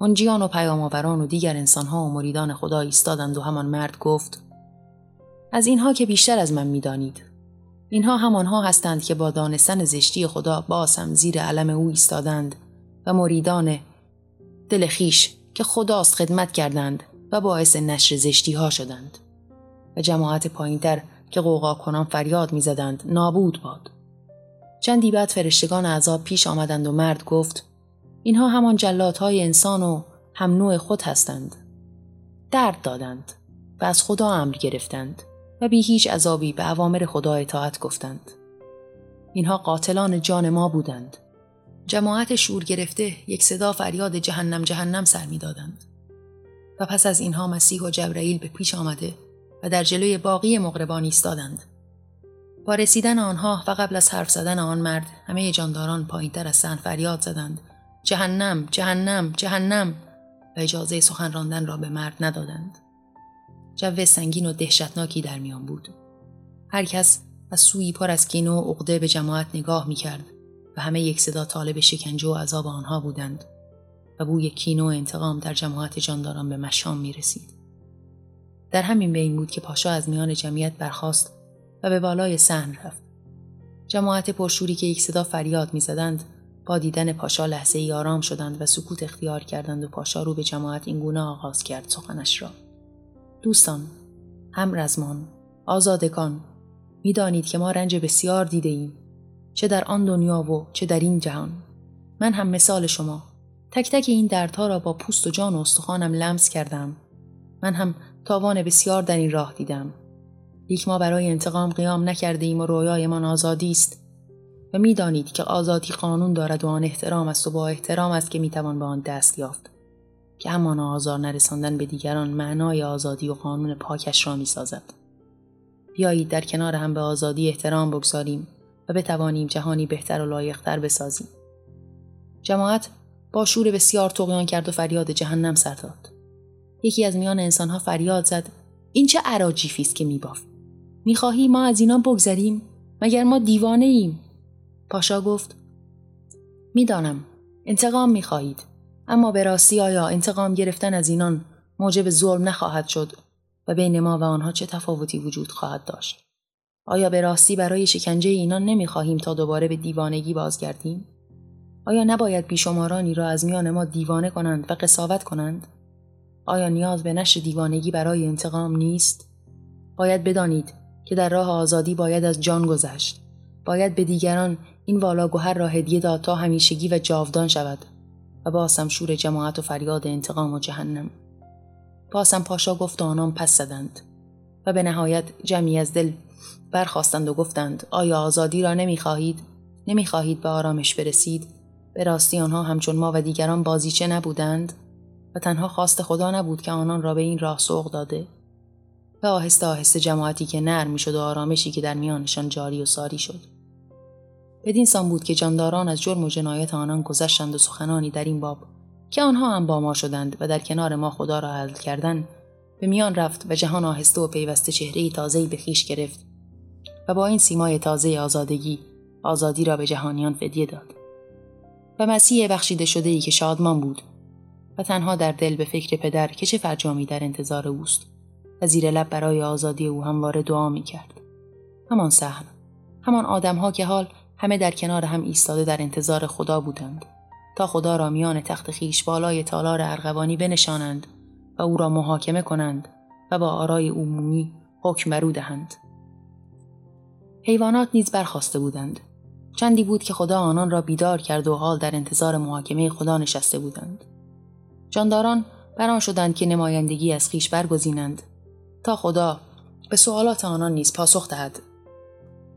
منجیان و پیامآوران و دیگر انسانها و مریدان خدا ایستادند و همان مرد گفت از اینها که بیشتر از من می‌دانید. اینها همانها هستند که با دانستن زشتی خدا باسم زیر علم او ایستادند و مریدان دل خیش که خداست خدمت کردند و باعث نشر زشتی ها شدند. و جماعت پایینتر که قوقا کنان فریاد می‌زدند نابود باد. چندی بعد فرشتگان عذاب پیش آمدند و مرد گفت اینها همان های انسان و هم نوع خود هستند. درد دادند و از خدا امر گرفتند. و بی هیچ عذابی به اوامر خدا اطاعت گفتند. اینها قاتلان جان ما بودند. جماعت شور گرفته یک صدا فریاد جهنم جهنم سر دادند. و پس از اینها مسیح و جبرئیل به پیش آمده و در جلوی باقی مغربان ایستادند. با رسیدن آنها و قبل از حرف زدن آن مرد همه جانداران پایینتر از سن فریاد زدند. جهنم جهنم جهنم! و اجازه سخن راندن را به مرد ندادند. جو سنگین و دهشتناکی در میان بود هر کس از سوی پر از کینه و عقده به جماعت نگاه می کرد و همه یک صدا طالب شکنجه و عذاب آنها بودند و بوی کینه و انتقام در جماعت جانداران به مشام می رسید. در همین بین بود که پاشا از میان جمعیت برخاست و به بالای صحن رفت. جماعت پرشوری که یک صدا فریاد می‌زدند با دیدن پاشا لحظه ای آرام شدند و سکوت اختیار کردند و پاشا رو به جماعت این گونه آغاز کرد سخنش را. دوستان، هم رزمان، آزادگان، می‌دانید که ما رنج بسیار دیده ایم چه در آن دنیا و چه در این جهان. من هم مثال شما. تک تک این دردها را با پوست و جان و استخوانم لمس کردم. من هم تاوان بسیار در این راه دیدم. لیک ما برای انتقام قیام نکرده ایم و رویایمان آزادی است. و می‌دانید که آزادی قانون دارد و آن احترام است و با احترام است که می‌توان به آن دست یافت. که همان آزار نرساندن به دیگران معنای آزادی و قانون پاکش را می‌سازد. بیایید در کنار هم به آزادی احترام بگذاریم و بتوانیم جهانی بهتر و لایقتر بسازیم. جماعت با شور بسیار تقیان کرد و فریاد جهنم سر داد. یکی از میان انسانها فریاد زد این چه عراجیفی است که میبافت؟ می‌خواهی ما از اینا بگذریم؟ مگر ما دیوانه ایم پاشا گفت می‌دانم انتقام می‌خواهید. اما به راستی آیا انتقام گرفتن از اینان موجب ظلم نخواهد شد و بین ما و آنها چه تفاوتی وجود خواهد داشت؟ آیا به راستی برای شکنجه اینان نمی‌خواهیم تا دوباره به دیوانگی بازگردیم؟ آیا نباید بیشمارانی را از میان ما دیوانه کنند و قصاوت کنند؟ آیا نیاز به نشر دیوانگی برای انتقام نیست؟ باید بدانید که در راه آزادی باید از جان گذشت. باید به دیگران این والاگوهر را هدیه داد تا همیشگی و جاودان شود. و باسم شور جماعت و فریاد انتقام و جهنم. باسم پاشا گفت و آنان پس زدند. و به نهایت جمعی از دل برخواستند و گفتند آیا آزادی را نمی‌خواهید؟ نمی‌خواهید به آرامش برسید؟ به راستی آنها همچون ما و دیگران بازیچه نبودند؟ و تنها خواست خدا نبود که آنان را به این راه سوق داده؟ و آهسته آهسته جماعتی که نرم می‌شد و آرامشی که در میانشان جاری و ساری شد. بدین سان بود که جانداران از جرم و جنایت آنان گذشتند و سخنانی در این باب که آنها هم با ما شدند و در کنار ما خدا را حل کردن به میان رفت و جهان آهسته و پیوسته چهره تازه‌ای به خیش گرفت و با این سیمای تازه آزادگی آزادی را به جهانیان فدیه داد و مسیح بخشیده شده ای که شادمان بود و تنها در دل به فکر پدر که چه فرجامی در انتظار اوست و زیر لب برای آزادی او همواره دعا می کرد. همان سهن همان آدمها که حال همه در کنار هم ایستاده در انتظار خدا بودند. تا خدا را میان تخت خیش بالای تالار ارغوانی بنشانند و او را محاکمه کنند و با آرای عمومی حکم برو دهند. حیوانات نیز برخواسته بودند. چندی بود که خدا آنان را بیدار کرد و حال در انتظار محاکمه خدا نشسته بودند. جانداران بران شدند که نمایندگی از خیش برگزینند. تا خدا به سوالات آنان نیز پاسخ دهد.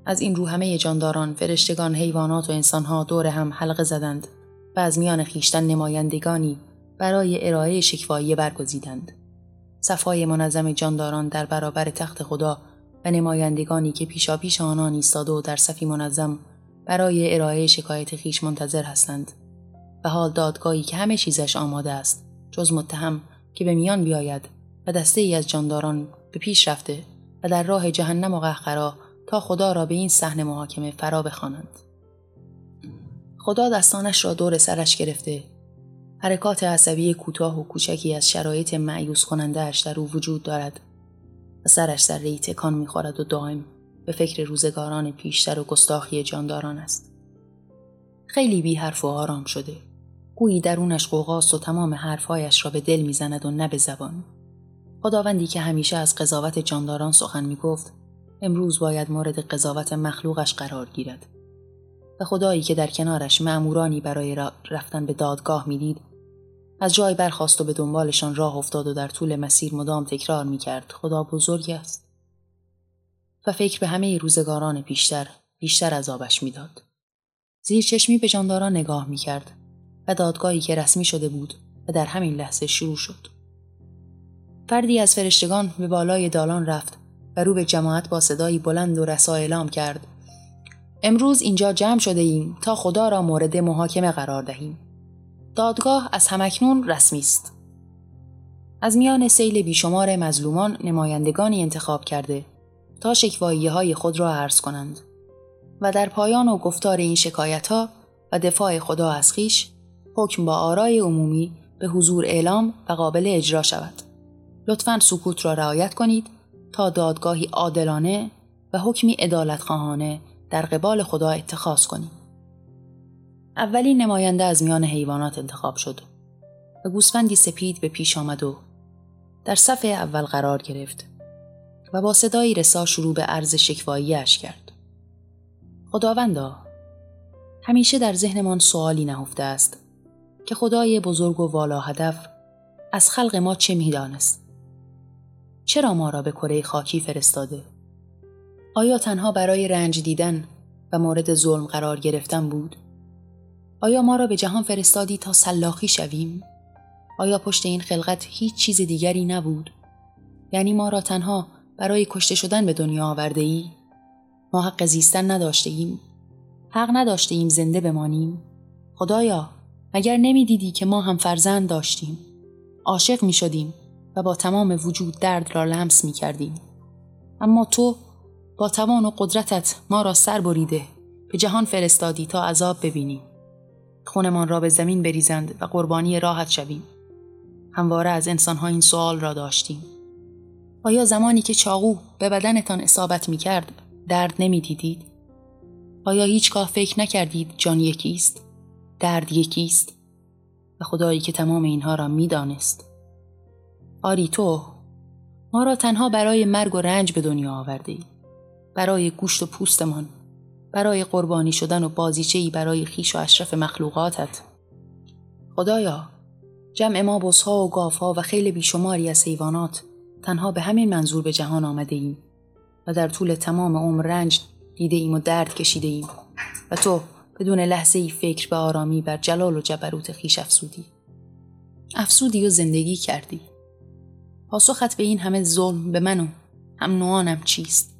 از این رو همه جانداران فرشتگان حیوانات و انسانها دور هم حلقه زدند و از میان خیشتن نمایندگانی برای ارائه شکوایی برگزیدند. صفای منظم جانداران در برابر تخت خدا و نمایندگانی که پیشا پیش آنان ایستاده و در صفی منظم برای ارائه شکایت خیش منتظر هستند. و حال دادگاهی که همه چیزش آماده است جز متهم که به میان بیاید و دسته ای از جانداران به پیش رفته و در راه جهنم و قهقرا خدا را به این صحنه محاکمه فرا بخوانند. خدا دستانش را دور سرش گرفته. حرکات عصبی کوتاه و کوچکی از شرایط معیوس کنندهاش در او وجود دارد. و سرش ذره تکان می‌خورد و دائم به فکر روزگاران پیشتر و گستاخی جانداران است. خیلی بی حرف و آرام شده. گویی درونش قوقاست و تمام حرفهایش را به دل می‌زند و نه به زبان. خداوندی که همیشه از قضاوت جانداران سخن می‌گفت امروز باید مورد قضاوت مخلوقش قرار گیرد و خدایی که در کنارش معمورانی برای رفتن به دادگاه می‌دید از جای برخواست و به دنبالشان راه افتاد و در طول مسیر مدام تکرار می کرد خدا بزرگ است. و فکر به همه روزگاران پیشتر بیشتر عذابش می‌داد. زیر چشمی به جانداران نگاه می کرد و دادگاهی که رسمی شده بود و در همین لحظه شروع شد. فردی از فرشتگان به بالای دالان رفت و رو به جماعت با صدایی بلند و رسا اعلام کرد امروز اینجا جمع شده ایم تا خدا را مورد محاکمه قرار دهیم. دادگاه از همکنون رسمی است. از میان سیل بیشمار مظلومان نمایندگانی انتخاب کرده تا شکواییه های خود را عرض کنند و در پایان و گفتار این شکایت ها و دفاع خدا از خیش حکم با آرای عمومی به حضور اعلام و قابل اجرا شود. لطفا سکوت را رعایت کنید تا دادگاهی عادلانه و حکمی خواهانه در قبال خدا اتخاذ کنیم. اولین نماینده از میان حیوانات انتخاب شد و گوسفندی سپید به پیش آمد و در صفحه اول قرار گرفت و با صدایی رسا شروع به عرض شکواییش کرد. خداوندا همیشه در ذهنمان سوالی نهفته است که خدای بزرگ و والا هدف از خلق ما چه می‌دانست چرا ما را به کره خاکی فرستاده؟ آیا تنها برای رنج دیدن و مورد ظلم قرار گرفتن بود؟ آیا ما را به جهان فرستادی تا سلاخی شویم؟ آیا پشت این خلقت هیچ چیز دیگری نبود؟ یعنی ما را تنها برای کشته شدن به دنیا آورده ای ما حق زیستن نداشته ایم حق نداشته ایم زنده بمانیم. خدایا مگر نمی‌دیدی که ما هم فرزند داشتیم؟ عاشق می شدیم و با تمام وجود درد را لمس می کردیم اما تو با توان و قدرتت ما را سر بریده به جهان فرستادی تا عذاب ببینیم خونمان را به زمین بریزند و قربانی راحت شویم همواره از انسانها این سوال را داشتیم آیا زمانی که چاقو به بدنتان اصابت می کرد درد نمی دیدید؟ آیا هیچگاه فکر نکردید جان یکیست؟ درد یکیست؟ و خدایی که تمام اینها را می دانست. آری تو ما را تنها برای مرگ و رنج به دنیا آورده ای. برای گوشت و پوستمان برای قربانی شدن و بازیچه برای خیش و اشرف مخلوقاتت. خدایا جمع ما بزها و گافها و خیلی بیشماری از حیوانات تنها به همین منظور به جهان آمده ایم و در طول تمام عمر رنج دیده ایم و درد کشیده ایم و تو بدون لحظه ای فکر به آرامی بر جلال و جبروت خیش افسودی افسودی و زندگی کردی. پاسخت به این همه ظلم به من و هم نوانم چیست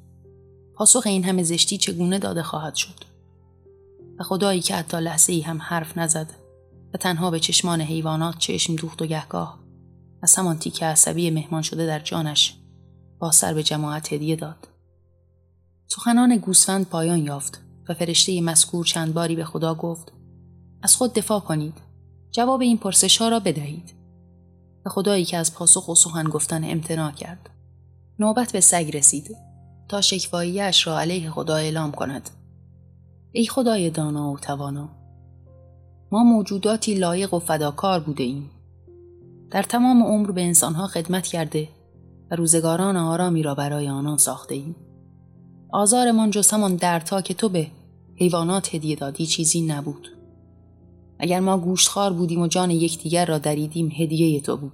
پاسخ این همه زشتی چگونه داده خواهد شد و خدایی که حتی لحظه ای هم حرف نزد و تنها به چشمان حیوانات چشم دوخت و گهگاه از همان تیکه عصبی مهمان شده در جانش با سر به جماعت هدیه داد. سخنان گوسفند پایان یافت و فرشته مذکور چند باری به خدا گفت از خود دفاع کنید. جواب این پرسش ها را بدهید. و خدایی که از پاسخ و سخن گفتن امتناع کرد. نوبت به سگ رسید تا شکواییش را علیه خدا اعلام کند. ای خدای دانا و توانا ما موجوداتی لایق و فداکار بوده ایم. در تمام عمر به انسانها خدمت کرده و روزگاران آرامی را برای آنان ساخته ایم. آزارمان جز همان درتا که تو به حیوانات هدیه دادی چیزی نبود. اگر ما گوشتخوار بودیم و جان یکدیگر را دریدیم هدیه تو بود.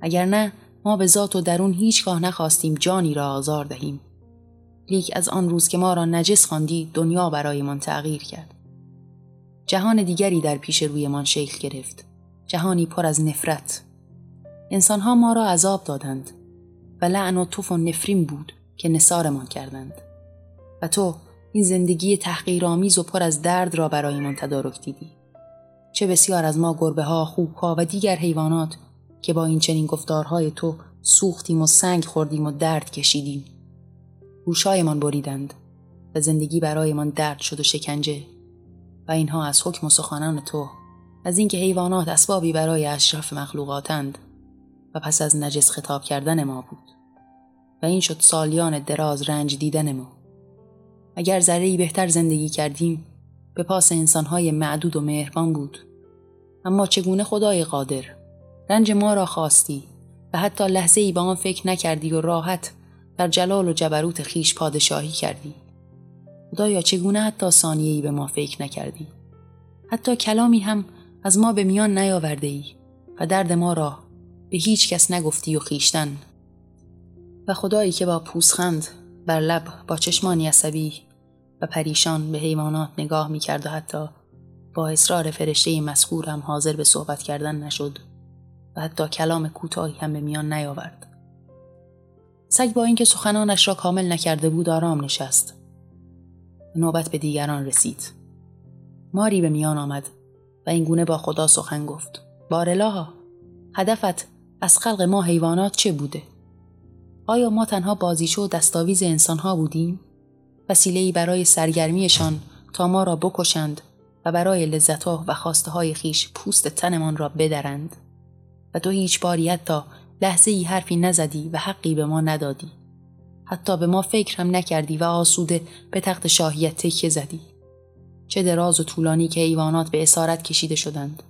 اگر نه ما به ذات و درون هیچگاه نخواستیم جانی را آزار دهیم. لیک از آن روز که ما را نجس خواندی دنیا برایمان تغییر کرد. جهان دیگری در پیش رویمان شکل گرفت. جهانی پر از نفرت انسانها ما را عذاب دادند و لعن و توف و نفرین بود که نصارمان کردند و تو این زندگی تحقیرآمیز و پر از درد را برایمان تدارک دیدی چه بسیار از ما گربه ها خوبها و دیگر حیوانات که با این چنین گفتارهای تو سوختیم و سنگ خوردیم و درد کشیدیم. گوشایمان بریدند و زندگی برایمان درد شد و شکنجه و اینها از حکم و سخنان تو از اینکه حیوانات اسبابی برای اشرف مخلوقاتند و پس از نجس خطاب کردن ما بود. و این شد سالیان دراز رنج دیدن ما. اگر ذره بهتر زندگی کردیم به پاس انسانهای معدود و مهربان بود. اما چگونه خدای قادر؟ رنج ما را خواستی و حتی لحظه ای به آن فکر نکردی و راحت در جلال و جبروت خیش پادشاهی کردی. خدایا چگونه حتی ثانیه ای به ما فکر نکردی؟ حتی کلامی هم از ما به میان نیاورده ای و درد ما را به هیچ کس نگفتی و خیشتن و خدایی که با پوسخند بر لب با چشمانی عصبی و پریشان به حیوانات نگاه می کرد و حتی با اصرار فرشته مذکور هم حاضر به صحبت کردن نشد و حتی کلام کوتاهی هم به میان نیاورد. سگ با اینکه سخنانش را کامل نکرده بود آرام نشست. نوبت به دیگران رسید. ماری به میان آمد و این گونه با خدا سخن گفت. بارلاها هدفت از خلق ما حیوانات چه بوده؟ آیا ما تنها بازیچه و دستاویز انسانها بودیم؟ وسیله‌ای برای سرگرمیشان تا ما را بکشند و برای لذتها و خواسته های خیش پوست تنمان را بدرند. و تو هیچ باری حتی لحظه ای حرفی نزدی و حقی به ما ندادی. حتی به ما فکر هم نکردی و آسوده به تخت شاهیت تکیه زدی. چه دراز و طولانی که ایوانات به اسارت کشیده شدند.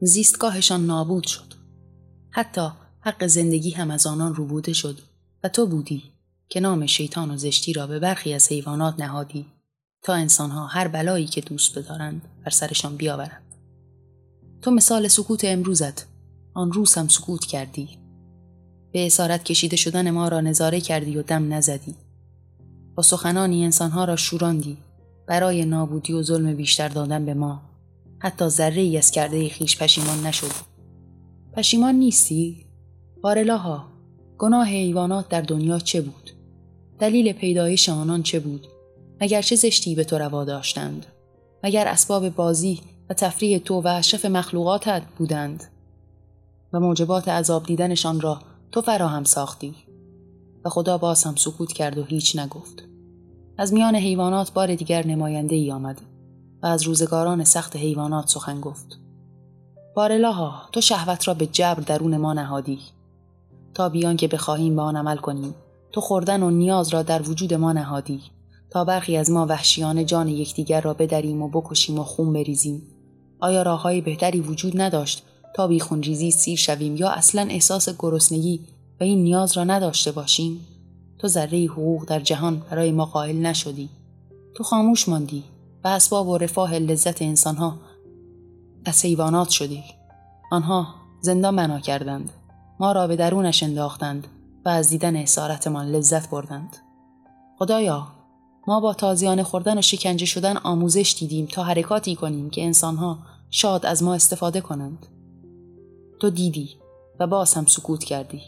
زیستگاهشان نابود شد. حتی حق زندگی هم از آنان روبوده شد و تو بودی. که نام شیطان و زشتی را به برخی از حیوانات نهادی تا انسانها هر بلایی که دوست بدارند بر سرشان بیاورند. تو مثال سکوت امروزت آن روز هم سکوت کردی. به اسارت کشیده شدن ما را نظاره کردی و دم نزدی. با سخنانی انسانها را شوراندی برای نابودی و ظلم بیشتر دادن به ما. حتی ذره ای از کرده خیش پشیمان نشد. پشیمان نیستی؟ بارلاها گناه حیوانات در دنیا چه بود؟ دلیل پیدایش آنان چه بود؟ مگر چه زشتی به تو روا داشتند. مگر اسباب بازی و تفریح تو و اشرف مخلوقاتت بودند. و موجبات عذاب دیدنشان را تو فراهم ساختی. و خدا باز هم سکوت کرد و هیچ نگفت. از میان حیوانات بار دیگر نماینده ای آمد و از روزگاران سخت حیوانات سخن گفت. بارلاها تو شهوت را به جبر درون ما نهادی. تا بیان که بخواهیم به آن عمل کنیم. تو خوردن و نیاز را در وجود ما نهادی. تا برخی از ما وحشیانه جان یکدیگر را بدریم و بکشیم و خون بریزیم. آیا راههای بهتری وجود نداشت تا بیخون ریزی سیر شویم یا اصلا احساس گرسنگی و این نیاز را نداشته باشیم؟ تو ذره حقوق در جهان برای ما قائل نشدی. تو خاموش ماندی و اسباب و رفاه لذت انسانها از حیوانات شدی. آنها زندان بنا کردند. ما را به درونش انداختند. و از دیدن اسارتمان لذت بردند خدایا ما با تازیانه خوردن و شکنجه شدن آموزش دیدیم تا حرکاتی کنیم که انسانها شاد از ما استفاده کنند. تو دیدی و باز هم سکوت کردی.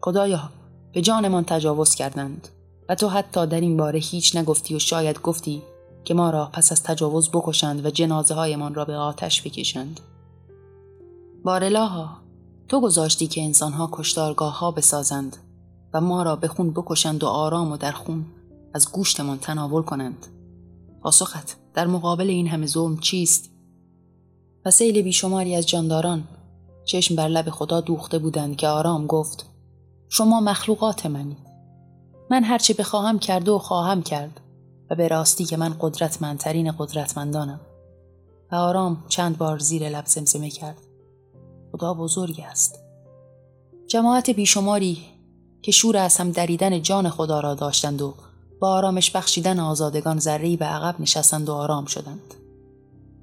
خدایا به جانمان تجاوز کردند و تو حتی در این باره هیچ نگفتی و شاید گفتی که ما را پس از تجاوز بکشند و جنازه هایمان را به آتش بکشند. بارلاها تو گذاشتی که انسانها کشتارگاه ها بسازند و ما را به خون بکشند و آرام و در خون از گوشتمان تناول کنند. پاسخت در مقابل این همه ظلم چیست؟ و سیل بیشماری از جانداران چشم بر لب خدا دوخته بودند که آرام گفت شما مخلوقات منید من هرچه بخواهم کرده و خواهم کرد و به راستی که من قدرتمندترین قدرتمندانم. و آرام چند بار زیر لب زمزمه کرد. خدا بزرگ است جماعت بیشماری که شور از هم دریدن جان خدا را داشتند و با آرامش بخشیدن آزادگان ذره‌ای به عقب نشستند و آرام شدند.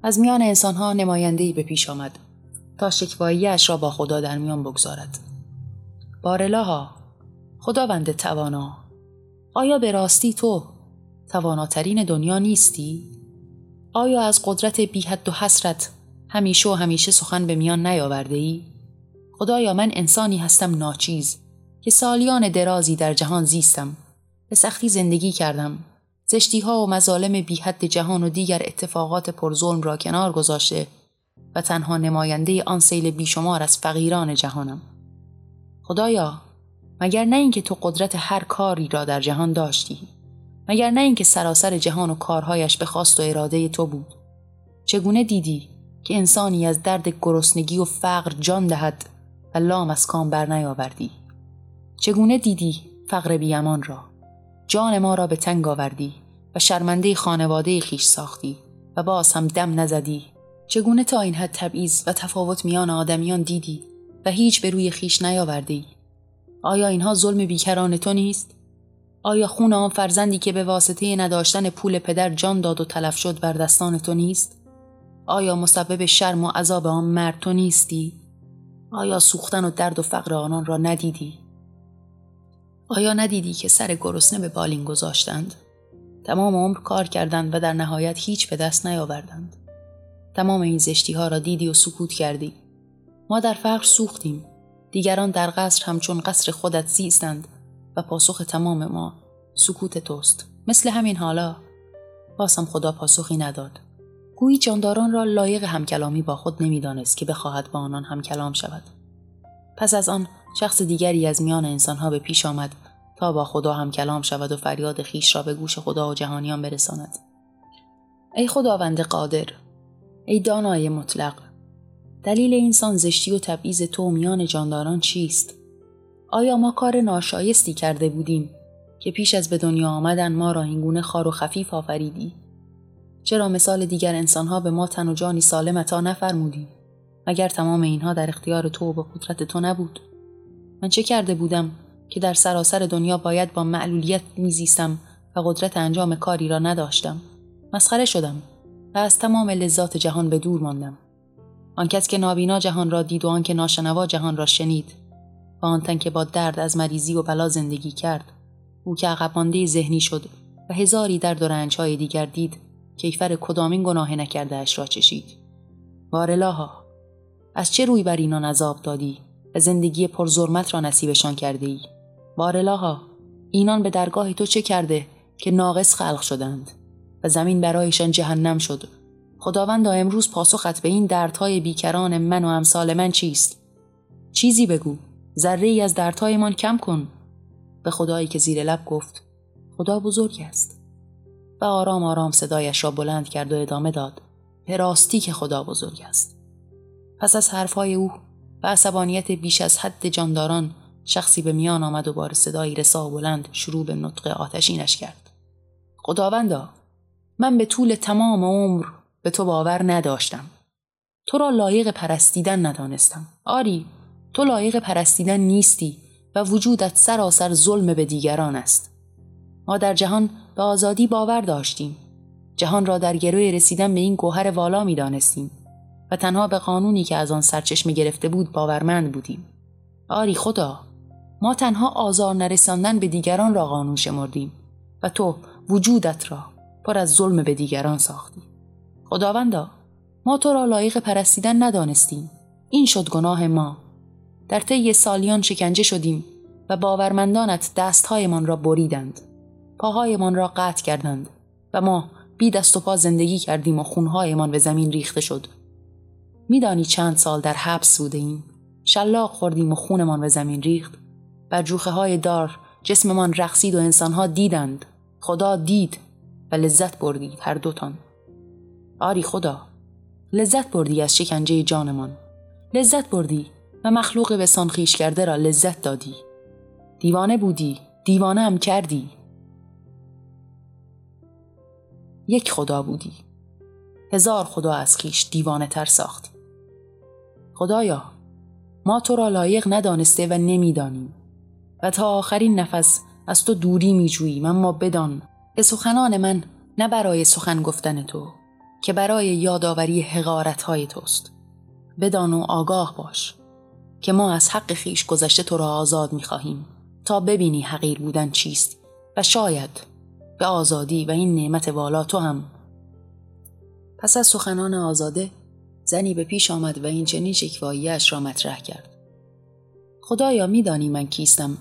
از میان انسانها نماینده‌ای به پیش آمد تا شکواییش را با خدا در میان بگذارد. بارلاها خداوند توانا آیا به راستی تو تواناترین دنیا نیستی؟ آیا از قدرت بیحد و حسرت همیشه و همیشه سخن به میان نیاورده ای؟ خدایا من انسانی هستم ناچیز که سالیان درازی در جهان زیستم به سختی زندگی کردم. زشتی ها و مظالم بی حد جهان و دیگر اتفاقات پرظلم را کنار گذاشته و تنها نماینده آن سیل بیشمار از فقیران جهانم. خدایا مگر نه اینکه تو قدرت هر کاری را در جهان داشتی مگر نه اینکه سراسر جهان و کارهایش به خواست و اراده تو بود چگونه دیدی که انسانی از درد گرسنگی و فقر جان دهد و لام از کام بر نیاوردی. چگونه دیدی فقر بیامان را؟ جان ما را به تنگ آوردی و شرمنده خانواده خیش ساختی و باز هم دم نزدی. چگونه تا این حد تبعیض و تفاوت میان آدمیان دیدی و هیچ به روی خیش نیاوردی؟ آیا اینها ظلم بیکران تو نیست؟ آیا خون آن فرزندی که به واسطه نداشتن پول پدر جان داد و تلف شد بر دستان تو نیست؟ آیا مسبب شرم و عذاب آن مرد تو نیستی؟ آیا سوختن و درد و فقر آنان را ندیدی؟ آیا ندیدی که سر گرسنه به بالین گذاشتند؟ تمام عمر کار کردند و در نهایت هیچ به دست نیاوردند. تمام این زشتی ها را دیدی و سکوت کردی. ما در فقر سوختیم. دیگران در قصر همچون قصر خودت زیستند و پاسخ تمام ما سکوت توست. مثل همین حالا. باسم خدا پاسخی نداد. گویی جانداران را لایق همکلامی با خود نمی‌دانست که بخواهد با آنان همکلام شود. پس از آن شخص دیگری از میان انسانها به پیش آمد تا با خدا هم کلام شود و فریاد خیش را به گوش خدا و جهانیان برساند. ای خداوند قادر، ای دانای مطلق، دلیل اینسان زشتی و تبعیض تو میان جانداران چیست؟ آیا ما کار ناشایستی کرده بودیم که پیش از به دنیا آمدن ما را اینگونه خار و خفیف آفریدی؟ چرا مثال دیگر انسانها به ما تن و جانی سالم عطا نفرمودی؟ مگر تمام اینها در اختیار تو و به قدرت تو نبود؟ من چه کرده بودم که در سراسر دنیا باید با معلولیت میزیستم و قدرت انجام کاری را نداشتم مسخره شدم و از تمام لذات جهان به دور ماندم آن کس که نابینا جهان را دید و آن که ناشنوا جهان را شنید و آن تن که با درد از مریضی و بلا زندگی کرد او که عقب ذهنی شد و هزاری درد و رنجهای دیگر دید کیفر کدامین گناه نکرده اش را چشید. وارلاها از چه روی بر اینان عذاب دادی و زندگی پر ظلمت را نصیبشان کرده ای بارلاها اینان به درگاه تو چه کرده که ناقص خلق شدند و زمین برایشان جهنم شد؟ خداوندا امروز پاسخت به این دردهای بیکران من و امثال من چیست؟ چیزی بگو ذره ای از دردهایمان کم کن. به خدایی که زیر لب گفت خدا بزرگ است. و آرام آرام صدایش را بلند کرد و ادامه داد به راستی که خدا بزرگ است پس از حرفهای او و عصبانیت بیش از حد جانداران شخصی به میان آمد و بار صدایی رسا بلند شروع به نطق آتشینش کرد. خداوندا من به طول تمام عمر به تو باور نداشتم. تو را لایق پرستیدن ندانستم. آری تو لایق پرستیدن نیستی و وجودت سراسر ظلم به دیگران است. ما در جهان به آزادی باور داشتیم. جهان را در گروه رسیدن به این گوهر والا می دانستیم و تنها به قانونی که از آن سرچشمه گرفته بود باورمند بودیم. آری خدا ما تنها آزار نرساندن به دیگران را قانون شمردیم و تو وجودت را پر از ظلم به دیگران ساختی خداوندا ما تو را لایق پرستیدن ندانستیم این شد گناه ما در طی سالیان شکنجه شدیم و باورمندانت دستهایمان را بریدند پاهایمان را قطع کردند و ما بی دست و پا زندگی کردیم و خونهایمان به زمین ریخته شد. میدانی چند سال در حبس بوده ایم. شلاق خوردیم و خونمان به زمین ریخت. بر جوخه های دار جسممان رقصید و انسانها دیدند. خدا دید و لذت بردید هر دوتان آری خدا لذت بردی از شکنجه جانمان. لذت بردی و مخلوق به سانخیش کرده را لذت دادی. دیوانه بودی دیوانه هم کردی. یک خدا بودی. هزار خدا از خیش دیوانه تر ساختی. خدایا ما تو را لایق ندانسته و نمی‌دانیم. و تا آخرین نفس از تو دوری می جوییم اما بدان به سخنان من نه برای سخن گفتن تو که برای یادآوری حقارت های توست. بدان و آگاه باش که ما از حق خیش گذشته تو را آزاد می خواهیم تا ببینی حقیر بودن چیست و شاید به آزادی و این نعمت والا تو هم. پس از سخنان آزاده زنی به پیش آمد و این چنین شکواییش را مطرح کرد. خدایا میدانی من کیستم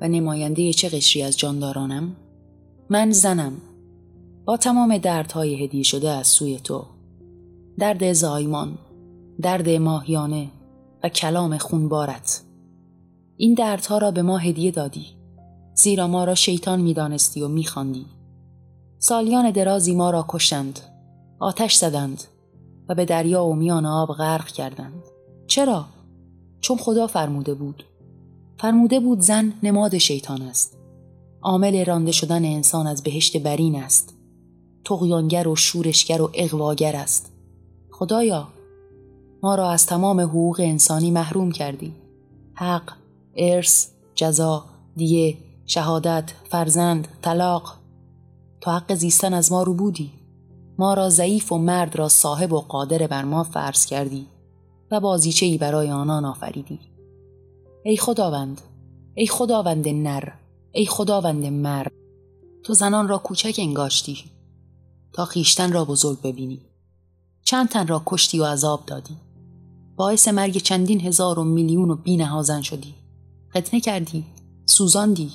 و نماینده چه قشری از جاندارانم؟ من زنم. با تمام دردهای هدیه شده از سوی تو. درد زایمان درد ماهیانه و کلام خونبارت. این دردها را به ما هدیه دادی. زیرا ما را شیطان می‌دانستی و میخواندی. سالیان درازی ما را کشتند آتش زدند و به دریا و میان آب غرق کردند چرا چون خدا فرموده بود فرموده بود زن نماد شیطان است. عامل رانده شدن انسان از بهشت برین است. تقیانگر و شورشگر و اغواگر است. خدایا ما را از تمام حقوق انسانی محروم کردی. حق، ارث، جزا، دیه، شهادت، فرزند، طلاق تا حق زیستن از ما رو بودی. ما را ضعیف و مرد را صاحب و قادر بر ما فرض کردی و بازیچه ای برای آنان آفریدی. ای خداوند ای خداوند نر ای خداوند مرد تو زنان را کوچک انگاشتی تا خیشتن را بزرگ ببینی. چند تن را کشتی و عذاب دادی. باعث مرگ چندین هزار و میلیون و بی زن شدی. فتنه کردی سوزاندی.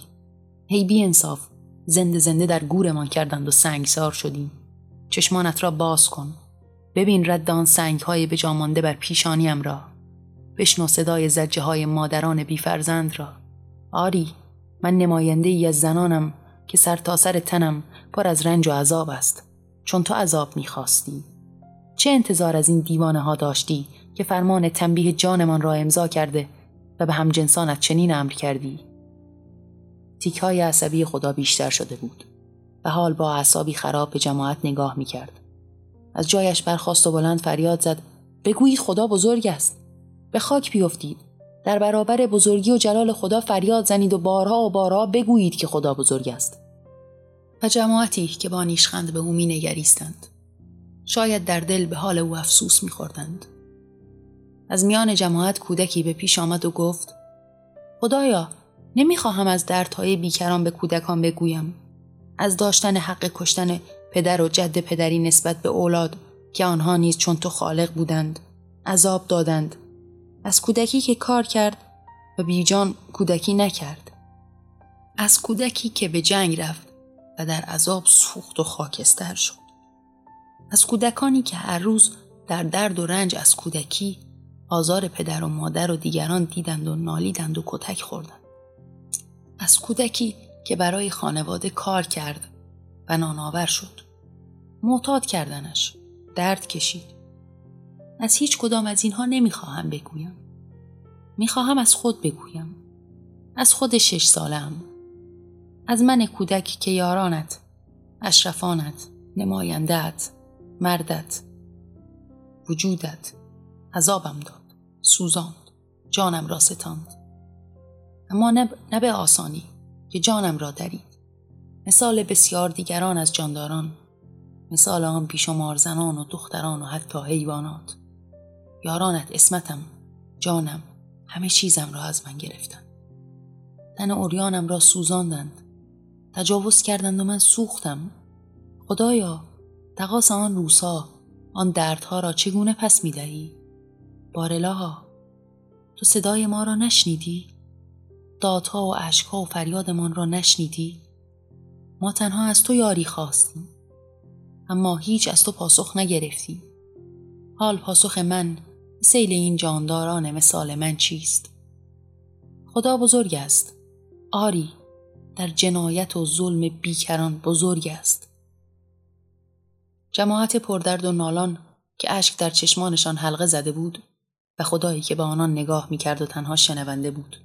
هی بی انصاف زنده زنده در گورمان کردند و سنگسار شدیم. چشمانت را باز کن. ببین رد آن سنگ های به جامانده بر پیشانیم را. بشنو صدای زجه های مادران بیفرزند را. آری من نماینده ای از زنانم که سر تا سر تنم پر از رنج و عذاب است. چون تو عذاب می‌خواستی. چه انتظار از این دیوانه ها داشتی که فرمان تنبیه جانمان را امضا کرده و به هم جنسانت چنین امر کردی؟ تیک های عصبی خدا بیشتر شده بود و حال با اعصابی خراب به جماعت نگاه می کرد. از جایش برخواست و بلند فریاد زد بگویید خدا بزرگ است به خاک بیفتید در برابر بزرگی و جلال خدا فریاد زنید و بارها و بارها بگویید که خدا بزرگ است و جماعتی که با نیشخند به او می نگریستند. شاید در دل به حال او افسوس می خوردند. از میان جماعت کودکی به پیش آمد و گفت خدایا نمی‌خواهم از دردهای بیکران به کودکان بگویم. از داشتن حق کشتن پدر و جد پدری نسبت به اولاد که آنها نیز چون تو خالق بودند عذاب دادند. از کودکی که کار کرد و بیجان کودکی نکرد. از کودکی که به جنگ رفت و در عذاب سوخت و خاکستر شد. از کودکانی که هر روز در درد و رنج از کودکی آزار پدر و مادر و دیگران دیدند و نالیدند و کتک خوردند. از کودکی که برای خانواده کار کرد و نانآور شد. معتاد کردنش. درد کشید. از هیچ کدام از اینها نمی‌خواهم بگویم. می‌خواهم از خود بگویم. از خود شش سالم. از من کودک که یارانت اشرفانت نمایندت مردت. وجودت. عذابم داد. سوزاند. جانم را ستاند. اما نه به آسانی که جانم را درید مثال بسیار دیگران از جانداران مثال آن بیشمار زنان و دختران و حتی حیوانات یارانت اسمتم جانم همه چیزم را از من گرفتند تن اوریانم را سوزاندند تجاوز کردند و من سوختم خدایا تقاس آن روسا آن دردها را چگونه پس می دهی؟ بارلاها تو صدای ما را نشنیدی؟ دادها و عشقها و فریادمان را نشنیدی؟ ما تنها از تو یاری خواستیم. اما هیچ از تو پاسخ نگرفتی. حال پاسخ من سیل این جانداران مثال من چیست؟ خدا بزرگ است. آری در جنایت و ظلم بیکران بزرگ است. جماعت پردرد و نالان که اشک در چشمانشان حلقه زده بود و خدایی که به آنان نگاه می‌کرد و تنها شنونده بود.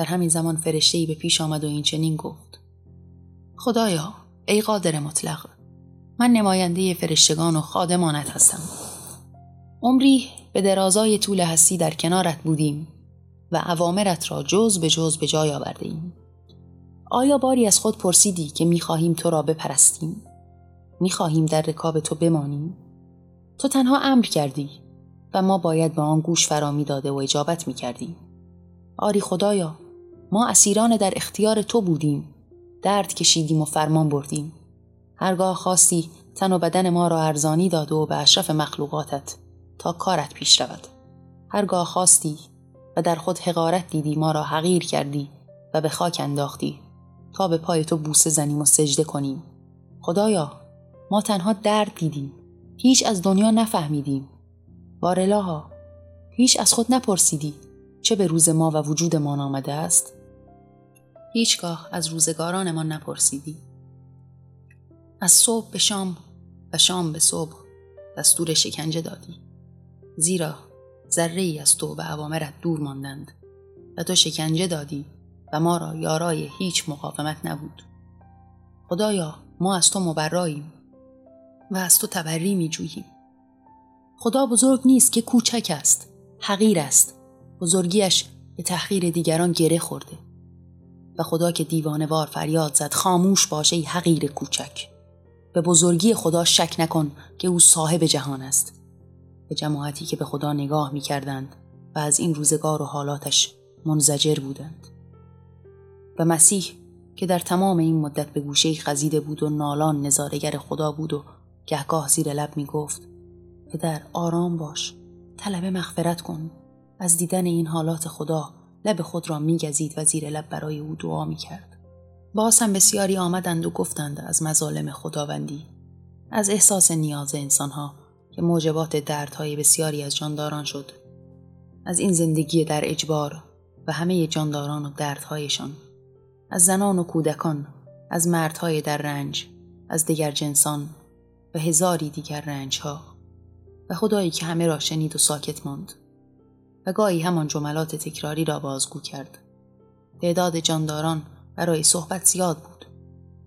در همین زمان فرشته به پیش آمد و این چنین گفت خدایا ای قادر مطلق من نماینده فرشتگان و خادمانت هستم عمری به درازای طول هستی در کنارت بودیم و عوامرت را جز به جز به جای آورده ایم. آیا باری از خود پرسیدی که می‌خواهیم تو را بپرستیم؟ می‌خواهیم در رکاب تو بمانیم؟ تو تنها امر کردی و ما باید به آن گوش فرامی داده و اجابت می‌کردیم. آری خدایا ما اسیران در اختیار تو بودیم. درد کشیدیم و فرمان بردیم. هرگاه خواستی تن و بدن ما را ارزانی داد و به اشرف مخلوقاتت تا کارت پیش رود. هرگاه خواستی و در خود حقارت دیدی ما را حقیر کردی و به خاک انداختی تا به پای تو بوسه زنیم و سجده کنیم. خدایا ما تنها درد دیدیم. هیچ از دنیا نفهمیدیم. وارلاها هیچ از خود نپرسیدی چه به روز ما و وجودمان آمده است. هیچگاه از روزگارانمان نپرسیدی. از صبح به شام و شام به صبح دستور شکنجه دادی. زیرا ذره ای از تو و عوامرت دور ماندند و تو شکنجه دادی و ما را یارای هیچ مقاومت نبود. خدایا ما از تو مبراییم و از تو تبری می جوییم خدا بزرگ نیست که کوچک است حقیر است. بزرگیش به تحقیر دیگران گره خورده. و خدا که دیوانوار فریاد زد خاموش باشه ای حقیر کوچک. به بزرگی خدا شک نکن که او صاحب جهان است. به جماعتی که به خدا نگاه می کردند و از این روزگار و حالاتش منزجر بودند. و مسیح که در تمام این مدت به گوشه خزیده بود و نالان نظارگر خدا بود و گهگاه زیر لب می گفت پدر آرام باش طلب مغفرت کن. از دیدن این حالات خدا لب خود را میگزید و زیر لب برای او دعا می کرد. باز هم بسیاری آمدند و گفتند از مظالم خداوندی از احساس نیاز انسانها که موجبات دردهای بسیاری از جانداران شد از این زندگی در اجبار و همه جانداران و دردهایشان از زنان و کودکان از مردهای در رنج از دیگر جنسان و هزاری دیگر رنجها و خدایی که همه را شنید و ساکت ماند و گاهی همان جملات تکراری را بازگو کرد. تعداد جانداران برای صحبت زیاد بود.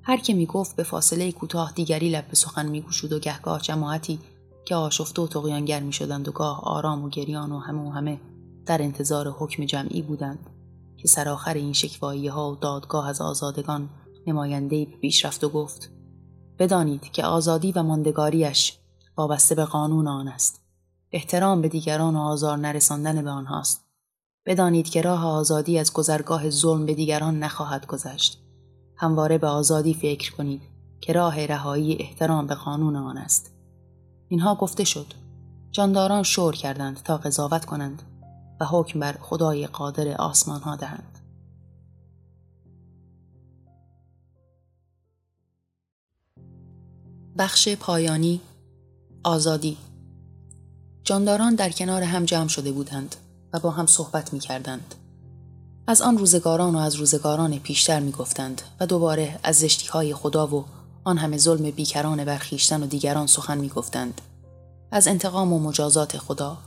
هر که می گفت به فاصله کوتاه دیگری لب به سخن می گوشود و گهگاه جماعتی که آشفته و تقیانگر می شدند و گاه آرام و گریان و همه و همه در انتظار حکم جمعی بودند که سرآخر این شکوایی ها و دادگاه از آزادگان نماینده پیش رفت و گفت بدانید که آزادی و ماندگاریش وابسته به قانون آن است. احترام به دیگران و آزار نرساندن به آنهاست. بدانید که راه آزادی از گذرگاه ظلم به دیگران نخواهد گذشت. همواره به آزادی فکر کنید که راه رهایی احترام به قانون آن است. اینها گفته شد. جانداران شور کردند تا قضاوت کنند و حکم بر خدای قادر آسمان ها دهند. بخش پایانی آزادی جانداران در کنار هم جمع شده بودند و با هم صحبت می کردند. از آن روزگاران و از روزگاران پیشتر می گفتند و دوباره از زشتی های خدا و آن همه ظلم بیکران برخیشتن و دیگران سخن می گفتند. از انتقام و مجازات خدا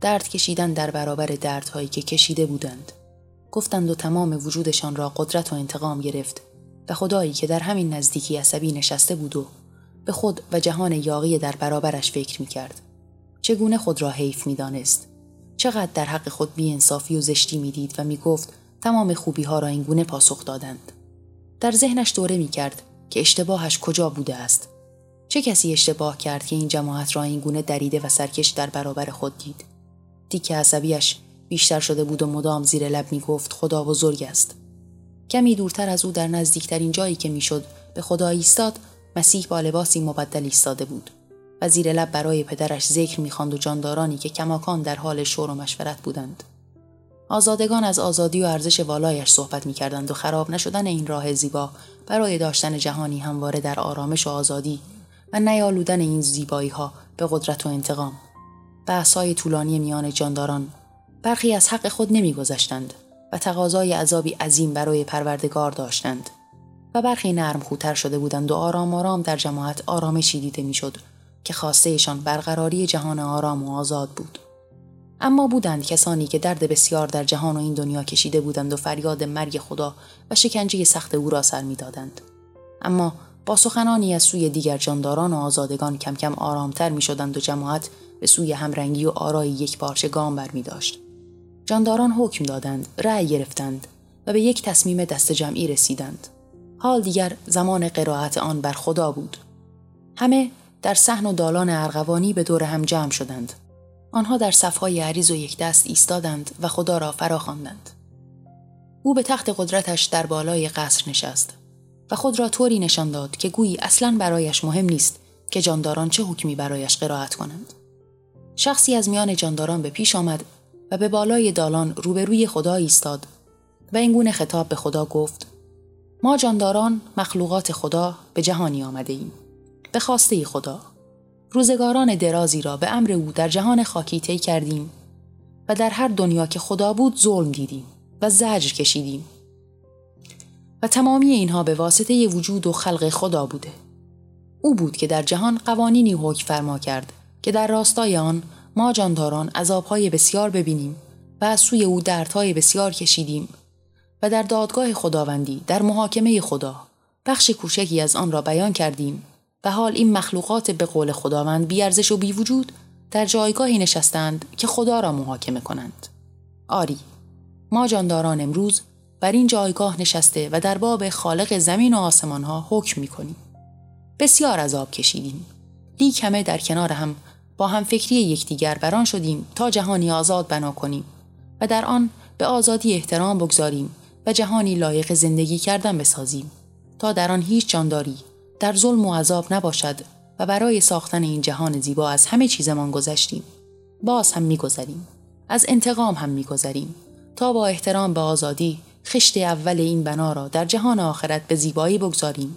درد کشیدن در برابر دردهایی که کشیده بودند. گفتند و تمام وجودشان را قدرت و انتقام گرفت و خدایی که در همین نزدیکی عصبی نشسته بود و به خود و جهان یاقی در برابرش فکر می کرد. چگونه خود را حیف می دانست. چقدر در حق خود انصافی و زشتی می دید و می گفت تمام خوبی ها را این گونه پاسخ دادند. در ذهنش دوره می کرد که اشتباهش کجا بوده است. چه کسی اشتباه کرد که این جماعت را این گونه دریده و سرکش در برابر خود دید. دیک عصبیش بیشتر شده بود و مدام زیر لب می گفت خدا بزرگ است. کمی دورتر از او در نزدیکترین جایی که می‌شد به خدا ایستاد مسیح با لباسی مبدل ایستاده بود و زیر لب برای پدرش ذکر می‌خواند و جاندارانی که کماکان در حال شور و مشورت بودند. آزادگان از آزادی و ارزش والایش صحبت می‌کردند و خراب نشدن این راه زیبا برای داشتن جهانی همواره در آرامش و آزادی و نیالودن این زیبایی ها به قدرت و انتقام. بحثهای طولانی میان جانداران برخی از حق خود نمیگذشتند و تقاضای عذابی عظیم برای پروردگار داشتند و برخی نرم خوتر شده بودند و آرام آرام در جماعت آرامشی دیده می‌شد. که خواستهشان برقراری جهان آرام و آزاد بود. اما بودند کسانی که درد بسیار در جهان و این دنیا کشیده بودند و فریاد مرگ خدا و شکنجه سخت او را سر می‌دادند. اما با سخنانی از سوی دیگر جانداران و آزادگان کم کم آرامتر می شدند و جماعت به سوی همرنگی و آرای یک پارچه گام بر می داشت. جانداران حکم دادند، رأی گرفتند و به یک تصمیم دست جمعی رسیدند. حال دیگر زمان قرائت آن بر خدا بود. همه در صحن و دالان ارغوانی به دور هم جمع شدند. آنها در صفهای عریض و یک دست ایستادند و خدا را فرا خواندند. او به تخت قدرتش در بالای قصر نشست و خود را طوری نشان داد که گویی اصلا برایش مهم نیست که جانداران چه حکمی برایش قرائت کنند. شخصی از میان جانداران به پیش آمد و به بالای دالان روبروی خدا ایستاد و این گونه خطاب به خدا گفت ما جانداران مخلوقات خدا به جهانی آمده ایم. به خواسته خدا. روزگاران درازی را به امر او در جهان خاکی طی کردیم و در هر دنیا که خدا بود ظلم دیدیم و زجر کشیدیم. و تمامی اینها به واسطه وجود و خلق خدا بوده. او بود که در جهان قوانینی حکم فرما کرد که در راستای آن ما جانداران عذابهای بسیار ببینیم و از سوی او دردهای بسیار کشیدیم و در دادگاه خداوندی در محاکمه خدا بخش کوچکی از آن را بیان کردیم و حال این مخلوقات به قول خداوند بیارزش و بیوجود در جایگاهی نشستند که خدا را محاکمه کنند آری ما جانداران امروز بر این جایگاه نشسته و در باب خالق زمین و آسمان ها حکم می کنیم. بسیار عذاب کشیدیم لیک همه در کنار هم با هم فکری یکدیگر بران شدیم تا جهانی آزاد بنا کنیم و در آن به آزادی احترام بگذاریم و جهانی لایق زندگی کردن بسازیم تا در آن هیچ جانداری در ظلم و عذاب نباشد و برای ساختن این جهان زیبا از همه چیزمان گذشتیم. باز هم میگذریم. از انتقام هم میگذریم. تا با احترام به آزادی خشت اول این بنا را در جهان آخرت به زیبایی بگذاریم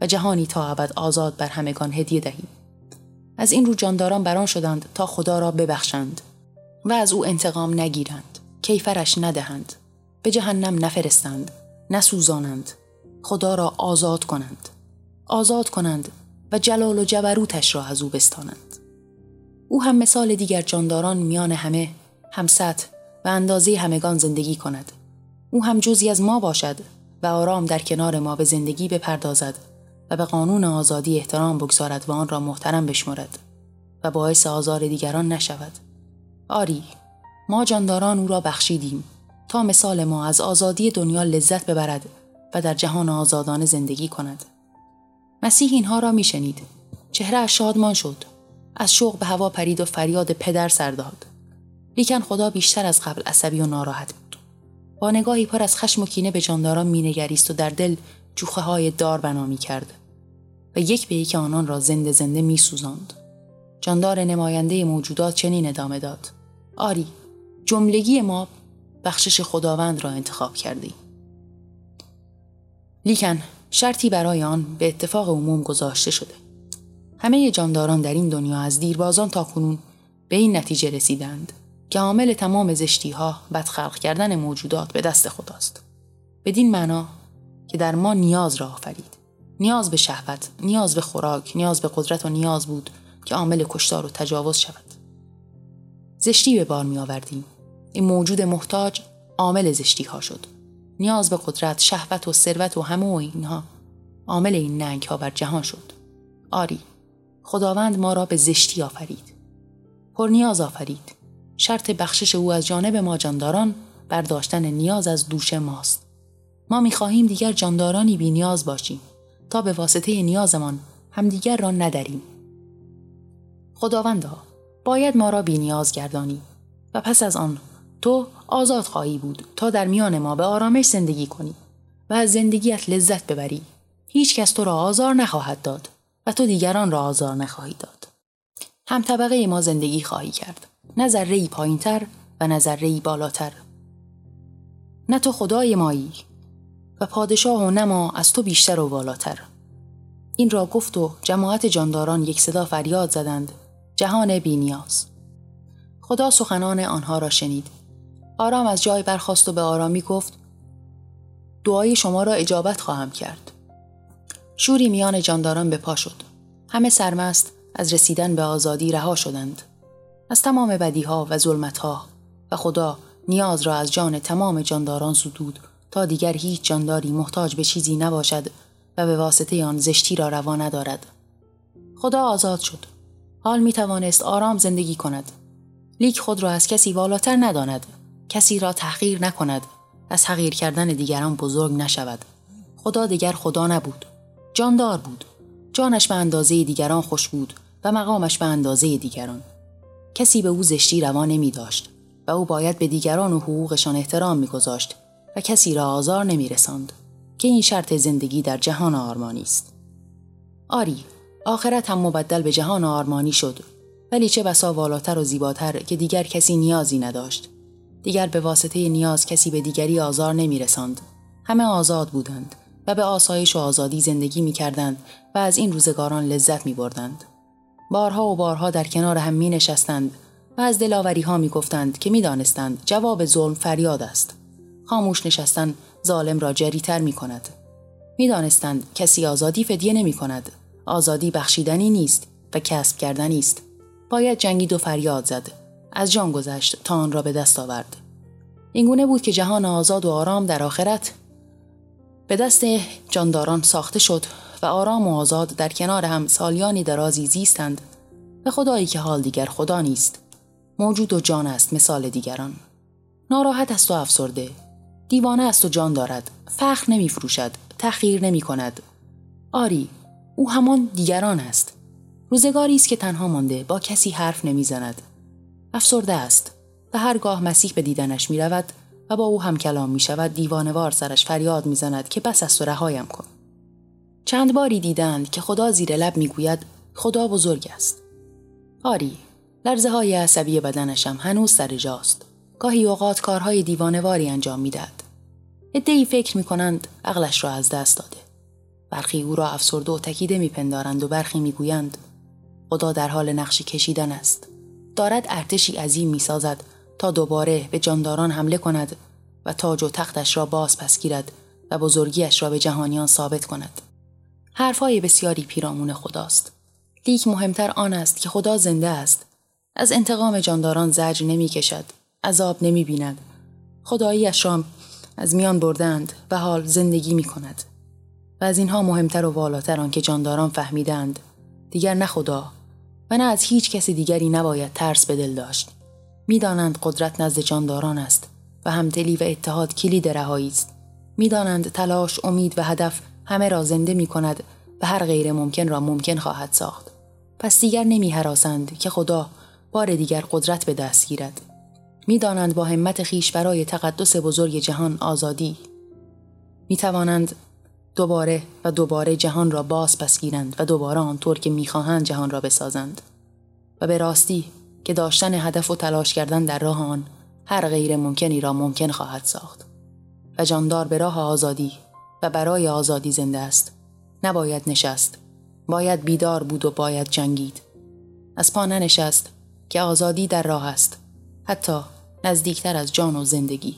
و جهانی تا ابد آزاد بر همگان هدیه دهیم. از این رو جانداران بران شدند تا خدا را ببخشند و از او انتقام نگیرند کیفرش ندهند به جهنم نفرستند نسوزانند خدا را آزاد کنند. آزاد کنند و جلال و جبروتش را از او بستانند. او هم مثال دیگر جانداران میان همه همسط و اندازه همگان زندگی کند. او هم جزی از ما باشد و آرام در کنار ما به زندگی بپردازد و به قانون آزادی احترام بگذارد و آن را محترم بشمرد و باعث آزار دیگران نشود. آری ما جانداران او را بخشیدیم تا مثال ما از آزادی دنیا لذت ببرد و در جهان آزادانه زندگی کند. مسیح اینها را میشنید. چهره شادمان شد. از شوق به هوا پرید و فریاد پدر سر داد. لیکن خدا بیشتر از قبل عصبی و ناراحت بود. با نگاهی پر از خشم و کینه به جانداران مینگریست و در دل جوخه های دار بنا کرد و یک به یک آنان را زنده زنده می سوزند. جاندار نماینده موجودات چنین ادامه داد. آری جملگی ما بخشش خداوند را انتخاب کردی لیکن شرطی برای آن به اتفاق عموم گذاشته شده. همه جانداران در این دنیا از دیربازان تا کنون به این نتیجه رسیدند که عامل تمام زشتی ها بدخلق کردن موجودات به دست خداست. بدین معنا که در ما نیاز را آفرید. نیاز به شهوت نیاز به خوراک نیاز به قدرت و نیاز بود که عامل کشتار و تجاوز شود. زشتی به بار می آوردیم این موجود محتاج عامل زشتی ها شد. نیاز به قدرت شهوت و ثروت و همه و اینها. عامل این ننگ ها بر جهان شد. آری خداوند ما را به زشتی آفرید. پر نیاز آفرید. شرط بخشش او از جانب ما جانداران برداشتن نیاز از دوش ماست. ما می‌خواهیم دیگر جاندارانی بی نیاز باشیم تا به واسطه نیازمان همدیگر را نداریم خداوندا باید ما را بی نیاز گردانی و پس از آن تو آزاد خواهی بود تا در میان ما به آرامش زندگی کنی و از زندگیت لذت ببری. هیچ کس تو را آزار نخواهد داد و تو دیگران را آزار نخواهی داد. هم طبقه ما زندگی خواهی کرد. نه ذره پایین تر و نه ذره بالاتر. نه تو خدای مایی و پادشاه و نما از تو بیشتر و بالاتر. این را گفت و جماعت جانداران یک صدا فریاد زدند. جهان بینیاز خدا سخنان آنها را شنید. آرام از جای برخواست و به آرامی گفت دعای شما را اجابت خواهم کرد. شوری میان جانداران به پا شد. همه سرمست از رسیدن به آزادی رها شدند. از تمام بدیها و ظلمتها و خدا نیاز را از جان تمام جانداران سدود تا دیگر هیچ جانداری محتاج به چیزی نباشد و به واسطه آن زشتی را روا ندارد. خدا آزاد شد. حال می توانست آرام زندگی کند. لیک خود را از کسی والاتر نداند. کسی را تحقیر نکند از حقیر کردن دیگران بزرگ نشود خدا دیگر خدا نبود جاندار بود جانش به اندازه دیگران خوش بود و مقامش به اندازه دیگران کسی به او زشتی روا نمی داشت و او باید به دیگران و حقوقشان احترام میگذاشت و کسی را آزار نمی رساند که این شرط زندگی در جهان آرمانی است. آری، آخرت هم مبدل به جهان آرمانی شد ولی چه بسا والاتر و زیباتر که دیگر کسی نیازی نداشت. دیگر به واسطه نیاز کسی به دیگری آزار نمی رساند. همه آزاد بودند و به آسایش و آزادی زندگی می کردند و از این روزگاران لذت می بردند. بارها و بارها در کنار هم می نشستند و از دلاوری ها می گفتند که می دانستند جواب ظلم فریاد است. خاموش نشستن ظالم را جریتر می کند. می دانستند کسی آزادی فدیه نمی کند. آزادی بخشیدنی نیست و کسب کردنی است. باید جنگید و فریاد زد. از جان گذشت تا آن را به دست آورد. اینگونه بود که جهان آزاد و آرام در آخرت به دست جانداران ساخته شد و آرام و آزاد در کنار هم سالیانی درازی زیستند. و خدایی که حال دیگر خدا نیست. موجود و جان است مثال دیگران. ناراحت است و افسرده. دیوانه است و جان دارد. فخر نمی فروشد. تخیر نمی کند. آری او همان دیگران است. روزگاری است که تنها مانده با کسی حرف نمی‌زند افسرده است و هرگاه مسیح به دیدنش می رود و با او هم کلام می شود دیوانوار سرش فریاد می زند که بس است و رهایم کن. چند باری دیدند که خدا زیر لب می گوید خدا بزرگ است. آری، لرزه های عصبی بدنشم هنوز سر جاست. گاهی اوقات کارهای دیوانواری انجام می دهد. ای فکر می کنند عقلش را از دست داده. برخی او را افسرده و تکیده می پندارند و برخی می گویند خدا در حال نقشی کشیدن است. دارد ارتشی عظیم می سازد تا دوباره به جانداران حمله کند و تاج و تختش را باز پس گیرد و بزرگیش را به جهانیان ثابت کند. حرفهای بسیاری پیرامون خداست. لیک مهمتر آن است که خدا زنده است. از انتقام جانداران زجر نمی کشد. عذاب نمی بیند. خداییش را از میان بردند و حال زندگی می کند. و از اینها مهمتر و والاتر آن که جانداران فهمیدند دیگر نه خدا و نه از هیچ کسی دیگری نباید ترس به دل داشت. می‌دانند قدرت نزد جانداران است و همدلی و اتحاد کلید رهایی است. می‌دانند تلاش، امید و هدف همه را زنده می کند و هر غیر ممکن را ممکن خواهد ساخت. پس دیگر نمی حراسند که خدا بار دیگر قدرت به دست گیرد. می‌دانند با همت خیش برای تقدس بزرگ جهان آزادی می توانند دوباره و دوباره جهان را باز پس گیرند و دوباره آنطور که می‌خواهند جهان را بسازند. و به راستی که داشتن هدف و تلاش کردن در راه آن هر غیر ممکنی را ممکن خواهد ساخت. و جاندار به راه آزادی و برای آزادی زنده است. نباید نشست. باید بیدار بود و باید جنگید. از پا ننشست که آزادی در راه است. حتی نزدیکتر از جان و زندگی.